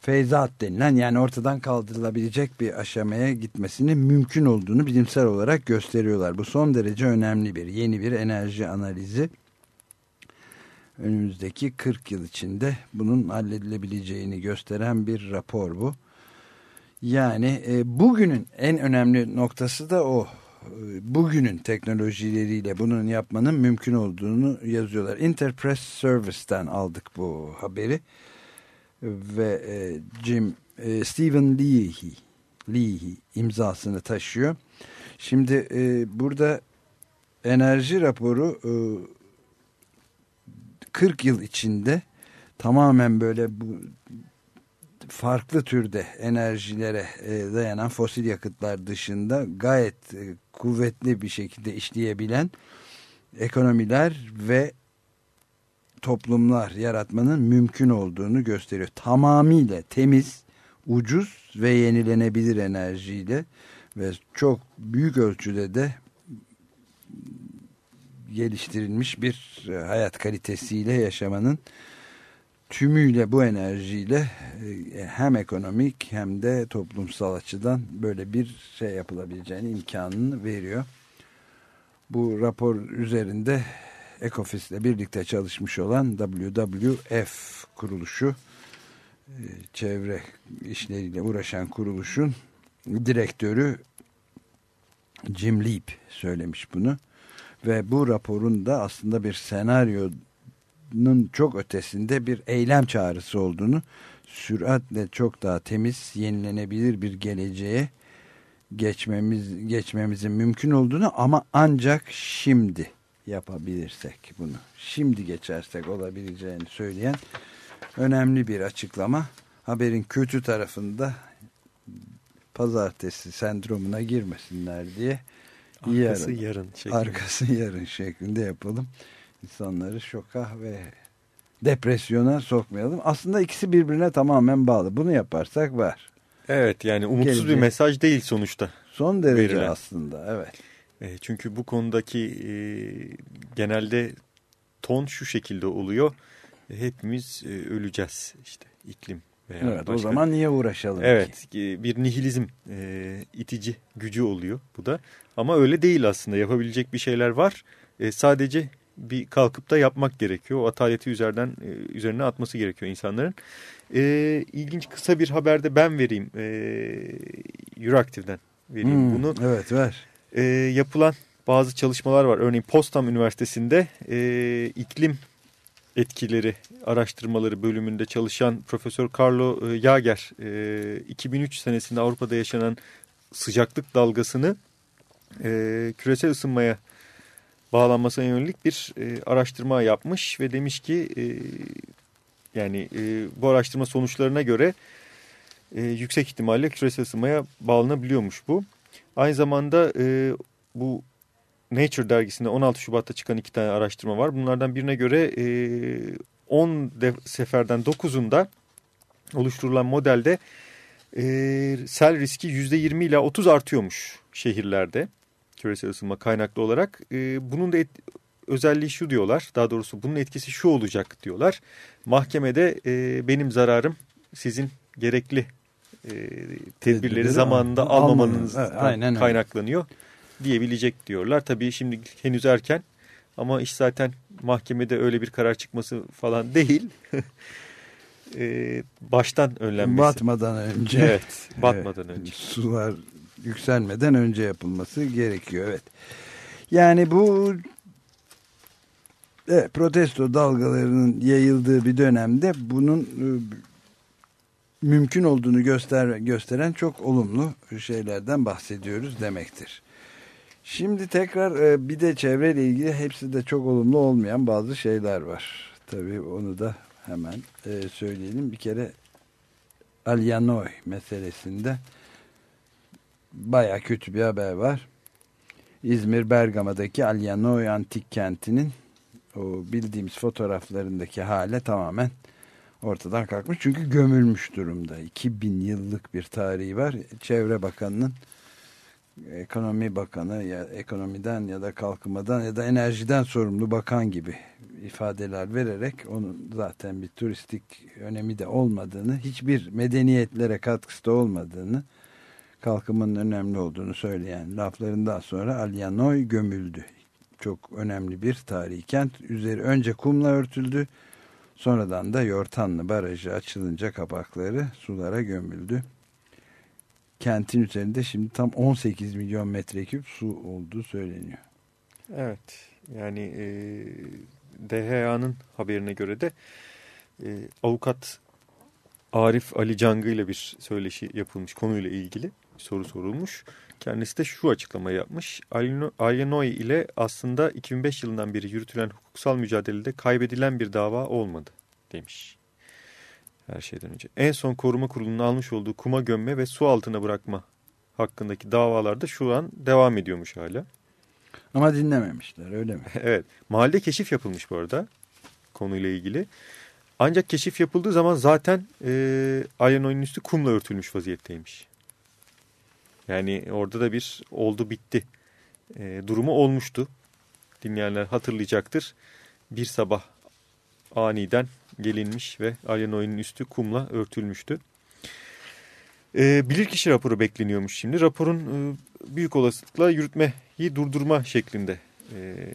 feyzat denilen yani ortadan kaldırılabilecek bir aşamaya gitmesinin mümkün olduğunu bilimsel olarak gösteriyorlar. Bu son derece önemli bir yeni bir enerji analizi önümüzdeki 40 yıl içinde bunun halledilebileceğini gösteren bir rapor bu. Yani e, bugünün en önemli noktası da o. E, bugünün teknolojileriyle bunun yapmanın mümkün olduğunu yazıyorlar. Interpress Service'ten aldık bu haberi. Ve e, Jim e, Stephen Leahy, Leahy imzasını taşıyor. Şimdi e, burada enerji raporu e, 40 yıl içinde tamamen böyle bu farklı türde enerjilere dayanan fosil yakıtlar dışında gayet kuvvetli bir şekilde işleyebilen ekonomiler ve toplumlar yaratmanın mümkün olduğunu gösteriyor. Tamamıyla temiz, ucuz ve yenilenebilir enerjiyle ve çok büyük ölçüde de geliştirilmiş bir hayat kalitesiyle yaşamanın tümüyle bu enerjiyle hem ekonomik hem de toplumsal açıdan böyle bir şey yapılabileceğini imkanını veriyor. Bu rapor üzerinde Ecofis ile birlikte çalışmış olan WWF kuruluşu çevre işleriyle uğraşan kuruluşun direktörü Jim Leap söylemiş bunu ve bu raporun da aslında bir senaryonun çok ötesinde bir eylem çağrısı olduğunu süratle çok daha temiz yenilenebilir bir geleceğe geçmemiz geçmemizin mümkün olduğunu ama ancak şimdi yapabilirsek bunu şimdi geçersek olabileceğini söyleyen önemli bir açıklama. Haberin kötü tarafında pazartesi sendromuna girmesinler diye. Arkası yarın, yarın şeklinde. Arkası yarın şeklinde yapalım. İnsanları şoka ve depresyona sokmayalım. Aslında ikisi birbirine tamamen bağlı. Bunu yaparsak var. Evet yani umutsuz Gelecek. bir mesaj değil sonuçta. Son derece verilen. aslında evet. E, çünkü bu konudaki e, genelde ton şu şekilde oluyor. E, hepimiz e, öleceğiz işte iklim veya evet, başka. O zaman niye uğraşalım Evet ki? bir nihilizm e, itici gücü oluyor bu da. Ama öyle değil aslında yapabilecek bir şeyler var. E, sadece bir kalkıp da yapmak gerekiyor. O ataleti üzerinden e, üzerine atması gerekiyor insanların. E, ilginç kısa bir haberde ben vereyim. E, Euraktiv'den vereyim hmm, bunu. Evet ver. E, yapılan bazı çalışmalar var. Örneğin Potsdam Üniversitesi'nde e, iklim etkileri araştırmaları bölümünde çalışan Profesör Carlo e, Jager e, 2003 senesinde Avrupa'da yaşanan sıcaklık dalgasını e, küresel ısınmaya bağlanmasına yönelik bir e, araştırma yapmış ve demiş ki e, yani e, bu araştırma sonuçlarına göre e, yüksek ihtimalle küresel ısınmaya bağlanabiliyormuş bu. Aynı zamanda e, bu Nature dergisinde 16 Şubat'ta çıkan iki tane araştırma var. Bunlardan birine göre e, 10 seferden 9'unda oluşturulan modelde e, sel riski %20 ile 30 artıyormuş şehirlerde küresel ısınma kaynaklı olarak. E, bunun da et, özelliği şu diyorlar daha doğrusu bunun etkisi şu olacak diyorlar. Mahkemede e, benim zararım sizin gerekli e, tedbirleri zamanında almamanızdan kaynaklanıyor diyebilecek diyorlar. Tabii şimdi henüz erken ama iş zaten mahkemede öyle bir karar çıkması falan değil. ee, baştan önlenmesi. Batmadan önce. Evet batmadan evet, önce. Sular yükselmeden önce yapılması gerekiyor. Evet. Yani bu evet, protesto dalgalarının yayıldığı bir dönemde bunun e, mümkün olduğunu göster gösteren çok olumlu şeylerden bahsediyoruz demektir. Şimdi tekrar e, bir de çevreyle ilgili hepsi de çok olumlu olmayan bazı şeyler var. Tabii onu da hemen e, söyleyelim. Bir kere Alyanoy meselesinde baya kötü bir haber var. İzmir Bergama'daki Alyanoy antik kentinin o bildiğimiz fotoğraflarındaki hale tamamen ortadan kalkmış. Çünkü gömülmüş durumda. 2000 yıllık bir tarihi var. Çevre Bakanı'nın ekonomi bakanı ya ekonomiden ya da kalkınmadan ya da enerjiden sorumlu bakan gibi ifadeler vererek onun zaten bir turistik önemi de olmadığını, hiçbir medeniyetlere katkısı da olmadığını, kalkınmanın önemli olduğunu söyleyen laflarından sonra Alyanoy gömüldü. Çok önemli bir tarihi kent. Üzeri önce kumla örtüldü. Sonradan da Yortanlı Barajı açılınca kapakları sulara gömüldü kentin üzerinde şimdi tam 18 milyon metreküp su olduğu söyleniyor. Evet yani e, DHA'nın haberine göre de e, avukat Arif Ali Cangı ile bir söyleşi yapılmış konuyla ilgili soru sorulmuş. Kendisi de şu açıklamayı yapmış. Alienoy ile aslında 2005 yılından beri yürütülen hukuksal mücadelede kaybedilen bir dava olmadı demiş her şeyden önce. En son koruma kurulunun almış olduğu kuma gömme ve su altına bırakma hakkındaki davalarda şu an devam ediyormuş hala. Ama dinlememişler öyle mi? evet. Mahallede keşif yapılmış bu arada konuyla ilgili. Ancak keşif yapıldığı zaman zaten e, Ayanoy'un üstü kumla örtülmüş vaziyetteymiş. Yani orada da bir oldu bitti e, durumu olmuştu. Dinleyenler hatırlayacaktır. Bir sabah aniden gelinmiş ve Alyanoy'un üstü kumla örtülmüştü. E, bilirkişi raporu bekleniyormuş şimdi. Raporun e, büyük olasılıkla yürütmeyi durdurma şeklinde e,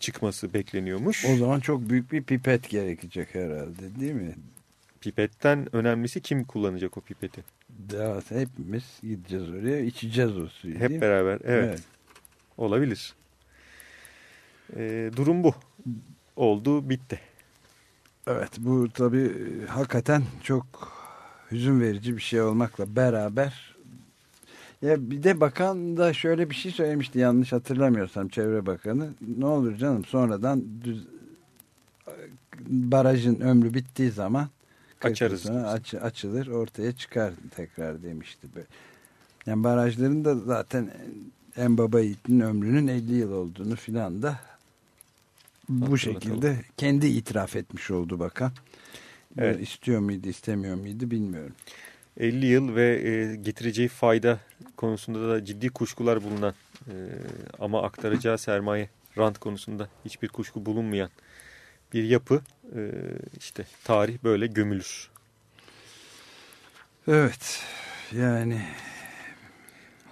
çıkması bekleniyormuş. O zaman çok büyük bir pipet gerekecek herhalde değil mi? Pipetten önemlisi kim kullanacak o pipeti? Daha hepimiz gideceğiz oraya içeceğiz o suyu Hep beraber evet. evet. Olabilir. E, durum bu. Oldu bitti. Evet bu tabii hakikaten çok hüzün verici bir şey olmakla beraber ya bir de bakan da şöyle bir şey söylemişti yanlış hatırlamıyorsam çevre bakanı ne olur canım sonradan düz, barajın ömrü bittiği zaman Açarız. Aç, açılır ortaya çıkar tekrar demişti. Yani barajların da zaten en baba yiğitin ömrünün 50 yıl olduğunu filan da bu şekilde kendi itiraf etmiş oldu bakan. Evet. İstiyor muydu istemiyor muydu bilmiyorum. 50 yıl ve e, getireceği fayda konusunda da ciddi kuşkular bulunan e, ama aktaracağı sermaye rant konusunda hiçbir kuşku bulunmayan bir yapı e, işte tarih böyle gömülür. Evet yani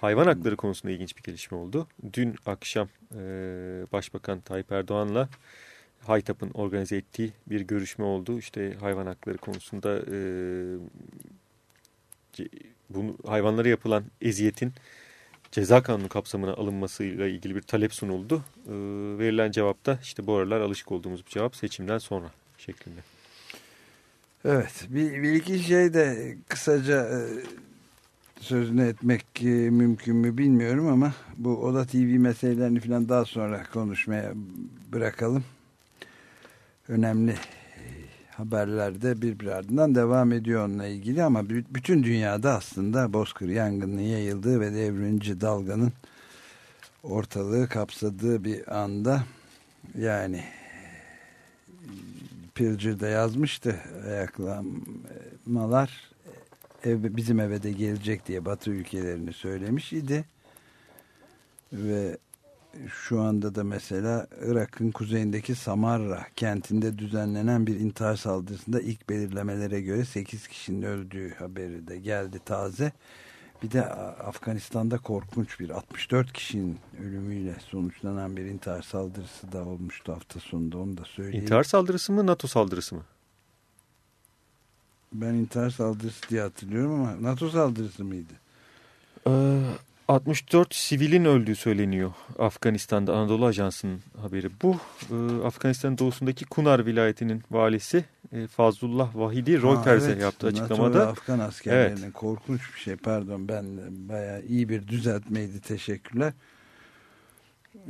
hayvan hakları konusunda ilginç bir gelişme oldu. Dün akşam e, Başbakan Tayyip Erdoğan'la Haytap'ın organize ettiği bir görüşme oldu. İşte hayvan hakları konusunda e, bunu hayvanlara yapılan eziyetin ceza kanunu kapsamına alınmasıyla ilgili bir talep sunuldu. E, verilen cevapta işte bu aralar alışık olduğumuz bir cevap seçimden sonra şeklinde. Evet bir, bir iki şey de kısaca e, sözünü etmek e, mümkün mü bilmiyorum ama bu Oda TV meselelerini falan daha sonra konuşmaya bırakalım. Önemli haberlerde bir ardından devam ediyor onunla ilgili ama bütün dünyada aslında bozkır yangının yayıldığı ve devrimci dalganın ortalığı kapsadığı bir anda yani Pilger'da yazmıştı ayaklanmalar bizim eve de gelecek diye Batı ülkelerini söylemiş idi ve şu anda da mesela Irak'ın kuzeyindeki Samarra kentinde düzenlenen bir intihar saldırısında ilk belirlemelere göre 8 kişinin öldüğü haberi de geldi taze. Bir de Afganistan'da korkunç bir 64 kişinin ölümüyle sonuçlanan bir intihar saldırısı da olmuştu hafta sonunda onu da söyleyeyim. İntihar saldırısı mı NATO saldırısı mı? Ben intihar saldırısı diye hatırlıyorum ama NATO saldırısı mıydı? Ee, 64 sivilin öldüğü söyleniyor Afganistan'da Anadolu Ajansı'nın haberi. Bu e, Afganistan doğusundaki Kunar vilayetinin valisi e, Fazlullah Vahidi Reuters'e evet, yaptığı açıklamada. Afgan askerlerinin evet. korkunç bir şey pardon ben bayağı iyi bir düzeltmeydi teşekkürler.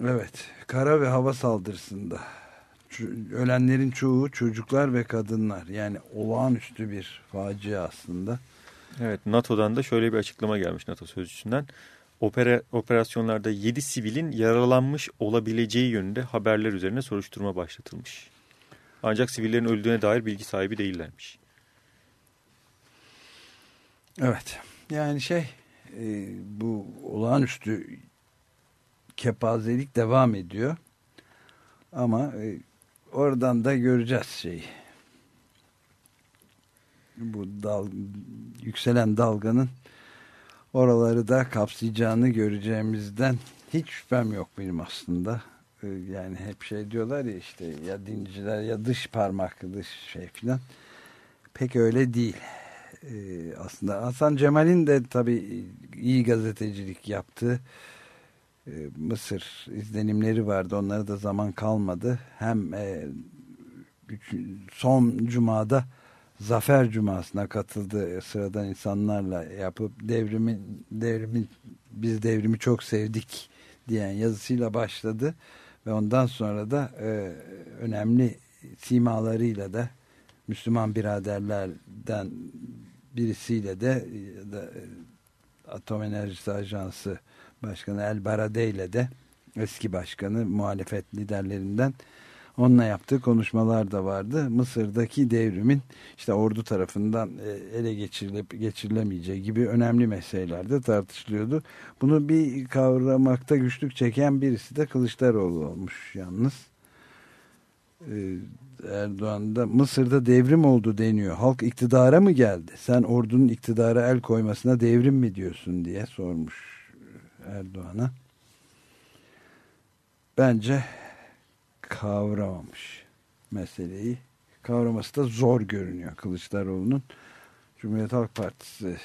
Evet kara ve hava saldırısında ölenlerin çoğu çocuklar ve kadınlar yani olağanüstü bir facia aslında. Evet NATO'dan da şöyle bir açıklama gelmiş NATO sözcüsünden opera, operasyonlarda 7 sivilin yaralanmış olabileceği yönünde haberler üzerine soruşturma başlatılmış. Ancak sivillerin öldüğüne dair bilgi sahibi değillermiş. Evet. Yani şey e, bu olağanüstü kepazelik devam ediyor. Ama e, oradan da göreceğiz şeyi. Bu dal, yükselen dalganın oraları da kapsayacağını göreceğimizden hiç şüphem yok benim aslında. Ee, yani hep şey diyorlar ya işte ya dinciler ya dış parmak dış şey filan. Pek öyle değil. Ee, aslında Hasan Cemal'in de tabii iyi gazetecilik yaptığı e, Mısır izlenimleri vardı. Onlara da zaman kalmadı. Hem e, son cumada Zafer Cuması'na katıldı sıradan insanlarla yapıp devrimin devrimin biz devrimi çok sevdik diyen yazısıyla başladı ve ondan sonra da e, önemli simalarıyla da Müslüman biraderlerden birisiyle de, de e, Atom Enerjisi Ajansı Başkanı El Barade ile de eski başkanı muhalefet liderlerinden Onunla yaptığı konuşmalar da vardı. Mısır'daki devrimin işte ordu tarafından e, ele geçirilip geçirilemeyeceği gibi önemli meselelerde tartışılıyordu. Bunu bir kavramakta güçlük çeken birisi de Kılıçdaroğlu olmuş yalnız. E, Erdoğan'da Mısır'da devrim oldu deniyor. Halk iktidara mı geldi? Sen ordunun iktidara el koymasına devrim mi diyorsun diye sormuş Erdoğan'a. Bence kavramamış meseleyi. Kavraması da zor görünüyor Kılıçdaroğlu'nun. Cumhuriyet Halk Partisi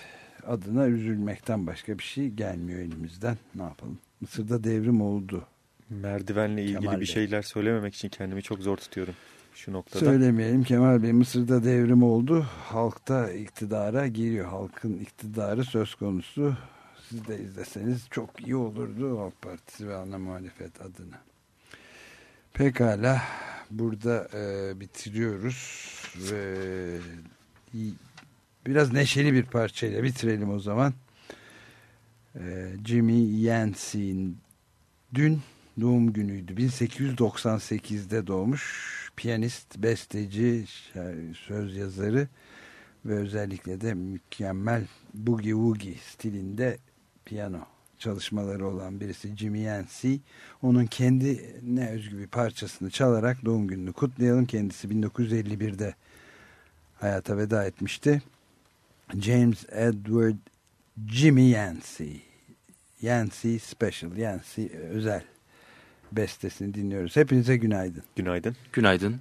adına üzülmekten başka bir şey gelmiyor elimizden. Ne yapalım? Mısır'da devrim oldu. Merdivenle ilgili Kemal bir Bey. şeyler söylememek için kendimi çok zor tutuyorum şu noktada. Söylemeyelim Kemal Bey Mısır'da devrim oldu. Halkta iktidara giriyor. Halkın iktidarı söz konusu. Siz de izleseniz çok iyi olurdu Halk Partisi ve ana muhalefet adına. Pekala burada e, bitiriyoruz ve biraz neşeli bir parçayla bitirelim o zaman. Ee, Jimmy Yancey'in dün doğum günüydü. 1898'de doğmuş. Piyanist, besteci, söz yazarı ve özellikle de mükemmel boogie woogie stilinde piyano çalışmaları olan birisi Jimmy Yancey. Onun kendi ne özgü bir parçasını çalarak doğum gününü kutlayalım. Kendisi 1951'de hayata veda etmişti. James Edward Jimmy Yancey. Yancey Special, Yancey özel bestesini dinliyoruz. Hepinize günaydın. Günaydın. Günaydın.